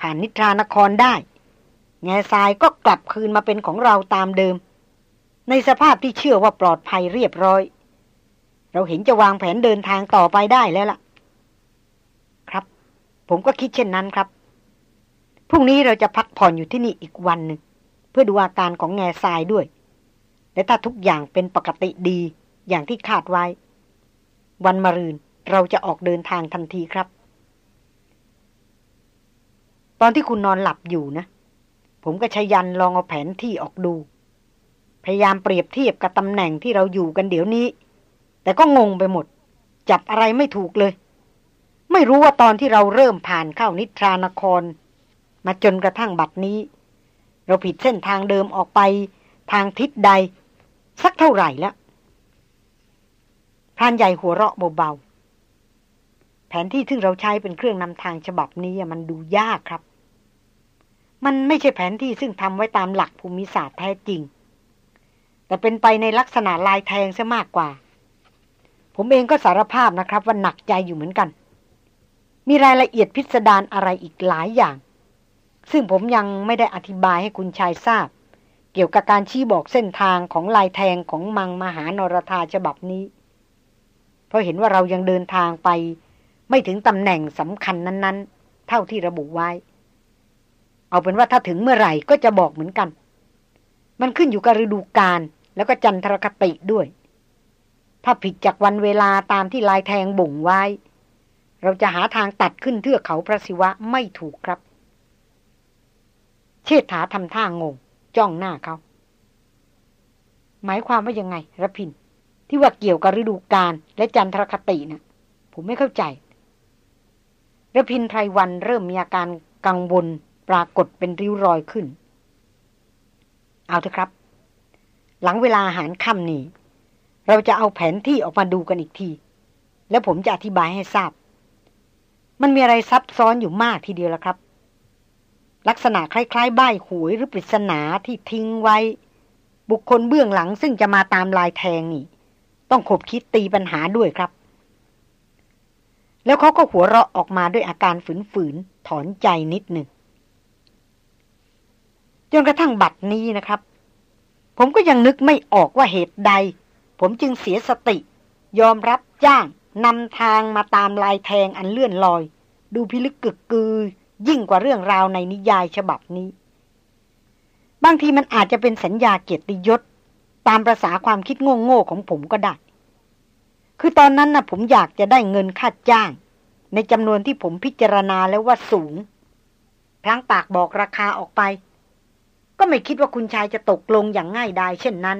ผ่านนิทรานครได้แง่ทรายก็กลับคืนมาเป็นของเราตามเดิม ในสภาพที่เชื่อว่าปลอดภัยเรียบร้อย เราเห็นจะวางแผนเดินทางต่อไปได้แล้วล่ะ ครับ ผมก็คิดเช่นนั้นครับพรุ่งนี้เราจะพักผ่อนอยู่ที่นี่อีกวันหนึ่งเพื่อดูอาการของแง่ทรายด้วย และถ้าทุกอย่างเป็นปกติดีอย่างที่คาดไว้ วันมะรืนเราจะออกเดินทางทันทีครับ ตอนที่คุณนอนหลับอยู่นะ ผมก็ชยันลองเอาแผนที่ออกดู พยายามเปรียบเทียบกับตำแหน่งที่เราอยู่กันเดี๋ยวนี้ แต่ก็งงไปหมด จับอะไรไม่ถูกเลย ไม่รู้ว่าตอนที่เราเริ่มผ่านเข้านิทรานคร มาจนกระทั่งบัดนี้ เราผิดเส้นทางเดิมออกไปทางทิศใด สักเท่าไหร่แล้วพรานใหญ่หัวเราะเบาๆ แผนที่ที่เราใช้เป็นเครื่องนำทางฉบับนี้มันดูยากครับ มันไม่ใช่แผนที่ซึ่งทำไว้ตามหลักภูมิศาสตร์แท้จริง แต่เป็นไปในลักษณะลายแทงซะมากกว่า ผมเองก็สารภาพนะครับ ว่าหนักใจอยู่เหมือนกัน มีรายละเอียดพิสดารอะไรอีกหลายอย่าง ซึ่งผมยังไม่ได้อธิบายให้คุณชายทราบ เกี่ยวกับการชี้บอกเส้นทางของลายแทงของมังมหานรธาฉบับนี้ เพราะเห็นว่าเรายังเดินทางไป ไม่ถึงตำแหน่งสำคัญนั้น ๆ เท่าที่ระบุไว้ เอาเป็นว่าถ้าถึงเมื่อไหร่ก็จะบอกเหมือนกัน มันขึ้นอยู่กับฤดูกาลแล้วก็จันทรคติด้วย ถ้าผิดจากวันเวลาตามที่ลายแทงบ่งไว้ เราจะหาทางตัดขึ้นเทือกเขาพระศิวะไม่ถูกครับ เชษฐาทำท่างง จ้องหน้าเขา หมายความว่ายังไงระพิน ที่ว่าเกี่ยวกับฤดูกาลและจันทรคตินะ่ะผมไม่เข้าใจระพินไพรวันเริ่มมีอาการกังวลปรากฏเป็นริ้วรอยขึ้น เอาเถอะครับ หลังเวลาอาหารค่ำนี้ เราจะเอาแผนที่ออกมาดูกันอีกที แล้วผมจะอธิบายให้ทราบ มันมีอะไรซับซ้อนอยู่มากทีเดียวละครับ ลักษณะคล้ายๆ ใบหวยหรือปริศนาที่ทิ้งไว้ บุคคลเบื้องหลังซึ่งจะมาตามลายแทงนี่ ต้องขบคิดตีปัญหาด้วยครับ แล้วเขาก็หัวเราะออกมาด้วยอาการฝืนๆถอนใจนิดหนึ่งจนกระทั่งบัดนี้นะครับ ผมก็ยังนึกไม่ออกว่าเหตุใด ผมจึงเสียสติ ยอมรับจ้างนำทางมาตามลายแทงอันเลื่อนลอย ดูพิลึกกึกกือ ยิ่งกว่าเรื่องราวในนิยายฉบับนี้ บางทีมันอาจจะเป็นสัญญาเกียรติยศ ตามประษาความคิดโง่ๆของผมก็ได้ คือตอนนั้นนะ่ะผมอยากจะได้เงินค่าจ้าง ในจำนวนที่ผมพิจารณาแล้วว่าสูงพลางปากบอกราคาออกไป ก็ไม่คิดว่าคุณชายจะตกลงอย่างง่ายดายเช่นนั้น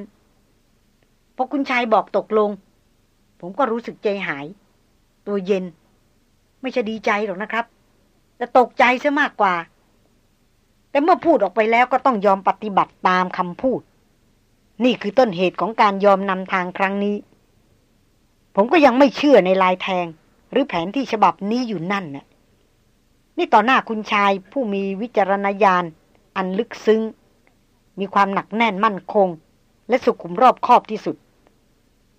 พอคุณชายบอกตกลง ผมก็รู้สึกใจหาย ตัวเย็น ไม่ใช่ดีใจหรอกนะครับ แต่ตกใจซะมากกว่า แต่เมื่อพูดออกไปแล้วก็ต้องยอมปฏิบัติตามคำพูด นี่คือต้นเหตุของการยอมนำทางครั้งนี้ ผมก็ยังไม่เชื่อในลายแทง หรือแผนที่ฉบับนี้อยู่นั่นน่ะนี่ต่อหน้าคุณชายผู้มีวิจารณญาณ อันลึกซึ้ง มีความหนักแน่นมั่นคง และสุขุมรอบคอบที่สุด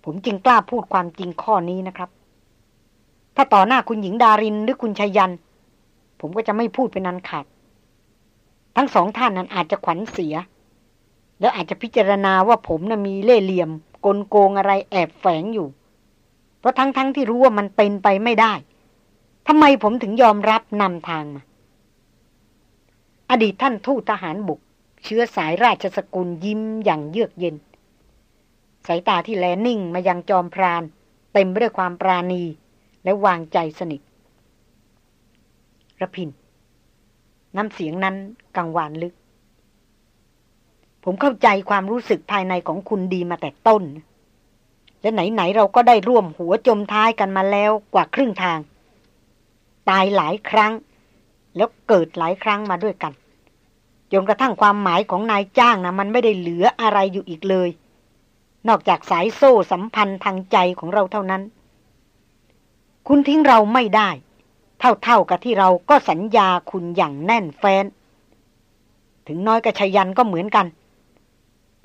ผมจึงกล้าพูดความจริงข้อนี้นะครับ ถ้าต่อหน้าคุณหญิงดารินหรือคุณชายัน ผมก็จะไม่พูดเป็นนันขาด ทั้งสองท่านนั้นอาจจะขวัญเสีย แล้วอาจจะพิจารณาว่าผมนะ่ะมีเล่เหลี่ยม กลโกงอะไรแอบแฝงอยู่ เพราะทั้งๆทที่รู้ว่ามันเป็นไปไม่ได้ทำไมผมถึงยอมรับนำทางมา อดีตท่านทูตทหารบุก เชื้อสายราชสกุลยิ้มอย่างเยือกเย็น สายตาที่แลนิ่งมายังจอมพราน เต็มไปด้วยความปราณีและวางใจสนิท ระพิน น้ำเสียงนั้นกังวานลึก ผมเข้าใจความรู้สึกภายในของคุณดีมาแต่ต้น และไหน ๆ เราก็ได้ร่วมหัวจมท้ายกันมาแล้วกว่าครึ่งทาง ตายหลายครั้ง แล้วเกิดหลายครั้งมาด้วยกันจนกระทั่งความหมายของนายจ้างนะมันไม่ได้เหลืออะไรอยู่อีกเลย นอกจากสายโซ่สัมพันธ์ทางใจของเราเท่านั้น คุณทิ้งเราไม่ได้ เท่าๆกับที่เราก็สัญญาคุณอย่างแน่นแฟ้น ถึงน้อยกับชยันก็เหมือนกัน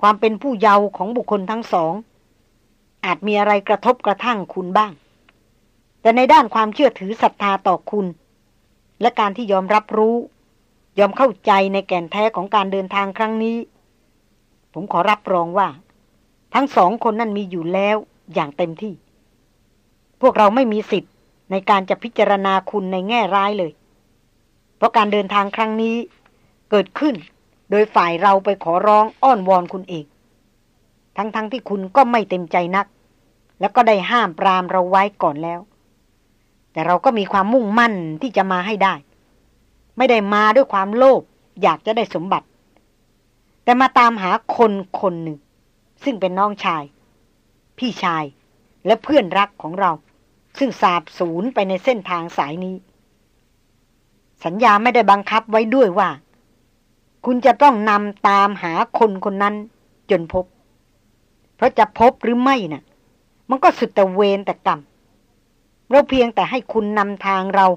ความเป็นผู้เยาว์ของบุคคลทั้งสอง อาจมีอะไรกระทบกระทั่งคุณบ้าง แต่ในด้านความเชื่อถือศรัทธาต่อคุณ และการที่ยอมรับรู้ ยอมเข้าใจในแก่นแท้ของการเดินทางครั้งนี้ ผมขอรับรองว่า ทั้งสองคนนั้นมีอยู่แล้วอย่างเต็มที่ พวกเราไม่มีสิทธิ ในการจะพิจารณาคุณในแง่ร้ายเลย เพราะการเดินทางครั้งนี้เกิดขึ้น โดยฝ่ายเราไปขอร้องอ้อนวอนคุณเอง ทั้งๆทที่คุณก็ไม่เต็มใจนัก แล้วก็ได้ห้ามปรามเราไว้ก่อนแล้ว แต่เราก็มีความมุ่งมั่นที่จะมาให้ได้ ไม่ได้มาด้วยความโลภอยากจะได้สมบัติ แต่มาตามหาคนคนหนึ่ง ซึ่งเป็นน้องชาย พี่ชายและเพื่อนรักของเรา ซึ่งสาบสูญไปในเส้นทางสายนี้ สัญญาไม่ได้บังคับไว้ด้วยว่า คุณจะต้องนำตามหาคนคนนั้นจนพบ เพราะจะพบหรือไม่นะ่ะ มันก็สุดแต่เวรแต่กรรม เราเพียงแต่ให้คุณนำทางเรา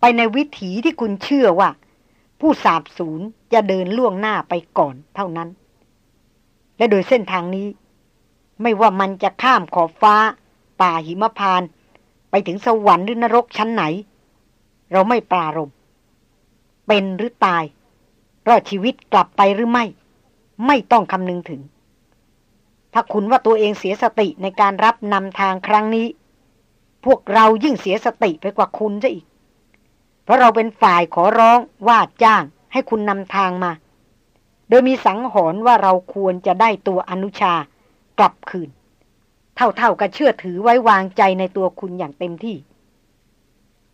ไปในวิถีที่คุณเชื่อว่า ผู้สาบสูญจะเดินล่วงหน้าไปก่อนเท่านั้น และโดยเส้นทางนี้ ไม่ว่ามันจะข้ามขอบฟ้า ป่าหิมพาน ไปถึงสวรรค์หรือนรกชั้นไหน เราไม่ปรารมเป็นหรือตาย รอดชีวิตกลับไปหรือไม่ ไม่ต้องคำนึงถึง ถ้าคุณว่าตัวเองเสียสติในการรับนำทางครั้งนี้ พวกเรายิ่งเสียสติไปกว่าคุณซะอีก เพราะเราเป็นฝ่ายขอร้องว่าจ้างให้คุณนำทางมา โดยมีสังหรณ์ว่าเราควรจะได้ตัวอนุชากลับคืน เท่าๆกับเชื่อถือไว้วางใจในตัวคุณอย่างเต็มที่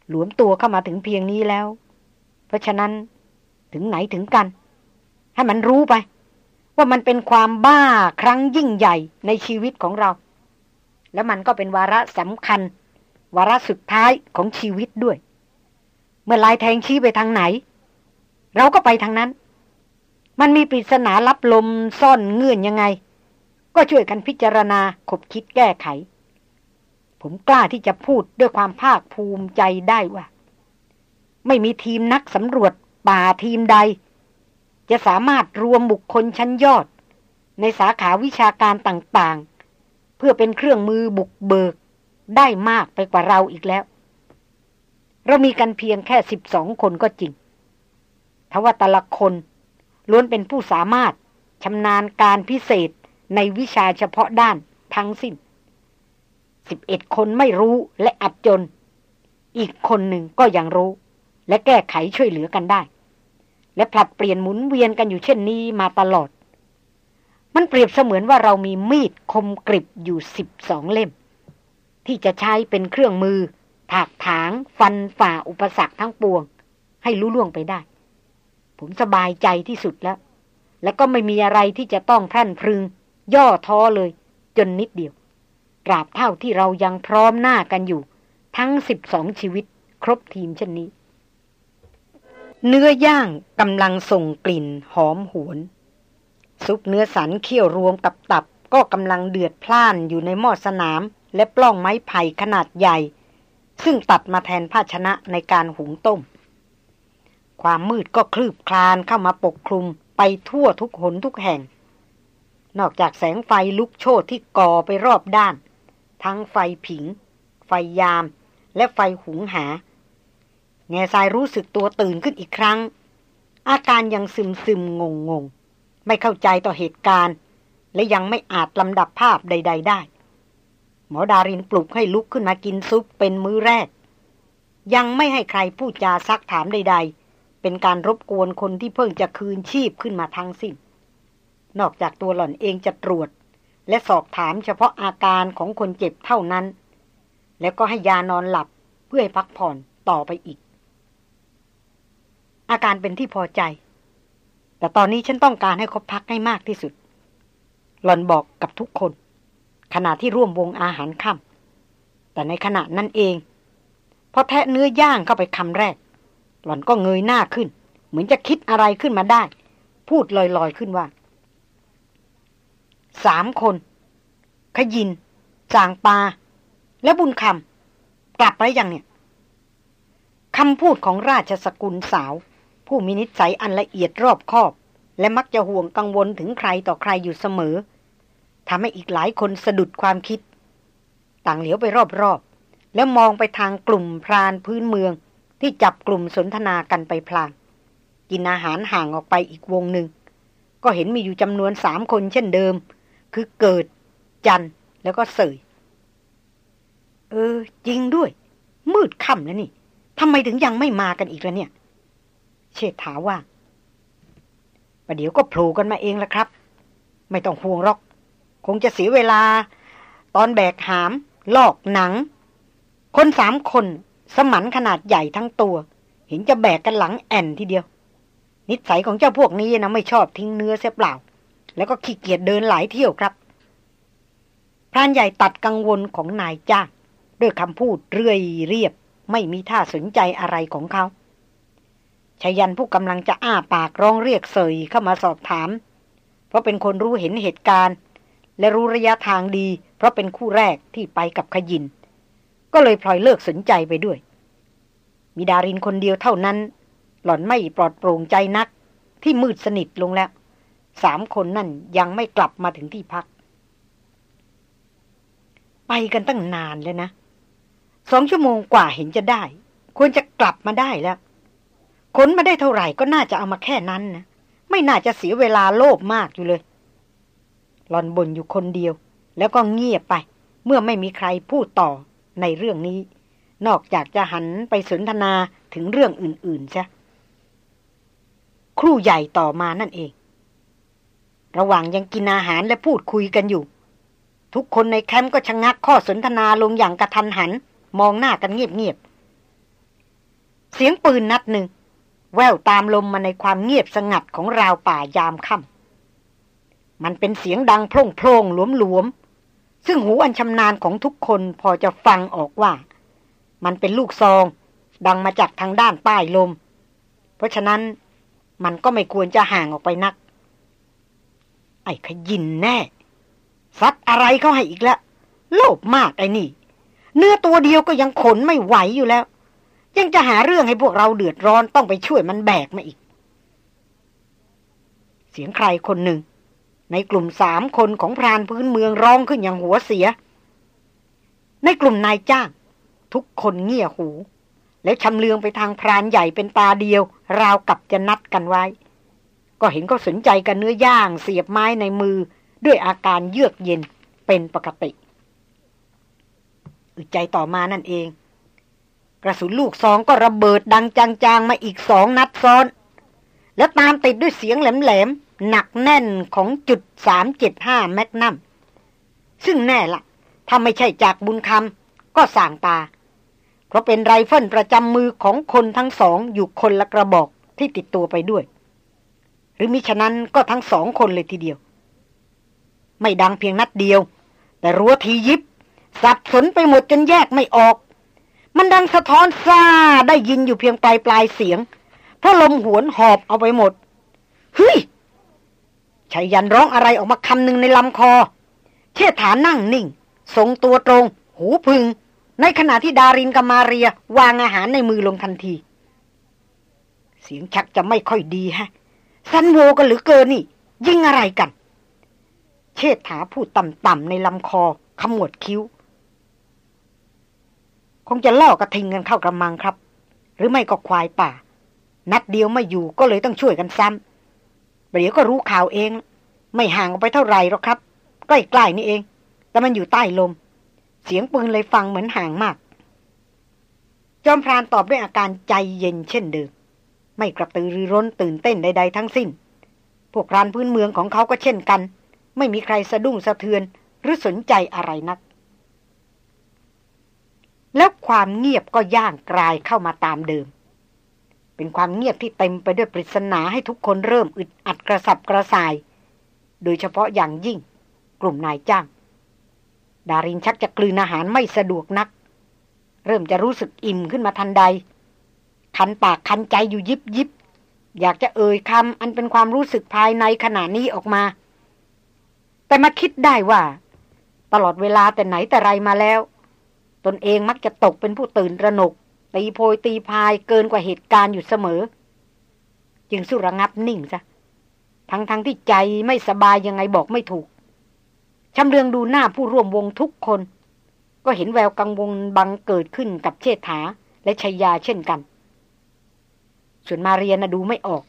หลวมตัวเข้ามาถึงเพียงนี้แล้ว เพราะฉะนั้นถึงไหนถึงกัน ให้มันรู้ไป ว่ามันเป็นความบ้าครั้งยิ่งใหญ่ในชีวิตของเรา แล้วมันก็เป็นวาระสำคัญ วาระสุดท้ายของชีวิตด้วย เมื่อลายแทงชี้ไปทางไหน เราก็ไปทางนั้น มันมีปริศนาลับลมซ่อนเงื่อนยังไง ก็ช่วยกันพิจารณาขบคิดแก้ไข ผมกล้าที่จะพูดด้วยความภาคภูมิใจได้ว่า ไม่มีทีมนักสำรวจป่าทีมใด จะสามารถรวมบุคคลชั้นยอด ในสาขาวิชาการต่างๆ เพื่อเป็นเครื่องมือบุกเบิกได้มากไปกว่าเราอีกแล้ว เรามีกันเพียงแค่สิบสองคนก็จริงทว่าแต่ละคนล้วนเป็นผู้สามารถชำนาญการพิเศษ ในวิชาเฉพาะด้านทั้งสิ้นสิบเอ็ดคนไม่รู้และอับจน อีกคนหนึ่งก็ยังรู้ และแก้ไขช่วยเหลือกันได้ และผลัดเปลี่ยนหมุนเวียนกันอยู่เช่นนี้มาตลอด มันเปรียบเสมือนว่าเรามีมีดคมกริบอยู่สิบสองเล่ม ที่จะใช้เป็นเครื่องมือ ถากถาง ฟันฝ่าอุปสรรคทั้งปวง ให้รู้ล่วงไปได้ ผมสบายใจที่สุดแล้ว และก็ไม่มีอะไรที่จะต้องพรั่นพรึง ย่อท้อเลย จนนิดเดียวตราบเท่าที่เรายังพร้อมหน้ากันอยู่ ทั้งสิบสองชีวิต ครบทีมเช่นนี้ เนื้อย่างกำลังส่งกลิ่นหอมหวน ซุปเนื้อสันเคี่ยวรวมกับตับก็กำลังเดือดพล่านอยู่ในหม้อสนาม และปล้องไม้ไผ่ขนาดใหญ่ ซึ่งตัดมาแทนภาชนะในการหุงต้ม ความมืดก็คลืบคลานเข้ามาปกคลุมไปทั่วทุกหนทุกแห่ง นอกจากแสงไฟลุกโชนที่ก่อไปรอบด้าน ทั้งไฟผิง ไฟยาม และไฟหุงหาแง่ทรายรู้สึกตัวตื่นขึ้นอีกครั้ง อาการยังซึมซึมงงงงไม่เข้าใจต่อเหตุการณ์ และยังไม่อาจลำดับภาพใด ๆ ได้ หมอดารินปลุกให้ลุกขึ้นมากินซุปเป็นมื้อแรก ยังไม่ให้ใครพูดจาซักถามใด ๆ เป็นการรบกวนคนที่เพิ่งจะคืนชีพขึ้นมาทั้งสิ้น นอกจากตัวหล่อนเองจะตรวจ และสอบถามเฉพาะอาการของคนเจ็บเท่านั้น แล้วก็ให้ยานอนหลับเพื่อให้พักผ่อนต่อไปอีก อาการเป็นที่พอใจ แต่ตอนนี้ฉันต้องการให้เขาพักให้มากที่สุด หล่อนบอกกับทุกคน ขณะที่ร่วมวงอาหารค่ำแต่ในขณะนั้นเองพอแทะเนื้อย่างเข้าไปคำแรก หล่อนก็เงยหน้าขึ้น เหมือนจะคิดอะไรขึ้นมาได้ พูดลอยๆขึ้นว่า สามคน ขยินจางปา และบุญคำกลับไปยังเนี่ยคำพูดของราชสกุลสาว ผู้มีนิสัยอันละเอียดรอบคอบ และมักจะห่วงกังวลถึงใครต่อใครอยู่เสมอทำให้อีกหลายคนสะดุดความคิด ต่างเหลียวไปรอบๆ แล้วมองไปทางกลุ่มพรานพื้นเมืองที่จับกลุ่มสนทนากันไปพลางกินอาหารห่างออกไปอีกวงหนึ่ง ก็เห็นมีอยู่จำนวนสามคนเช่นเดิม คือเกิด จันแล้วก็เสย เออ จริงด้วย มืดค่ำแล้วนี่ทำไมถึงยังไม่มากันอีกแล้วเนี่ย เชษฐาว่าประเดี๋ยวก็โผล่กันมาเองละครับ ไม่ต้องห่วงหรอก คงจะเสียเวลา ตอนแบกหาม ลอกหนัง คนสามคนสมันขนาดใหญ่ทั้งตัว เห็นจะแบกกันหลังแอนทีเดียว นิสัยของเจ้าพวกนี้นะไม่ชอบทิ้งเนื้อเสียเปล่า แล้วก็ขี้เกียจเดินหลายเที่ยวครับพรานใหญ่ตัดกังวลของนายจ้างด้วยคำพูดเรื่อยเรียบ ไม่มีท่าสนใจอะไรของเขาชายันผู้กำลังจะอ้าปากร้องเรียกเสยเข้ามาสอบถาม เพราะเป็นคนรู้เห็นเหตุการณ์ และรู้ระยะทางดี เพราะเป็นคู่แรกที่ไปกับขยิน ก็เลยพลอยเลิกสนใจไปด้วย มีดารินคนเดียวเท่านั้น หล่อนไม่ปลอดโปร่งใจนักที่มืดสนิทลงแล้ว สามคนนั่นยังไม่กลับมาถึงที่พัก ไปกันตั้งนานแล้วนะสองชั่วโมงกว่าเห็นจะได้ ควรจะกลับมาได้แล้วขนมาได้เท่าไหร่ก็น่าจะเอามาแค่นั้นนะไม่น่าจะเสียเวลาโลภมากอยู่เลยหลอนบ่นอยู่คนเดียว แล้วก็เงียบไป เมื่อไม่มีใครพูดต่อในเรื่องนี้ นอกจากจะหันไปสนทนาถึงเรื่องอื่นๆใช่ครู่ใหญ่ต่อมานั่นเอง ระหว่างยังกินอาหารและพูดคุยกันอยู่ ทุกคนในแคมป์ก็ชะงักข้อสนทนาลงอย่างกระทันหัน มองหน้ากันเงียบๆ เสียงปืนนัดหนึ่ง แววตามลมมาในความเงียบสงัดของราวป่ายามค่ำมันเป็นเสียงดังโพล่งโพล่งหลวมหลวมซึ่งหูอันชำนาญของทุกคนพอจะฟังออกว่า มันเป็นลูกซอง ดังมาจากทางด้านใต้ลม เพราะฉะนั้นมันก็ไม่ควรจะห่างออกไปนัก ไอ้ขยินแน่ซัดอะไรเขาให้อีกแล้วโลภมากไอ้นี่ เนื้อตัวเดียวก็ยังขนไม่ไหวอยู่แล้ว ยังจะหาเรื่องให้พวกเราเดือดร้อนต้องไปช่วยมันแบกมาอีก เสียงใครคนหนึ่ง ในกลุ่มสามคนของพรานพื้นเมืองร้องขึ้นอย่างหัวเสีย ในกลุ่มนายจ้าง ทุกคนเงี่ยหู แล้วชำเลืองไปทางพรานใหญ่เป็นตาเดียว ราวกับจะนัดกันไว้ ก็เห็นเขาสนใจกันเนื้อย่างเสียบไม้ในมือ ด้วยอาการเยือกเย็นเป็นปกติอึดใจต่อมานั่นเอง กระสุนลูกซองก็ระเบิดดังจางๆ มาอีกสองนัดซ้อน แล้วตามติดด้วยเสียงแหลมๆ หนักแน่นของจุดสามเจ็ดห้าแมกนัมซึ่งแน่ละถ้าไม่ใช่จากบุญคำก็ส่างตา เพราะเป็นไรเฟิลประจำมือของคนทั้งสองอยู่คนละกระบอกที่ติดตัวไปด้วย หรือมิฉะนั้นก็ทั้งสองคนเลยทีเดียว ไม่ดังเพียงนัดเดียว แต่รั้วทียิบ สับสนไปหมดจนแยกไม่ออก มันดังสะท้อนซ่าได้ยินอยู่เพียงปลายปลายเสียง เพราะลมหวนหอบเอาไปหมดเฮ้ยชายันร้องอะไรออกมาคำหนึ่งในลำคอ เชษฐานั่งนิ่ง ทรงตัวตรง หูพึง ในขณะที่ดารินกับมาเรียวางอาหารในมือลงทันที เสียงชักจะไม่ค่อยดีฮะ สันโวกันหรือเกินนี่ ยิงอะไรกัน เชษฐาพูดต่ำๆในลำคอขมวดคิ้ว คงจะล่อกระทิงกันเข้ากระมังครับ หรือไม่ก็ควายป่า นัดเดียวไม่อยู่ก็เลยต้องช่วยกันซ้ำเดี๋ยวก็รู้ข่าวเอง ไม่ห่างออกไปเท่าไหร่หรอกครับ ใกล้ๆนี่เอง แต่มันอยู่ใต้ลม เสียงปืนเลยฟังเหมือนห่างมาก จอมพรานตอบด้วยอาการใจเย็นเช่นเดิม ไม่กระตือรือร้นตื่นเต้นใด ๆ ทั้งสิ้น พวกรานพื้นเมืองของเขาก็เช่นกัน ไม่มีใครสะดุ้งสะเทือนหรือสนใจอะไรนัก แล้วความเงียบก็ย่างกลายเข้ามาตามเดิม เป็นความเงียบที่เต็มไปด้วยปริศนาให้ทุกคนเริ่มอึดอัดกระสับกระส่าย โดยเฉพาะอย่างยิ่ง กลุ่มนายจ้าง ดารินชักจะกลืนอาหารไม่สะดวกนัก เริ่มจะรู้สึกอิ่มขึ้นมาทันใด คันปากคันใจอยู่ยิบยิบอยากจะเอ่ยคำอันเป็นความรู้สึกภายในขณะนี้ออกมา แต่มาคิดได้ว่า ตลอดเวลาแต่ไหนแต่ไรมาแล้ว ตนเองมักจะตกเป็นผู้ตื่นระหนก ตีโพยตีพายเกินกว่าเหตุการณ์อยู่เสมอ จึงสุระงับนิ่งซะ ทั้งทั้งที่ใจไม่สบายยังไงบอกไม่ถูกชำเรืองดูหน้าผู้ร่วมวงทุกคน ก็เห็นแววกังวลบังเกิดขึ้นกับเชษฐาและชัยยาเช่นกัน ส่วนมาเรียนะดูไม่ออก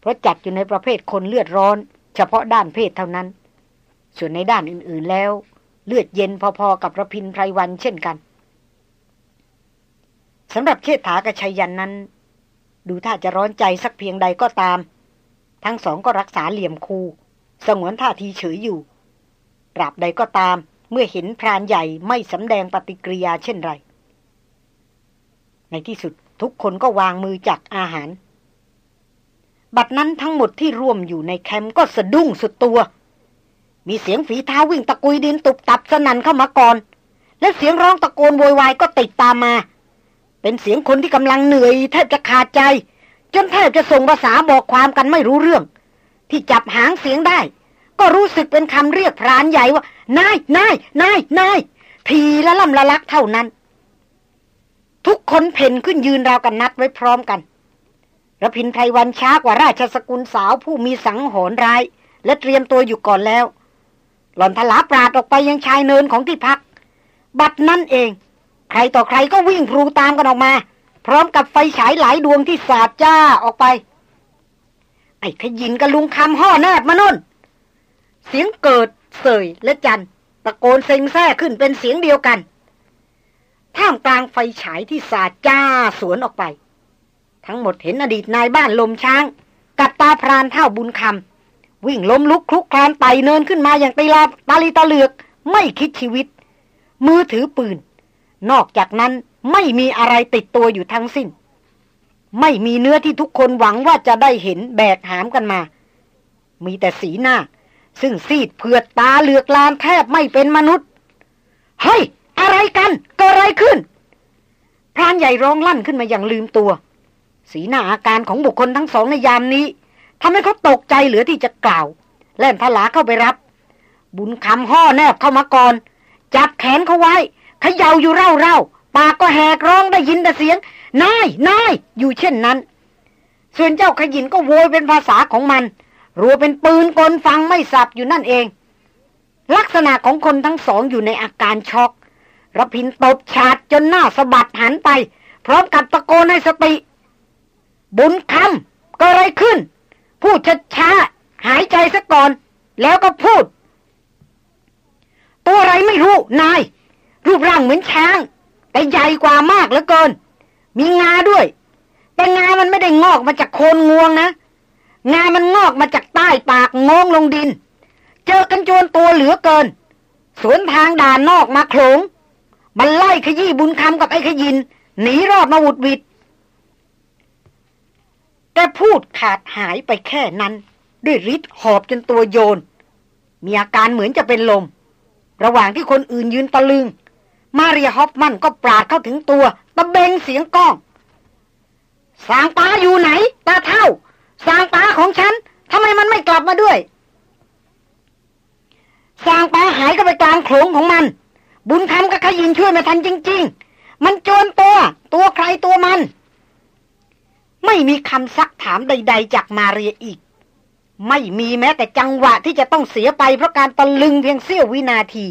เพราะจัดอยู่ในประเภทคนเลือดร้อน เฉพาะด้านเพศเท่านั้น ส่วนในด้านอื่นๆแล้ว เลือดเย็นพอๆกับระพินไพรวันเช่นกันสำหรับเชษฐากับชัยยันนั้น ดูถ้าจะร้อนใจสักเพียงใดก็ตาม ทั้งสองก็รักษาเหลี่ยมคูสงวนท่าทีเฉยอยู่ตราบใดก็ตามเมื่อเห็นพรานใหญ่ไม่สำแดงปฏิกิริยาเช่นไร ในที่สุด ทุกคนก็วางมือจากอาหาร บัดนั้นทั้งหมดที่ร่วมอยู่ในแคมป์ก็สะดุ้งสุดตัว มีเสียงฝีเท้าวิ่งตะกุยดินตุบตับสนั่นเข้ามาก่อน และเสียงร้องตะโกนโวยวายก็ติดตามมา เป็นเสียงคนที่กำลังเหนื่อยแทบจะขาดใจ จนแทบจะส่งภาษาบอกความกันไม่รู้เรื่อง ที่จับหางเสียงได้ ก็รู้สึกเป็นคำเรียกพรานใหญ่ว่านายนายนายนายทีละล่ำละลักเท่านั้น คนเพ่นขึ้นยืนราวกันนัดไว้พร้อมกันระพินไพรวันช้ากว่าราชสกุลสาวผู้มีสังหรณ์ร้าย และเตรียมตัวอยู่ก่อนแล้ว หล่อนทลาปราดออกไปยังชายเนินของที่พัก บัดนั่นเอง ใครต่อใครก็วิ่งพลูตามกันออกมา พร้อมกับไฟฉายหลายดวงที่สาดจ้าออกไป ไอ้ขยินกับลุงคำห่อแนบมานุ่น เสียงเกิดเสยและจันตะโกนเซ็งแซ่ขึ้นเป็นเสียงเดียวกัน ท่ามกลางไฟฉายที่สาดจ้าสวนออกไป ทั้งหมดเห็นอดีตนายบ้านลมช้าง กับตาพรานเท่าบุญคำวิ่งล้มลุกคลุกคลานไต่เนินขึ้นมาอย่างตีลาตาลีตาเหลือก ไม่คิดชีวิต มือถือปืน นอกจากนั้นไม่มีอะไรติดตัวอยู่ทั้งสิ้น ไม่มีเนื้อที่ทุกคนหวังว่าจะได้เห็นแบกหามกันมา มีแต่สีหน้า ซึ่งซีดเผือดตาเหลือกลานแทบไม่เป็นมนุษย์เฮ้ย อะไรกันเกิดอะไรขึ้น พรานใหญ่ร้องลั่นขึ้นมาอย่างลืมตัว สีหน้าอาการของบุคคลทั้งสองในยามนี้ทำให้เขาตกใจเหลือที่จะกล่าว แล่นทลาเข้าไปรับ บุญคำห่อแนบเข้ามาก่อน จับแขนเขาไว้เขย่าอยู่เร่าเร่าปากก็แหกร้องได้ยินแต่เสียงนายนายอยู่เช่นนั้น ส่วนเจ้าขยินก็โวยเป็นภาษาของมัน รัวเป็นปืนกลฟังไม่สับอยู่นั่นเอง ลักษณะของคนทั้งสองอยู่ในอาการช็อก ระพินตบฉาดจนหน้าสะบัดหันไป พร้อมกับตะโกนให้สติ บุญคำก็อะไรขึ้น พูดช้าๆหายใจซะก่อน แล้วก็พูด ตัวอะไรไม่รู้ นาย รูปร่างเหมือนช้าง แต่ใหญ่กว่ามากเหลือเกิน มีงาด้วย แต่งามันไม่ได้งอกมาจากโคนงวงนะ งามันงอกมาจากใต้ปากงงลงดิน เจอกันโจนตัวเหลือเกิน สวนทางด่านนอกมาโขลง มันไล่ขยี้บุญคำกับไอ้ขยิน หนีรอดมาวุดวิดแต่พูดขาดหายไปแค่นั้น ด้วยฤทธิ์หอบจนตัวโยน มีอาการเหมือนจะเป็นลม ระหว่างที่คนอื่นยืนตะลึง มาเรียฮอฟมันก็ปราดเข้าถึงตัวตะเบงเสียงก้อง สางปาอยู่ไหน ตาเท่า สางปาของฉันทำไมมันไม่กลับมาด้วย สางปาหายก็ไปกลางโขลงของมัน บุญคำกับขยินช่วยไม่ทันจริง ๆ มันโจรตัว ตัวใครตัวมัน ไม่มีคำซักถามใด ๆ จากมาเรียอีก ไม่มีแม้แต่จังหวะที่จะต้องเสียไปเพราะการตะลึงเพียงเสี้ยววินาที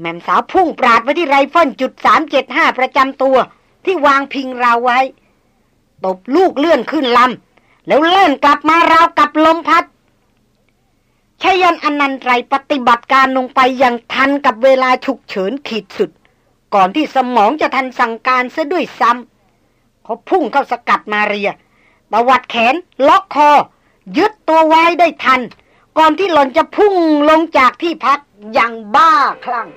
แหม่มสาวพุ่งปราดไปที่ไรเฟิลจุดสามเจ็ดห้าประจำตัวที่วางพิงราวไว้ ตบลูกเลื่อนขึ้นลำแล้วเลื่อนกลับมาราวกับลมพัด ชยันอนันตรปฏิบัติการลงไปอย่างทันกับเวลาฉุกเฉินขีดสุด ก่อนที่สมองจะทันสั่งการซะด้วยซ้ำเขาพุ่งเข้าสกัดมาเรียตวัดแขนล็อกคอ ยึดตัวไว้ได้ทัน ก่อนที่หล่อนจะพุ่งลงจากที่พักอย่างบ้าคลั่ง